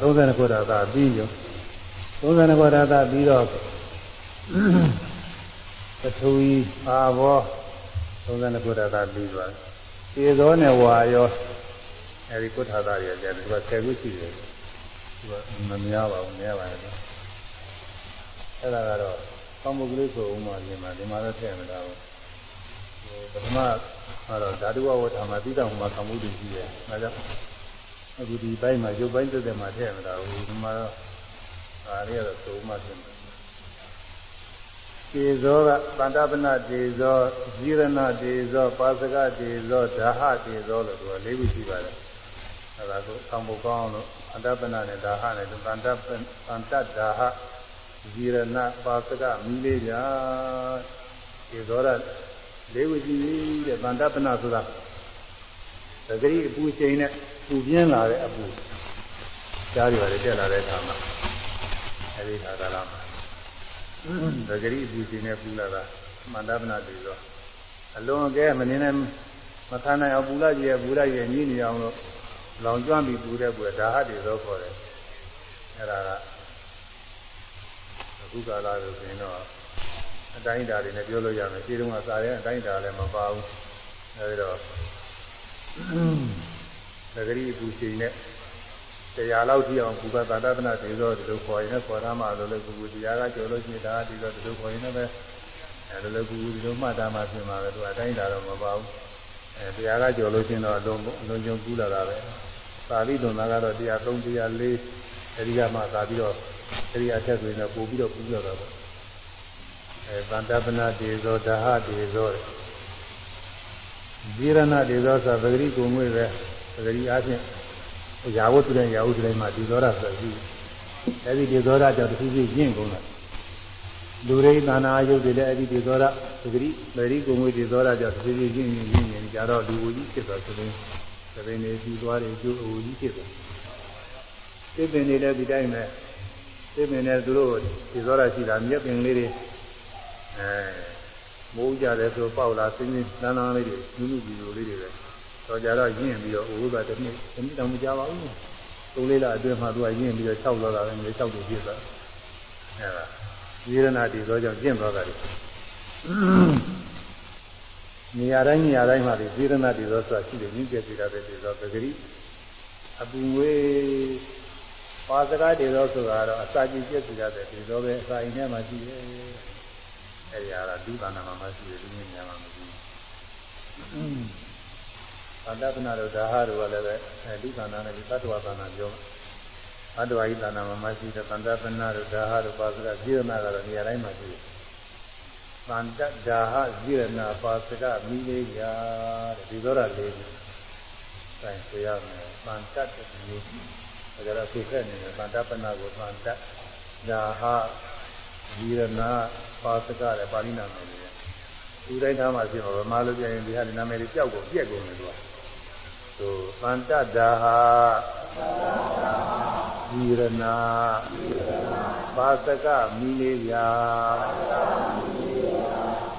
32ခုထာသာပြီးရော32ခုထာသာပြီးတော့ပထဝီအာဘော32ခုထာသာပြီးသွားသေသောနဲ့ဝါရောအဲဒီကုထာသာတွေကျတယ်သူက10ခုရှိတယ်သူကမများပါဘူးများပါရဲ့အဲ့ဒါကတော့ကောင်းမှုကလေးဆိုဦးမှဒီမှာဒီမှာတော့ထည့်မထားဘူးပထမကတော့ဓာတုဝဝဋ္ဌာမှာသိတောင်မှာခံမှုတည်ရှိတယ်ဒါကြောင့် အခုဒီဘိုင်းမှာရုပ်ပိုင်းတက်တယ်မှာထည့်မတာဘူးဒီမှာတော့ဒါလေးကတော့သုံးမှဖြစ်တယ်ကေဇောကတန္တပနတေဇောဇီရဏတေဇောပါစကတေဇောဓာဟတေဇောလို့သူကလေးခုရှိပါတယ်အဲဒါကိုသံဖို့ကောင်းလို့အတ္တပနနဲ့ဓာဟနဲ့တန္တတန္တဓာဟဇီရဏပါစကမိလေးပြကေဇောရလေးခုရှိတဲ့တန္တပနဆိုတာသတိအပူချိန်နဲ့ ပူပြင်းလာတဲ့အပူကြားရတယ်တက်လာတဲ့အခါမှာအဲဒီခါကလာမှာသတိအပူချိန်နဲ့ပူလာတာမန္တပနာတည်တော့အလွန်ကဲမနေနဲ့မခံနိုင်အောင်ပူလာကြီးရဲ့ပူလာကြီးညှိနေအောင်လို့လောင်ကျွမ်းပြီးပူတဲ့ပူဒါဟတ်တွေသောခေါ်တယ်အဲဒါကအခုကာလဆိုရင်တော့အတိုင်းဓာတ်တွေနဲ့ပြောလို့ရမယ်ခြေတုံးကစာရဲအတိုင်းဓာတ်လည်းမပါဘူးအဲဒီတော့ သဂရိပူချိန်နဲ့တရားလောက်ကြည့်အောင်ကုသသာတနာဒေသောဒီလိုခေါ်ရင်ခေါ်ရမှာလို့လည်းကုကုတရားကကြော်လို့ရှိရင်ဒါဒီလိုဒီလိုခေါ်ရင်လည်းအဲလိုလည်းကုကုဒီလိုမှတ်တာမှပြင်မှာပဲသူအတိုင်းတာတော့မပါဘူးအဲတရားကကြော်လို့ရှိရင်တော့အလုံးအလုံးကျုံကူးလာတာပဲသာလိတုံသားကတော့တရား3တရား4အဲဒီကမှသာပြီးတော့အဲဒီအထက်ဆိုရင်တော့ပို့ပြီးတော့ကူးရတာပေါ့အဲဗန္တပနာတေဇောဓာဟတေဇောဇီရဏတေဇောဆိုပဂရိကုံငွေပဲ ပဂရိအားဖြင့်ရာဝတ္တုတဲ့ရာဝတ္တုတိုင်းမှာဒီဇောရဆိုပြီးအဲဒီဒီဇောရကြောင့်တစ်ခုခုကျင့်ကုန်တာလူရိသနာယုတ်တွေလည်းအဲဒီဒီဇောရပဂရိပဂရိကုံငွေဒီဇောရကြောင့်တစ်ခုခုကျင့်ရင်ကျင့်ရင်ကြတော့လူဝကြီးဖြစ်သွားဆိုရင်သဘင်နေပြီးသွားတယ်ကျိုးအဝကြီးဖြစ်သွားသိပင်တွေလည်းဒီတိုင်းပဲသိပင်နဲ့သူတို့ဒီဇောရရှိတာမြက်ပင်လေးတွေအဲမိုးကြတယ်ဆိုပေါက်လာစင်းစင်းလန်းလန်းလေးတွေနုနုပြီးလိုလေးတွေပဲ တော့ကြတော့ရင့်ပြီးတော့အိုးကတစ်နှစ်တစ်နှစ်တောင်မကြပါဘူးသုံးလေးလအတွင်းမှာသူကရင့်ပြီးတော့၆သွားတာပဲမြေ၆ကိုပြည့်သွားအဲဒါဝိရဏတည်သောကြောင့်ကျင့်သွားတာတွေနေရာတိုင်းနေရာတိုင်းမှာဒီဝိရဏတည်သောဆိုတာရှိတယ်မြင့်ကျက်စီတာပဲတည်သောပဂရိအပူငွေပါစကားတည်သောဆိုတာတော့အစာကြည့်ကျက်စီတာပဲတည်သောပဲအစာအိမ်ထဲမှာရှိတယ်အဲဒီဟာကဒုက္ခနာမှာမရှိတယ်ဒီနေ့ညမှာမရှိဘူး အတ္တပနာတို့ဒါဟာတို့ကလည်းပဲဒုက္ခနာနဲ့ဒီသတ္တဝါသနာပြောအတ္တဝါဤသနာမှာမရှိတဲ့သန္တပနာတို့ဒါဟာတို့ပါစကဇိရဏကတော့နေရာတိုင်းမှာရှိတယ်သန္တဒါဟဇိရဏပါစကမိလေးရာတဲ့ဒီသောရလေးဆိုင်ဆိုရမယ်သန္တတမျိုးဒါကြတော့သိခဲ့နေတယ်သန္တပနာကိုသန္တဒါဟဇိရဏပါစကတဲ့ပါဠိနာမည်တွေသူတိုင်းသားမှာဖြစ်မှာဗမာလိုပြန်ရင်ဒီဟာဒီနာမည်တွေကြောက်ကုန်ပြက်ကုန်တယ်သူက ဆိုသန္တဒါဟာဇိရဏပါစကမိလေးရာ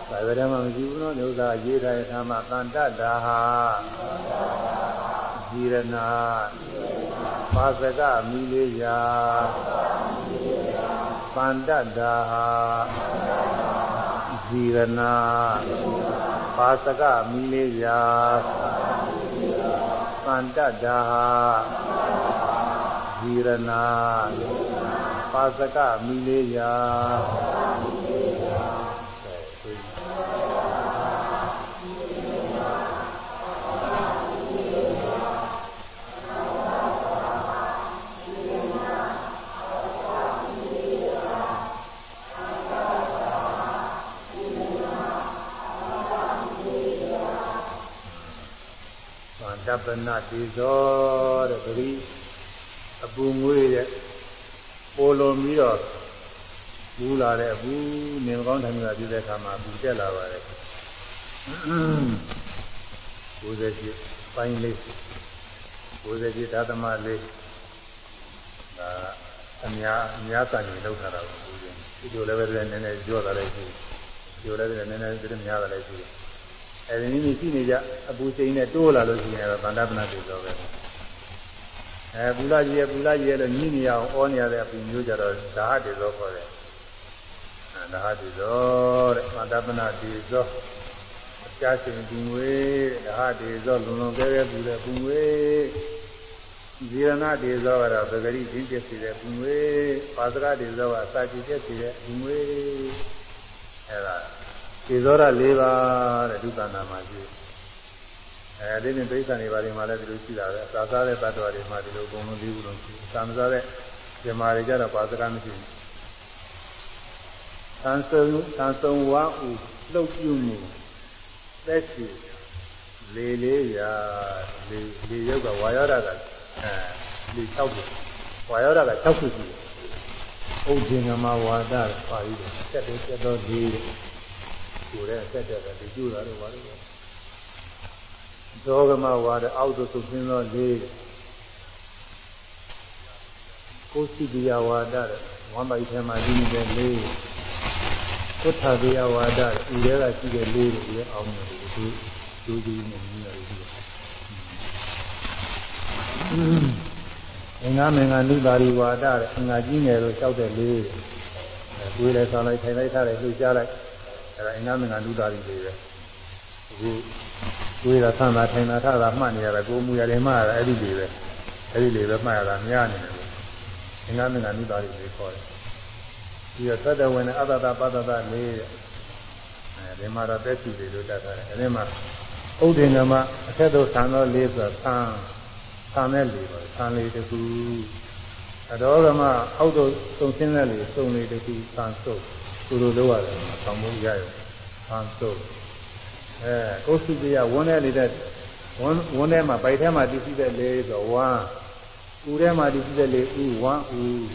သာဝရမမရှိဘူးနော်ဥစ္စာရေးထားတဲ့ထားမှာသန္တဒါဟာဇိရဏပါစကမိလေးရာသန္တဒါဟာဇီရဏပါစကမိလေးရာ သန္တဒါဟာဇီရဏပါစကမိလေးရာ တပ္ပနာတိဇောတဲ့တတိအပူငွေးတဲ့ပိုလုံးပြီးတော့ဘူးလာတဲ့အပူနေမကောင်းထိုင်နေတာပြတဲ့အခါမှာပူတက်လာပါတယ်98ပိုင်းလေး98ဓာသမလေးဒါအများအများစံကြီးလောက်ထားတာကိုဘူးရင်ဒီလိုလည်းပဲနည်းနည်းကြောတာလည်းရှိဒီလိုလည်းနည်းနည်းပြည့်များတာလည်းရှိတယ် အဲဒီနည်းနည်းရှိနေကြအပူစိန်နဲ့တိုးလာလို့ရှိရင်တော့ဗန္ဒပနာတွေတော့ပဲအဲပူလာကြီးရဲ့ပူလာကြီးရဲ့လို့ညင်းနေအောင်ဩနေရတဲ့အပူမျိုးကြတော့ဓာတ်တွေတော့ခေါ်တယ်အဲဓာတ်တွေတော့တဲ့ဗန္ဒပနာတွေတော့အကြရှင်ပူငွေဓာတ်တွေတော့လုံလုံကဲကဲပူတဲ့ပူငွေဇီရဏတေဇောကတော့ပဂရိချင်းပြည့်စီတဲ့ပူငွေပါစကတေဇောကအစာကြည့်ပြည့်စီတဲ့ပူငွေအဲဒါ ခြေသောရ၄ပါးတဲ့ဒုက္ခနာမှာရှိအဲဒီနေ့ဒိဋ္ဌာန်တွေဘာတွေမှာလည်းဒီလိုရှိတာပဲသာစားတဲ့တ attva တွေမှာဒီလိုအကုန်လုံး၄ခုလုံးရှိသာမစားတဲ့ဇမားတွေကြတော့ပါစကားမရှိဘူးသံဆုံသံဆုံဝါဥလှုပ်ပြုမှုသက်ရှိလေလေးရာလေလေရုပ်ကဝါယောဓာတ်ကအဲလေ6ခုဝါယောဓာတ်က6ခုရှိတယ်ဥဒ္ဒေငမဝါဒပါဠိတယ်ဆက်တယ်ဆက်တော့ဒီ ကိုယ်ရဲ့ဆက်တဲ့ကဒီကျူတာတော့ပါလို့ဒေါဂမဝါဒအောက်သို့သုခင်းသောလေးကိုစိတယဝါဒတဲ့ဝမ်းပိုက်ထဲမှာဒီနေတဲ့လေးကုဋ္ဌဘေယဝါဒဥရဲကရှိတဲ့လေးတွေအောင်နေတယ်ဒီဒူးဒီနဲ့မြည်ရတယ်ဒီအင်္ဂါမင်္ဂနုပါရိဝါဒတဲ့အင်္ဂါကြီးငယ်လို့လျှောက်တဲ့လေးတွေးလဲဆောင်လိုက်ထိုင်လိုက်ထားလိုက်လှုပ်ရှားလိုက် အဲဒါအင်္ဂမင်္ဂလူသားတွေတွေပဲအခုတွေးတာဆန်းတာထိုင်တာထတာမှတ်နေရတာကိုယ်မူရတယ်မှတ်ရတာအဲ့ဒီတွေပဲအဲ့ဒီတွေပဲမှတ်ရတာများနေတယ်အင်္ဂမင်္ဂလူသားတွေတွေခေါ်တယ်ပြီးတော့သတ္တဝင်နဲ့အတ္တပတ္တသလေးအဲဒီမှာတော့သက်ရှိတွေလို့တတ်တာအဲဒီမှာဥဒိဏမအထက်သို့ဆံသောလေးဆိုဆံဆံတဲ့လေးပါဆံလေးတစ်ခုအတော်ကမအောက်သို့သုံးဆင်းတဲ့လေးစုံလေးတစ်ခုဆံစုပ် သူတို့လိုရတယ်ဆောင်းဖို့ရရဆန်းစိုးအဲကိုယ်စုပြရဝန်းထဲနေတဲ့ဝန်းဝန်းထဲမှာပိုက်ထဲမှာတည်ရှိတဲ့လေးဆိုဝမ်းဦးထဲမှာတည်ရှိတဲ့လေးဦးဝမ်းဦး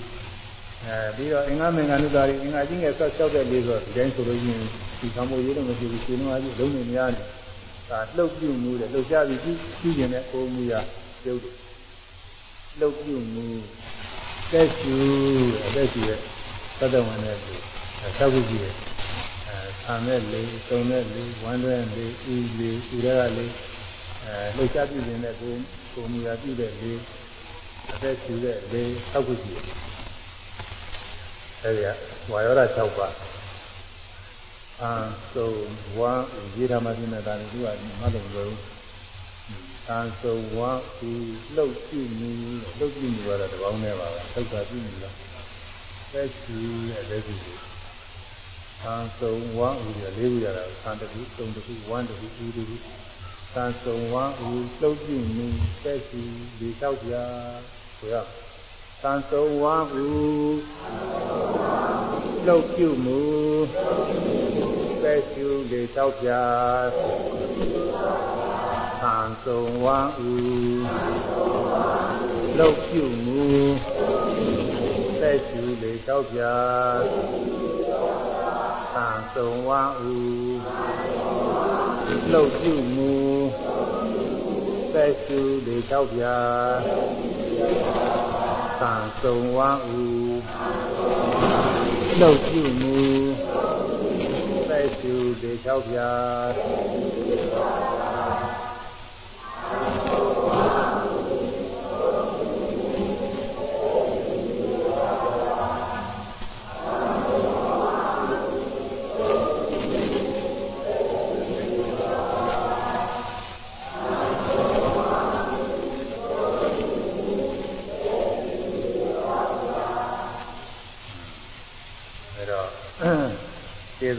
အဲပြီးတော့အင်္ဂမင်္ဂနုတာရီအင်္ဂါကြီးငယ်ဆက်လျှောက်တဲ့လေးဆိုဒီတိုင်းဆိုလို့ရင်ဒီဆောင်းဖို့ရေးလို့မရှိဘူးရှင်တော်ကြီးလုံးနေများတယ်ဒါလှုပ်ပြုမှုတဲ့လှုပ်ရှားပြီးကြည့်ကြည့်ကျင်တဲ့ကိုယ်မူရပြုတ်တယ်လှုပ်ပြုမှုသက်ရှူအသက်ရှူရဲ့သတ္တဝန် နဲ့ဒီသောက်ကြည့်ရဲ့အဲဆံနဲ့လေးတုံနဲ့လေးဝမ်းတဲ့လေးဥလေးဥရကလေးအဲလှုပ်ရှားပြုနေတဲ့ကိုယ်ကိုယ်မူရပြုတဲ့လေးအသက်ရှူတဲ့လေးသောက်ကြည့်ရဲ့အဲဒီကဝါယောဓ6ပါးအာသုံးဝါရေဓမ္မပြနေတာလည်းသူကမလုံးလို့အာသုံးဝါဥလှုပ်ကြည့်မှုလှုပ်ကြည့်မှုကတော့တပေါင်းနဲ့ပါပဲသုတ်တာကြည့်မှုလားသက်ရှိတဲ့လက်ရှိ အာသုံးဝါဥရလေးခုရတာသံတခုသုံးတခုဝမ်းတခုဥတခုသံသုံးဝါဥလှုပ်ကြည့်မှုသက်ရှိဒီတောက်ပြဆိုရသံသုံးဝါဥလှုပ်ကြည့်မှုသက်ရှုလေတောက်ပြသံသုံးဝါဥလှုပ်ကြည့်မှုသက်ရှုလေတောက်ပြ သံသုံးဝါဥလှုပ်ကြည့်မှုသက်ရှုလေတောက်ပြသံသုံးဝါဥလှုပ်ကြည့်မှုသက်ရှုလေတောက်ပြေ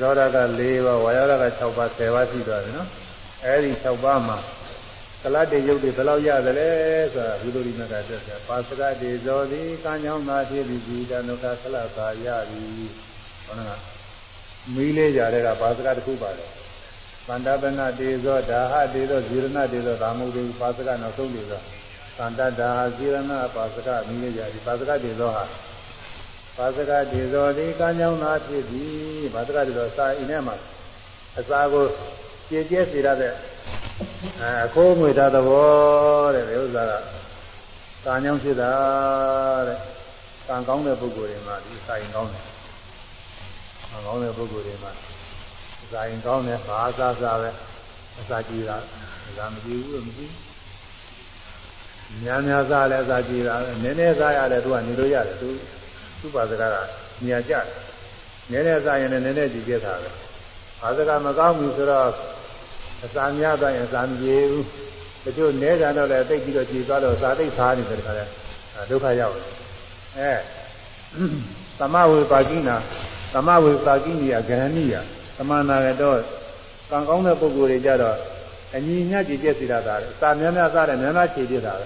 သောရက4ပါးဝါယောရက6ပါး10ပါးရှိသွားတယ်နော်အဲဒီ6ပါးမှာကလတ်တေရုပ်တွေဘယ်လောက်ရသလဲဆိုတာဘုဒ္ဓရိမကပြောပြပါစကတေဇောသည်ကံကြောင့်သာဖြစ်ပြီးဒီတနုကဆလသာရပြီဟောနာမီးလေးကြတဲ့ကပါစကတစ်ခုပါတယ်သန္တပနတေဇောဒါဟတေဇောဇီရဏတေဇောဒါမုဒ္ဒေပါစကနောက်ဆုံးတေဇောသန္တဒါဟဇီရဏပါစကမီးလေးကြဒီပါစကတေဇောဟာ ဘာစကတေဇောဒီကံကြောင့်သာဖြစ်သည်ဘာစကတေဇောစာအိနဲ့မှာအစာကိုကြည်ကျဲစေရတဲ့အဲအခိုးငွေတာသဘောတဲ့ဒီဥစ္စာကကံကြောင့်ဖြစ်တာတဲ့ကံကောင်းတဲ့ပုဂ္ဂိုလ်တွေမှာဒီစာရင်ကောင်းတယ်ကံကောင်းတဲ့ပုဂ္ဂိုလ်တွေမှာစာရင်ကောင်းတယ်ဘာသာစာပဲအစာကြည်တာဒါမကြည့်ဘူးလို့မကြည့်များများစားလဲအစာကြည်တာနည်းနည်းစားရတယ်သူကနေလို့ရတယ်သူ သူ့ဘာစကားကညာကြတယ်နည်းနည်းစားရင်လည်းနည်းနည်းကြည့်ခဲ့တာပဲဘာစကားမကောင်းဘူးဆိုတော့အစာများသွားရင်အစာမပြေဘူးတချို့နဲကြတော့လည်းတိတ်ပြီးတော့ကြည်သွားတော့စာတိတ်စားနေတယ်ခါလဲဒုက္ခရောက်တယ်အဲသမဝေပါကိနာသမဝေပါကိနိယဂရဏိယသမနာရတော့ကံကောင်းတဲ့ပုဂ္ဂိုလ်တွေကြတော့အညီညကြည်ကျက်စီရတာလေစာများများစားတယ်များများခြေပြတာပဲ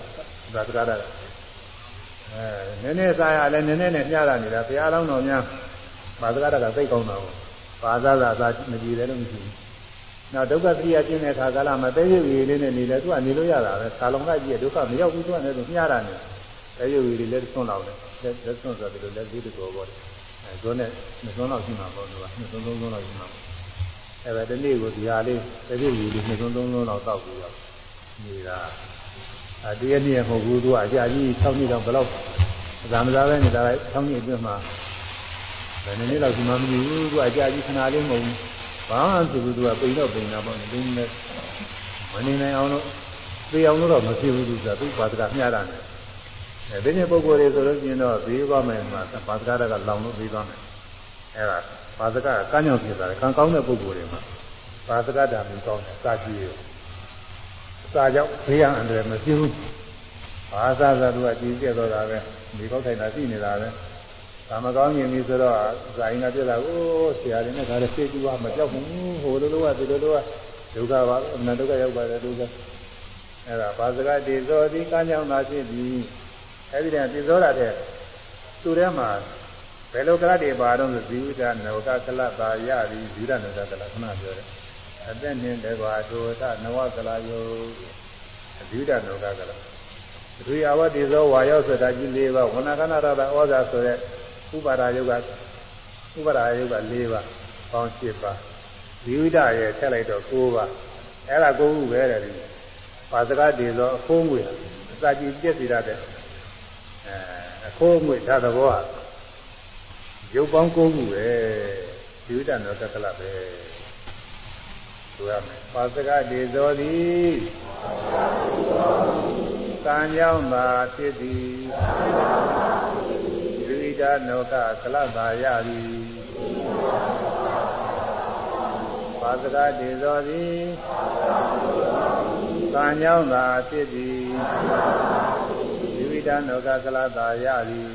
ဒါစကားတာ အဲနည်းနည်းစားရလဲနည်းနည်းနဲ့မျှတာနေတာဘုရားလောင်းတော်များမာသကရကသိကောင်းတာကိုဘာသာသာသာမကြည့်တယ်လို့မရှိဘူး။နောက်ဒုက္ခသတိရကျင်းတဲ့အခါကာလမှာတဲရွေလေးနဲ့နေလဲသူကနေလို့ရတာပဲ။ခါလုံးကကြည့်ဒုက္ခမရောက်ဘူးသူကလည်းသူမျှတာနေ။တဲရွေလေးလက်ဆွန့်လောက်တယ်။လက်လက်ဆွန့်ဆိုတယ်လို့လက်သေးတူပေါ်တယ်။အဲဇွန်းနဲ့နှစ်ဆွန့်လောက်ရှိမှာပေါ့သူကနှစ်ဆွန့်သုံးဆွန့်လောက်ရှိမှာ။အဲဒါဒီနေ့ကိုဒီဟာလေးတဲရွေလေးနှစ်ဆွန့်သုံးဆွန့်လောက်တောက်ပြီးတော့နေတာ။ အဲတရနေ့မဟုတ်ဘူးသူကအကြာကြီး6နှစ်တော့ဘယ်လောက်ဒါမစားပဲနေတာလိုက်6နှစ်အတွင်းမှာဘယ်နည်းလောက်ဒီမှမကြည့်ဘူးသူအကြာကြီးခဏလေးမဟုတ်ဘူးဘာမှသူကသူကပိန်တော့ပိန်တာပေါ့ပိန်နေမနေနိုင်အောင်လို့ပြေအောင်လို့တော့မဖြစ်ဘူးသူကသူဘာသာမျှတာနဲ့အဲဒီနေ့ပုဂ္ဂိုလ်တွေဆိုလို့ရှိရင်တော့ဘေးသွားမယ်မှာဘာသာကလောင်လို့ဘေးသွားမယ်အဲဒါဘာသာကကမ်းကြောင်ဖြစ်တာကံကောင်းတဲ့ပုဂ္ဂိုလ်တွေမှာဘာသာကဓာတ်မျိုးကောင်းတယ်စာကြည့်ရ စာကြောင့်ဘေးရန်အန္တရာယ်မဖြစ်ဘူးဘာသာသာသူကကြည့်ပြတော့တာပဲဒီကောက်ထိုင်တာသိနေတာပဲဒါမကောင်းရင်ပြီဆိုတော့ဇာယင်ကပြက်လာအိုးဆရာတွေနဲ့ဒါလည်းသိပြီးမှမကြောက်ဘူးဟိုလိုလိုကဒီလိုလိုကဒုက္ခပါအနန္ဒုက္ခရောက်ပါတယ်ဒုက္ခအဲ့ဒါဘာစကတေဇောတိကံကြောင့်သာဖြစ်ပြီးအဲ့ဒီတည်းတေဇောတာတဲ့သူထဲမှာဘယ်လိုကလတ်တွေပါတော့ဆိုဇီဝဒနဝကကလတ်ပါရသည်ဇီဝဒနဝကကလတ်ခဏပြောတယ် အသက်နှင်းတကွာဒုသနဝကလယောဇီဝဒနဝကကလတ်ဒုယဝတိသောဝါယောဆိုတာကြီး၄ပါးဝဏကနာရတာဩဇာဆိုတဲ့ဥပါဒယုကဥပါဒယုက၄ပါးပေါင်း7ပါးဇီဝဒရဲ့ထက်လိုက်တော့9ပါးအဲ့ဒါ9ခုပဲတဲ့ဒီပါစကတည်သောအခိုးငွေအစာကြည့်ပြည့်စီရတဲ့အဲအခိုးငွေဒါသဘောကရုပ်ပေါင်း9ခုပဲဇီဝတနောတက္ကလပဲ ဆိုရမယ်ပါစကတည်သောသည်ကံကြောင့်သာဖြစ်သည်ဇီဝတနောကကလသာရသည်ပါစကတည်သောသည်ကံကြောင့်သာဖြစ်သည်ဇီဝတနောကကလသာရသည်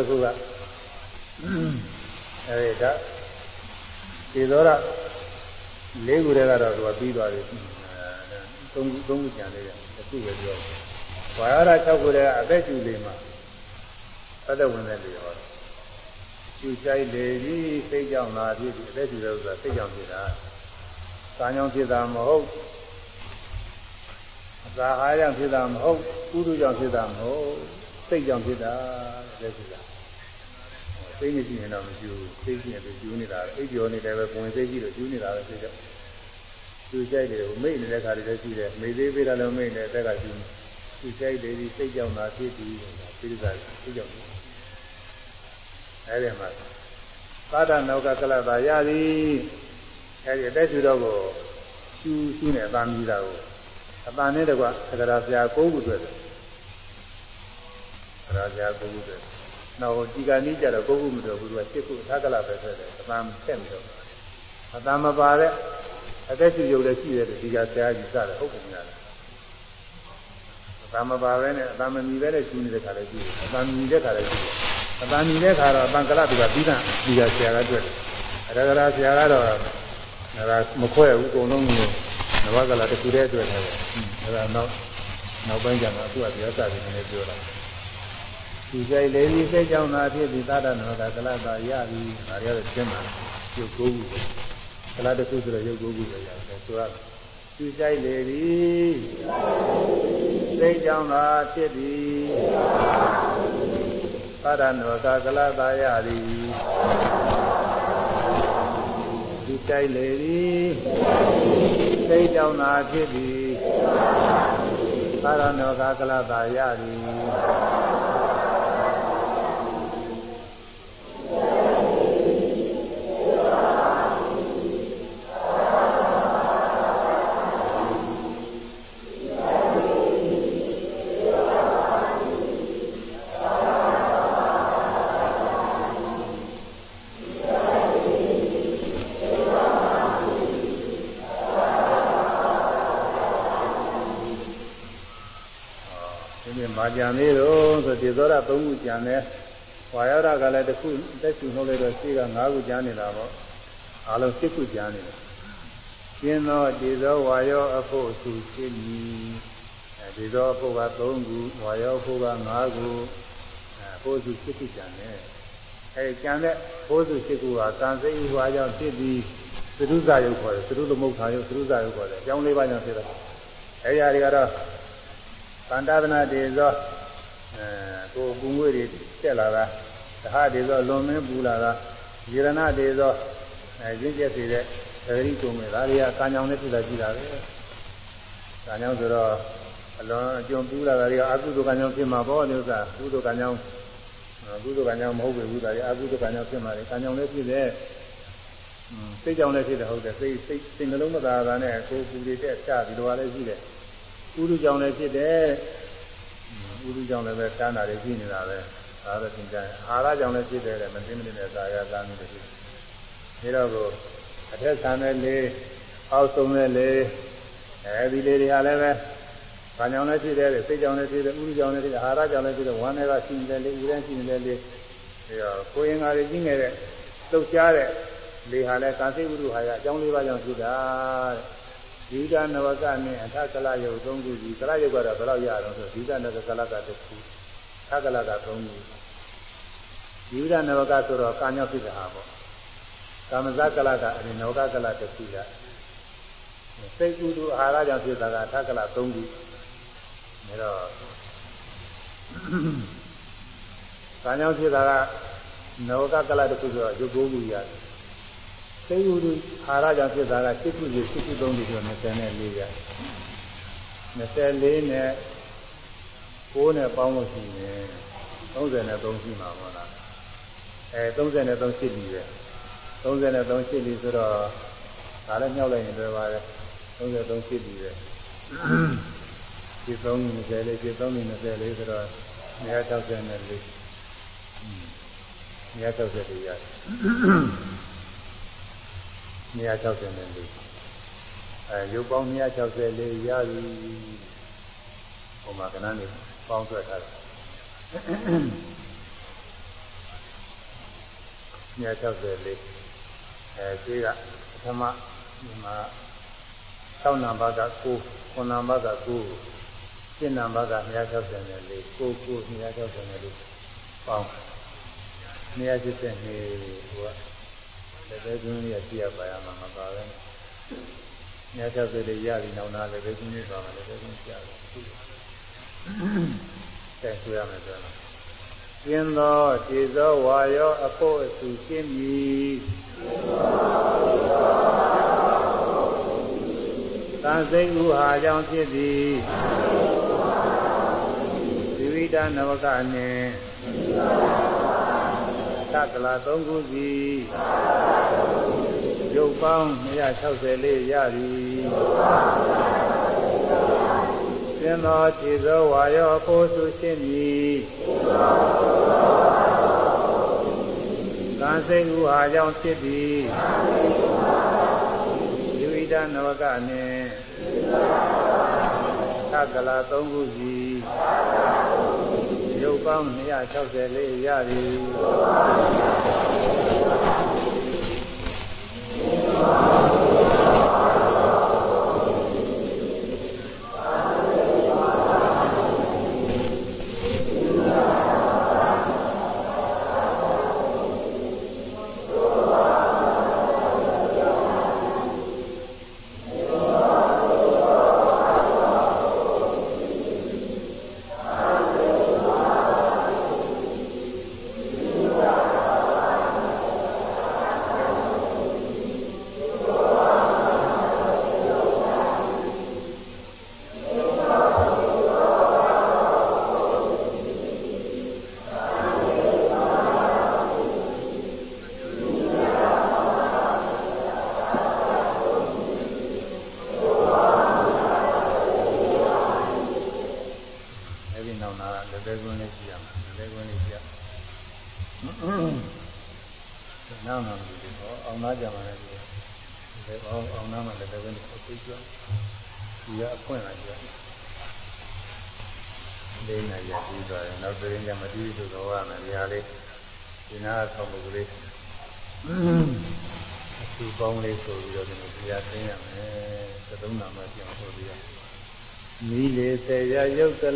တစ်ခုကအဲဒီဒါဒီသောရလေးခုတည်းကတော့သူကပြီးသွားပြီသုံးခုသုံးခုကျန်သေးတယ်တစ်ခုပဲပြောဝါရ6ခုတည်းကအသက်ရှူလေးမှာသတ္တဝင်တဲ့လေဟောရှူချိုက်လေပြီးစိတ်ကြောင့်လာဖြစ်ပြီးအသက်ရှူတဲ့ဥစ္စာစိတ်ကြောင့်ဖြစ်တာကာကြောင့်ဖြစ်တာမဟုတ်အစာဟာကြောင့်ဖြစ်တာမဟုတ်ကုသိုလ်ကြောင့်ဖြစ်တာမဟုတ်စိတ်ကြောင့်ဖြစ်တာတဲ့ဆိုတာ စိတ်မရှိရင်တော့မကျူစိတ်ရှိရင်ကျူနေတာအိပ်ကျော်နေတယ်ပဲပုံစိတ်ရှိလို့ကျူနေတာပဲစိတ်ကြောင့်ကျူကြိုက်တယ်မိတ်နေတဲ့ခါတွေလည်းရှိတယ်မိသေးသေးတယ်လည်းမိတ်နေတဲ့ကကျူကျူကြိုက်တယ်ဒီစိတ်ကြောင့်သာဖြစ်ပြီးပိဋကစိတ်ကြောင့်အဲဒီမှာသာဒနောကကလတာရသည်အဲဒီအသက်ရှူတော့ကိုရှူရှူနေအသာမြည်တာကိုအသာနဲ့တကွသက္ကရာဆရာ၉ခုတွေ့တယ်သက္ကရာဆရာ၉ခုတွေ့တယ် နောက်ဒီကနေ့ကျတော့ကိုယ်ခုမတော်ဘူးသူကစစ်ခုသက္ကလပဲဆိုတယ်အတန်ဆက်ပြီးတော့အတန်မပါတဲ့အသက်ရှူရုပ်လည်းရှိတယ်ဒီကဆရာကြီးစတယ်ဟုတ်ပုံရတယ်အတန်မပါပဲနဲ့အတန်မမီပဲနဲ့ရှူနေတဲ့ခါလည်းရှိတယ်အတန်မီတဲ့ခါလည်းရှိတယ်အတန်မီတဲ့ခါတော့အတန်ကလသူကပြီးတာဒီကဆရာကတွေ့တယ်အရဂရာဆရာကတော့ဒါမခွဲဘူးအကုန်လုံးကိုနဝကလတစ်ခုတည်းတွေ့တယ်အဲဒါနောက်နောက်ပိုင်းကျတော့သူကပြောတာတွေလည်းပြောတာ ဒီကြိုက်လေဒီစိတ်ကြောင့်သာဖြစ်ပြီးသာဒနောကကလတာရပြီဒါရတဲ့ရှင်းတာရုပ်ကိုယ်ခုကလတစ်ခုဆိုတော့ရုပ်ကိုယ်ခုပဲရတယ်ဆိုတော့ဒီကြိုက်လေဒီစိတ်ကြောင့်သာဖြစ်ပြီးသာဒနောကကလတာရသည်ဒီကြိုက်လေဒီစိတ်ကြောင့်သာဖြစ်ပြီးသာဒနောကကလတာရသည် ကြံသေးတော့ဆိုဒီသောရ၃ခုကြံတယ် ဝါရရကလည်းတစ်ခုတက်ချူနှုတ်လိုက်တော့ရှိက၅ခုကြံနေတာပေါ့အလုံး၈ခုကြံနေတယ်ကျင်းသောဒီသောဝါယောအဖို့သူရှိမည်အဲဒီသောအဖို့က၃ခုဝါယောအဖို့က၅ခုအဖို့သူ၈ခုကြံတယ်အဲဒီကြံတဲ့ဖို့သူ၈ခုကကံစိတ်ဥပါကြောင့်ဖြစ်ပြီးသရုဇယုတ်ခေါ်တယ်သရုသမုဋ္ဌာယုတ်သရုဇယုတ်ခေါ်တယ်အကြောင်းလေးပါးကြောင့်ဖြစ်တယ်အဲဒီအရာတွေကတော့ဗန္တဒနာတေသော အဲကိုပူငွေတွေတက်လာတာသဟတေသောလွန်မင်းပူလာတာယေရဏတေသောအဲရင်းကျက်စေတဲ့သတိကုံတွေဒါတွေကကံကြောင့်နဲ့ဖြစ်လာကြည့်တာပဲကံကြောင့်ဆိုတော့အလွန်အကျွံပူလာတာတွေကအကုသိုလ်ကံကြောင့်ဖြစ်မှာပေါ့ဒီဥစ္စာကုသိုလ်ကံကြောင့်ကုသိုလ်ကံကြောင့်မဟုတ်ဘူးဒါတွေအကုသိုလ်ကံကြောင့်ဖြစ်မှာလေကံကြောင့်လည်းဖြစ်တဲ့စိတ်ကြောင့်လည်းဖြစ်တယ်ဟုတ်တယ်စိတ်စိတ်စိတ်နှလုံးမသာတာနဲ့ကိုယ်ပူတွေတက်ချပြီးတော့လည်းရှိတယ်ကုသိုလ်ကြောင့်လည်းဖြစ်တယ် ဥဒုကြောင့်လည်းပဲတန်းတာတွေရှိနေတာပဲဒါတော့သင်ကြရင်အာဟာရကြောင့်လည်းဖြစ်တယ်တဲ့မသိမသိနဲ့သာယာသာမိတွေဖြစ်နေတော့ကိုအထက်ဆံတဲ့လေးအောက်ဆုံးတဲ့လေးအဲဒီလေးတွေဟာလည်းပဲဘာကြောင့်လဲဖြစ်တယ်စိတ်ကြောင့်လည်းဖြစ်တယ်ဥဒုကြောင့်လည်းဖြစ်တယ်အာဟာရကြောင့်လည်းဖြစ်တယ်ဝမ်းတွေကရှိနေတယ်လေးဥဒန်းရှိနေတယ်လေးပြီးတော့ကိုယ်ရင်္ကာတွေကြီးနေတဲ့လှုပ်ရှားတဲ့လေဟာလည်းကာသိဝိရုဟာရအကြောင်းလေးပါးကြောင့်ဖြစ်တာတဲ့ ဒီကနဝကနဲ့အထကလယုတ်သုံးခုဒီကလယုတ်ကတော့ဘယ်လောက်ရအောင်ဆိုဒီကနဝကလကတစ်ခုထကလကသုံးခုဒီကနဝကဆိုတော့ကာညောဖြစ်တာပေါ့ကာမဇကလကအရင်နဝကကလတစ်ခုရစိတ်ကူတူအာဟာရကြောင့်ဖြစ်တာကထကလသုံးခုဒါတော့ကာညောဖြစ်တာကနဝကကလတစ်ခုဆိုတော့ရုပ်ကိုးခုရတယ် သိဥဒုအာရကြောင့်ဖြစ်တာကစိတ်ကုသိုလ်စိတ်ကုသုံးခုဆို24ရ24နဲ့6နဲ့ပေါင်းလို့ရှိရင်33ရှိမှာပေါ့လားအဲ33ရှိပြီပဲ33ရှိပြီဆိုတော့ဒါလည်းမြောက်လိုက်ရင်တွေ့ပါရဲ့33ရှိပြီပဲဒီ320လေးဒီ3 20လေးဆိုတော့164 164ရတယ် 264အဲရုပ်ပေါင်း264ရပြီဟိုမှာကဏ္ဍနေပေါင်းဆွဲထားတယ်264အဲဒီကပထမဒီမှာ6နံပါတ်က9 9နံပါတ်က9 7နံပါတ်က264 9 9 264ပေါင်း282ဟိုက လည်းပဲကျွန်းလေးကြည့်ရပါရမှာမပါပဲညချောက်တွေရပြီနောက်နာလည်းပဲကျွန်းလေးပါမယ်လည်းပဲကျွန်းကြားတယ်တဲ့ဆွေးရမယ်ဆိုတော့ကျင်းသောခြေသောဝါရောအဖို့အစုရှင်းမည်သံစိတ်ဥဟာကြောင့်ဖြစ်သည်သီဝိဒနဝကနှင့် သက္ကလာ၃ခုစီရုပ်ပေါင်း264ရသည်သင်သောခြေသောဝါရောကိုစုရှင်းမည်ကံစိတ်ဥဟာကြောင့်ဖြစ်သည်ယူဣဒနဝကနှင့်သက္ကလာ၃ခုစီရု ပ်ပေါင်း264ရသည်သ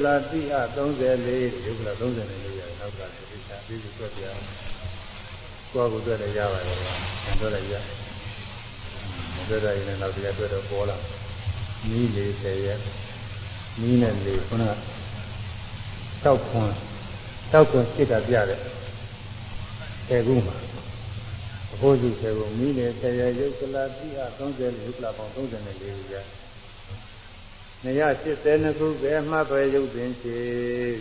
လာတိအ34ရုပ်ကလာ34ရတယ်နောက်ကသိချာပြီးပြီးတွေ့ပြကိုယ့်ကိုယ်တွေ့လည်းရပါတယ်ကွာ။တော့လည်းရ။မတွေ့ရရင်လည်းနောက်တရားတွေ့တော့ပေါ်လာ။နီး40ရက်နီးနဲ့လေခုနကတောက်ခွန်းတောက်ခွန်းစိတ်ကပြတဲ့တေကုမှာအဖို့စုတေကုမီးလေ10ရက်ရုပ်ကလာတိအ30ရုပ်ကလာပေါင်း34ရက် 280ခုပဲမှတ်ပဲရုပ်တင်ချေ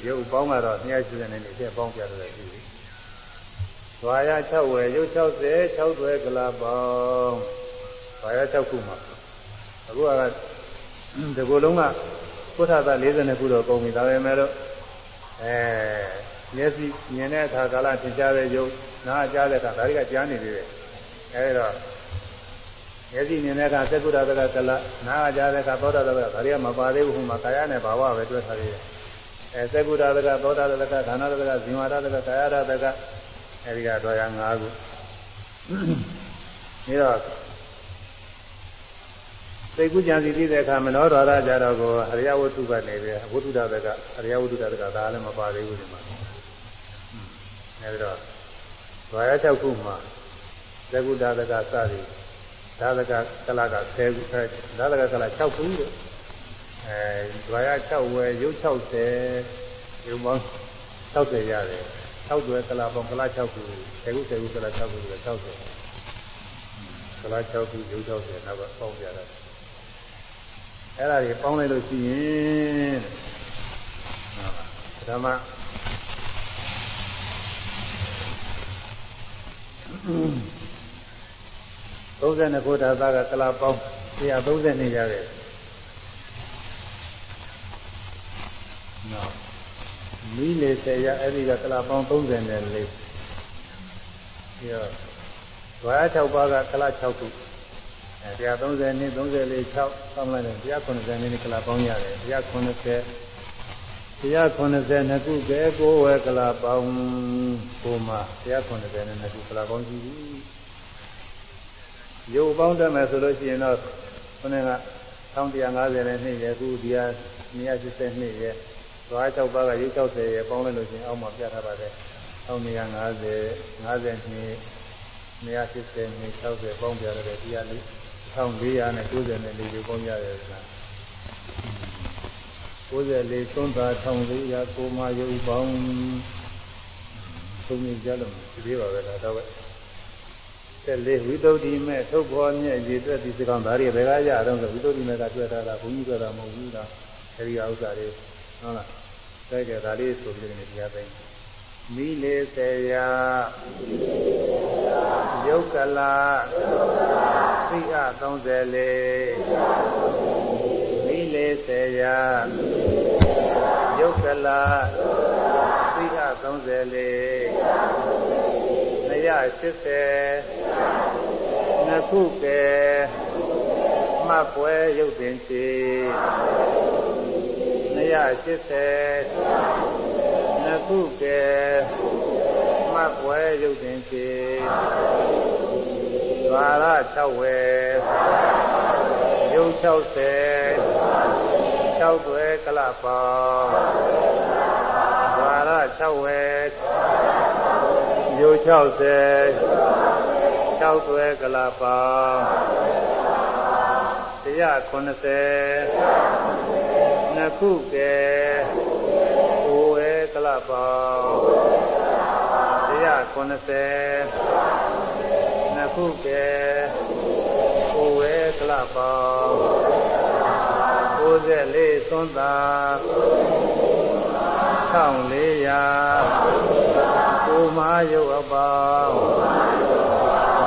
ရုပ်ပေါင်းကတော့280နဲ့နေချက်ပေါင်းပြတယ်ရှိပြီ။ဓွာရ6ဝယ်ရုပ်60 6တွဲကလာပေါင်းဓွာရ6ခုမှာအခုကဒီကိုယ်လုံးကပုထသ42ခုတော့ကုန်ပြီဒါပေမဲ့လို့အဲမျက်စိမြင်တဲ့အခါကာလသင်ကြားတဲ့ယုတ်နားကြားတဲ့အခါဒါတွေကကြားနေသေးတယ်အဲဒီတော့ မျက်စိမြင်တဲ့အခါသက္ကုရတကကလနားကြားတဲ့အခါသောတာတကဒါတွေကမပါသေးဘူးဟိုမှာကာယနဲ့ဘာဝပဲတွဲထားသေးတယ်အဲသက္ကုရတကသောတာတကခန္ဓာတကဇင်ဝရတကကာယရတကအဲဒီကတော့ရ၅ခုပြီးတော့သိကုကြံစီပြီးတဲ့အခါမနောဒွါရကြတော့ကိုအရိယဝတ္ထုကနေပြီးဝတ္ထုတတကအရိယဝတ္ထုတတကဒါလည်းမပါသေးဘူးဒီမှာအဲဒီတော့ဒွါရ၆ခုမှာသကုတတကစသည် ဒါတကကလက10ခုအဲဒါတကကလ6ခုတဲ့အဲဒွါရ6ဝယ်ရုပ်60ရုပ်ပေါင်း60ရတယ်6တွဲကလပေါင်းကလ6ခု10ခု10ခုကလ6ခုဆိုတော့60ကလ6ခုရုပ်60နောက်ကပေါင်းပြရတယ်အဲ့ဒါတွေပေါင်းလိုက်လို့ရှိရင်ဓမ္မ 32ခုဓာတ်ကကလာပေါင်း130နေရတယ်နော်မီးလေဆယ်ရအဲ့ဒီကကလာပေါင်း34ပြီးတော့ဝါ6ပါးကကလာ6ခု130နှစ်34 6ဆောင်းလိုက်တယ်190နှစ်ကလာပေါင်းရတယ်190 190နှစ်ခုကဲကိုဝဲကလာပေါင်းကိုမှ190နှစ်ခုကလာပေါင်းရှိပြီ ရုပ်ပေါင်းတက်မယ်ဆိုလို့ရှိရင်တော့ခုနက1150နဲ့နှစ်ရဲ့အခုဒီဟာ280နှစ်ရဲ့သွား6ပါးကရုပ်60ရဲ့ပေါင်းလိုက်လို့ရှိရင်အောက်မှာပြထားပါတယ်1250 50နှစ်280နှစ်60ပေါင်းပြရတဲ့တရားလေး1494လေးပေါင်းရတယ်ကွာ94သွန်းသာ1400ကိုမရုပ်ပေါင်းသုံးမြကြလို့ဒီသေးပါပဲလားတော့ပဲ တဲ့လေဝိသုဒ္ဓိမဲ့ထုတ်ပေါ်မြဲ့ရည်တွက်ပြီးစကောင်ဒါတွေဘယ်ကရအောင်ဆိုဝိသုဒ္ဓိမဲ့ကတွေ့တာလားဘုန်းကြီးတွေ့တာမဟုတ်ဘူးလားအဲဒီဥစ္စာတွေဟုတ်လားတဲ့ကဒါလေးဆိုပြီးနေတရားသိမိလေးစေယယုတ်ကလာသိအ34မိလေးစေယယုတ်ကလာသိအ 34 280နှစ်ခုကဲမှတ်ပွဲရုပ်တင်ချေ280နှစ်ခုကဲမှတ်ပွဲရုပ်တင်ချေဝါရ6ဝယ်ရုပ်60 6ွယ်ကလပေါင်းဝါရ6ဝ ယ်ရုပ်60 6ွယ်ကလပေါင်း190နှစ်ခုကဲကလပေါင်း190နှစ်ခုကဲကိုဝဲကလပေါင်း94သွန်းသာ 1400ကိုမာယုတ်အပေါင်း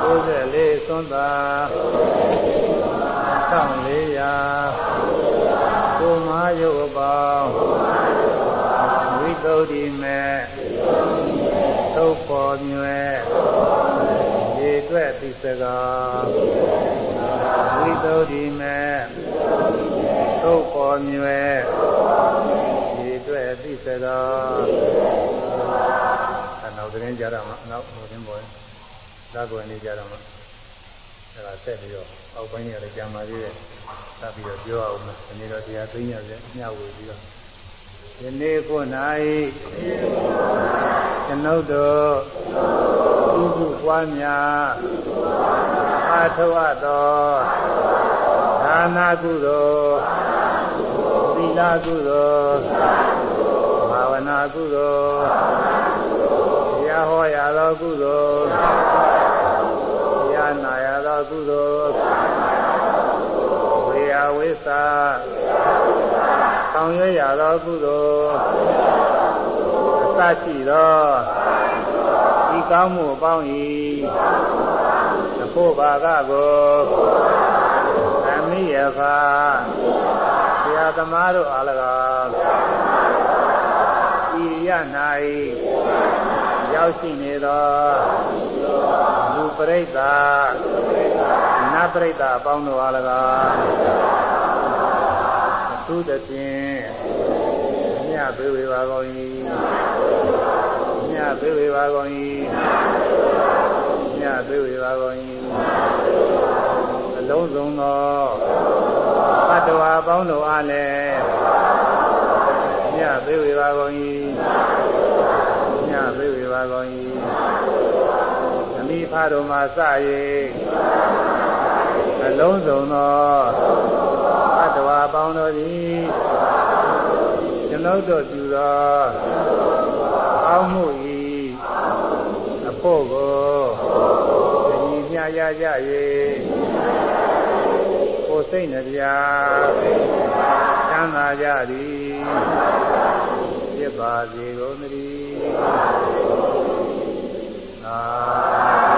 94သွန်းသာ1400ကိုမာယုတ်အပေါင်းသုဒ္ဓိမေသုတ်ပေါ်မြွယ်ရေတွက်သိစကားဝိသုဒ္ဓိမေသုတ်ပေါ်မြွယ်ရေတွက် သိစကားအနောက်သတင်းကြရမှာအနောက်ဟိုတင်းပေါ်သာကွယ်နေကြတော့မှာအဲဒါဆက်ပြီးတော့အောက်ပိုင်းရတယ်ကြာမှသေးတယ်သတ်ပြီးတော့ပြောအောင်မယ်ဒီနေ့တော့တရားသိညာပြန်ညဝေပြီးတော့ယနေ့ခု၌ကျွန်ုပ်တို့ပြုစုပွားများအာထဝသောဒါနာကုသိုလ်သီလကုသိုလ်ဘာဝနာ ကုသိုလ်တရားဟောရသောကုသိုလ်တရားနာရသောကုသိုလ်ဝေယဝိသဆောင်ရွက်ရသောကုသိုလ်အစရှိသောဤကောင်းမှုအပေါင်း၏အဖို့ဘာကကိုအမိယဖာဆရာသမားတို့အား၎င်းဤ ရရ၌ရောက်ရှိနေသောလူပရိသတ်နတ်ပရိသတ်အပေါင်းတို့အား၎င်းသူတဖြင့်မြတ်ပေးဝေပါကုန်၏မြတ်ပေးဝေပါကုန်၏မြတ်ပေးဝေပါကုန်၏အလုံးစုံသောဘတ်တော်အပေါင်းတို့အားလည်းမြတ်ပေးဝေပါကုန်၏ မြတ်ပေးဝေပါကုန်၏အမိဖတော်မှာစ၍အလုံးစုံသောဘတ်တော်အပေါင်းတို့သည်ကျွန်ုပ်တို့ပြုသောအောင်းမှု၏အဖို့ကိုညီမျှရကြ၍ကိုယ်စိတ်နှပြချမ်းသာကြသည်ဖြစ် ပါစေကုန်သတည်းသာ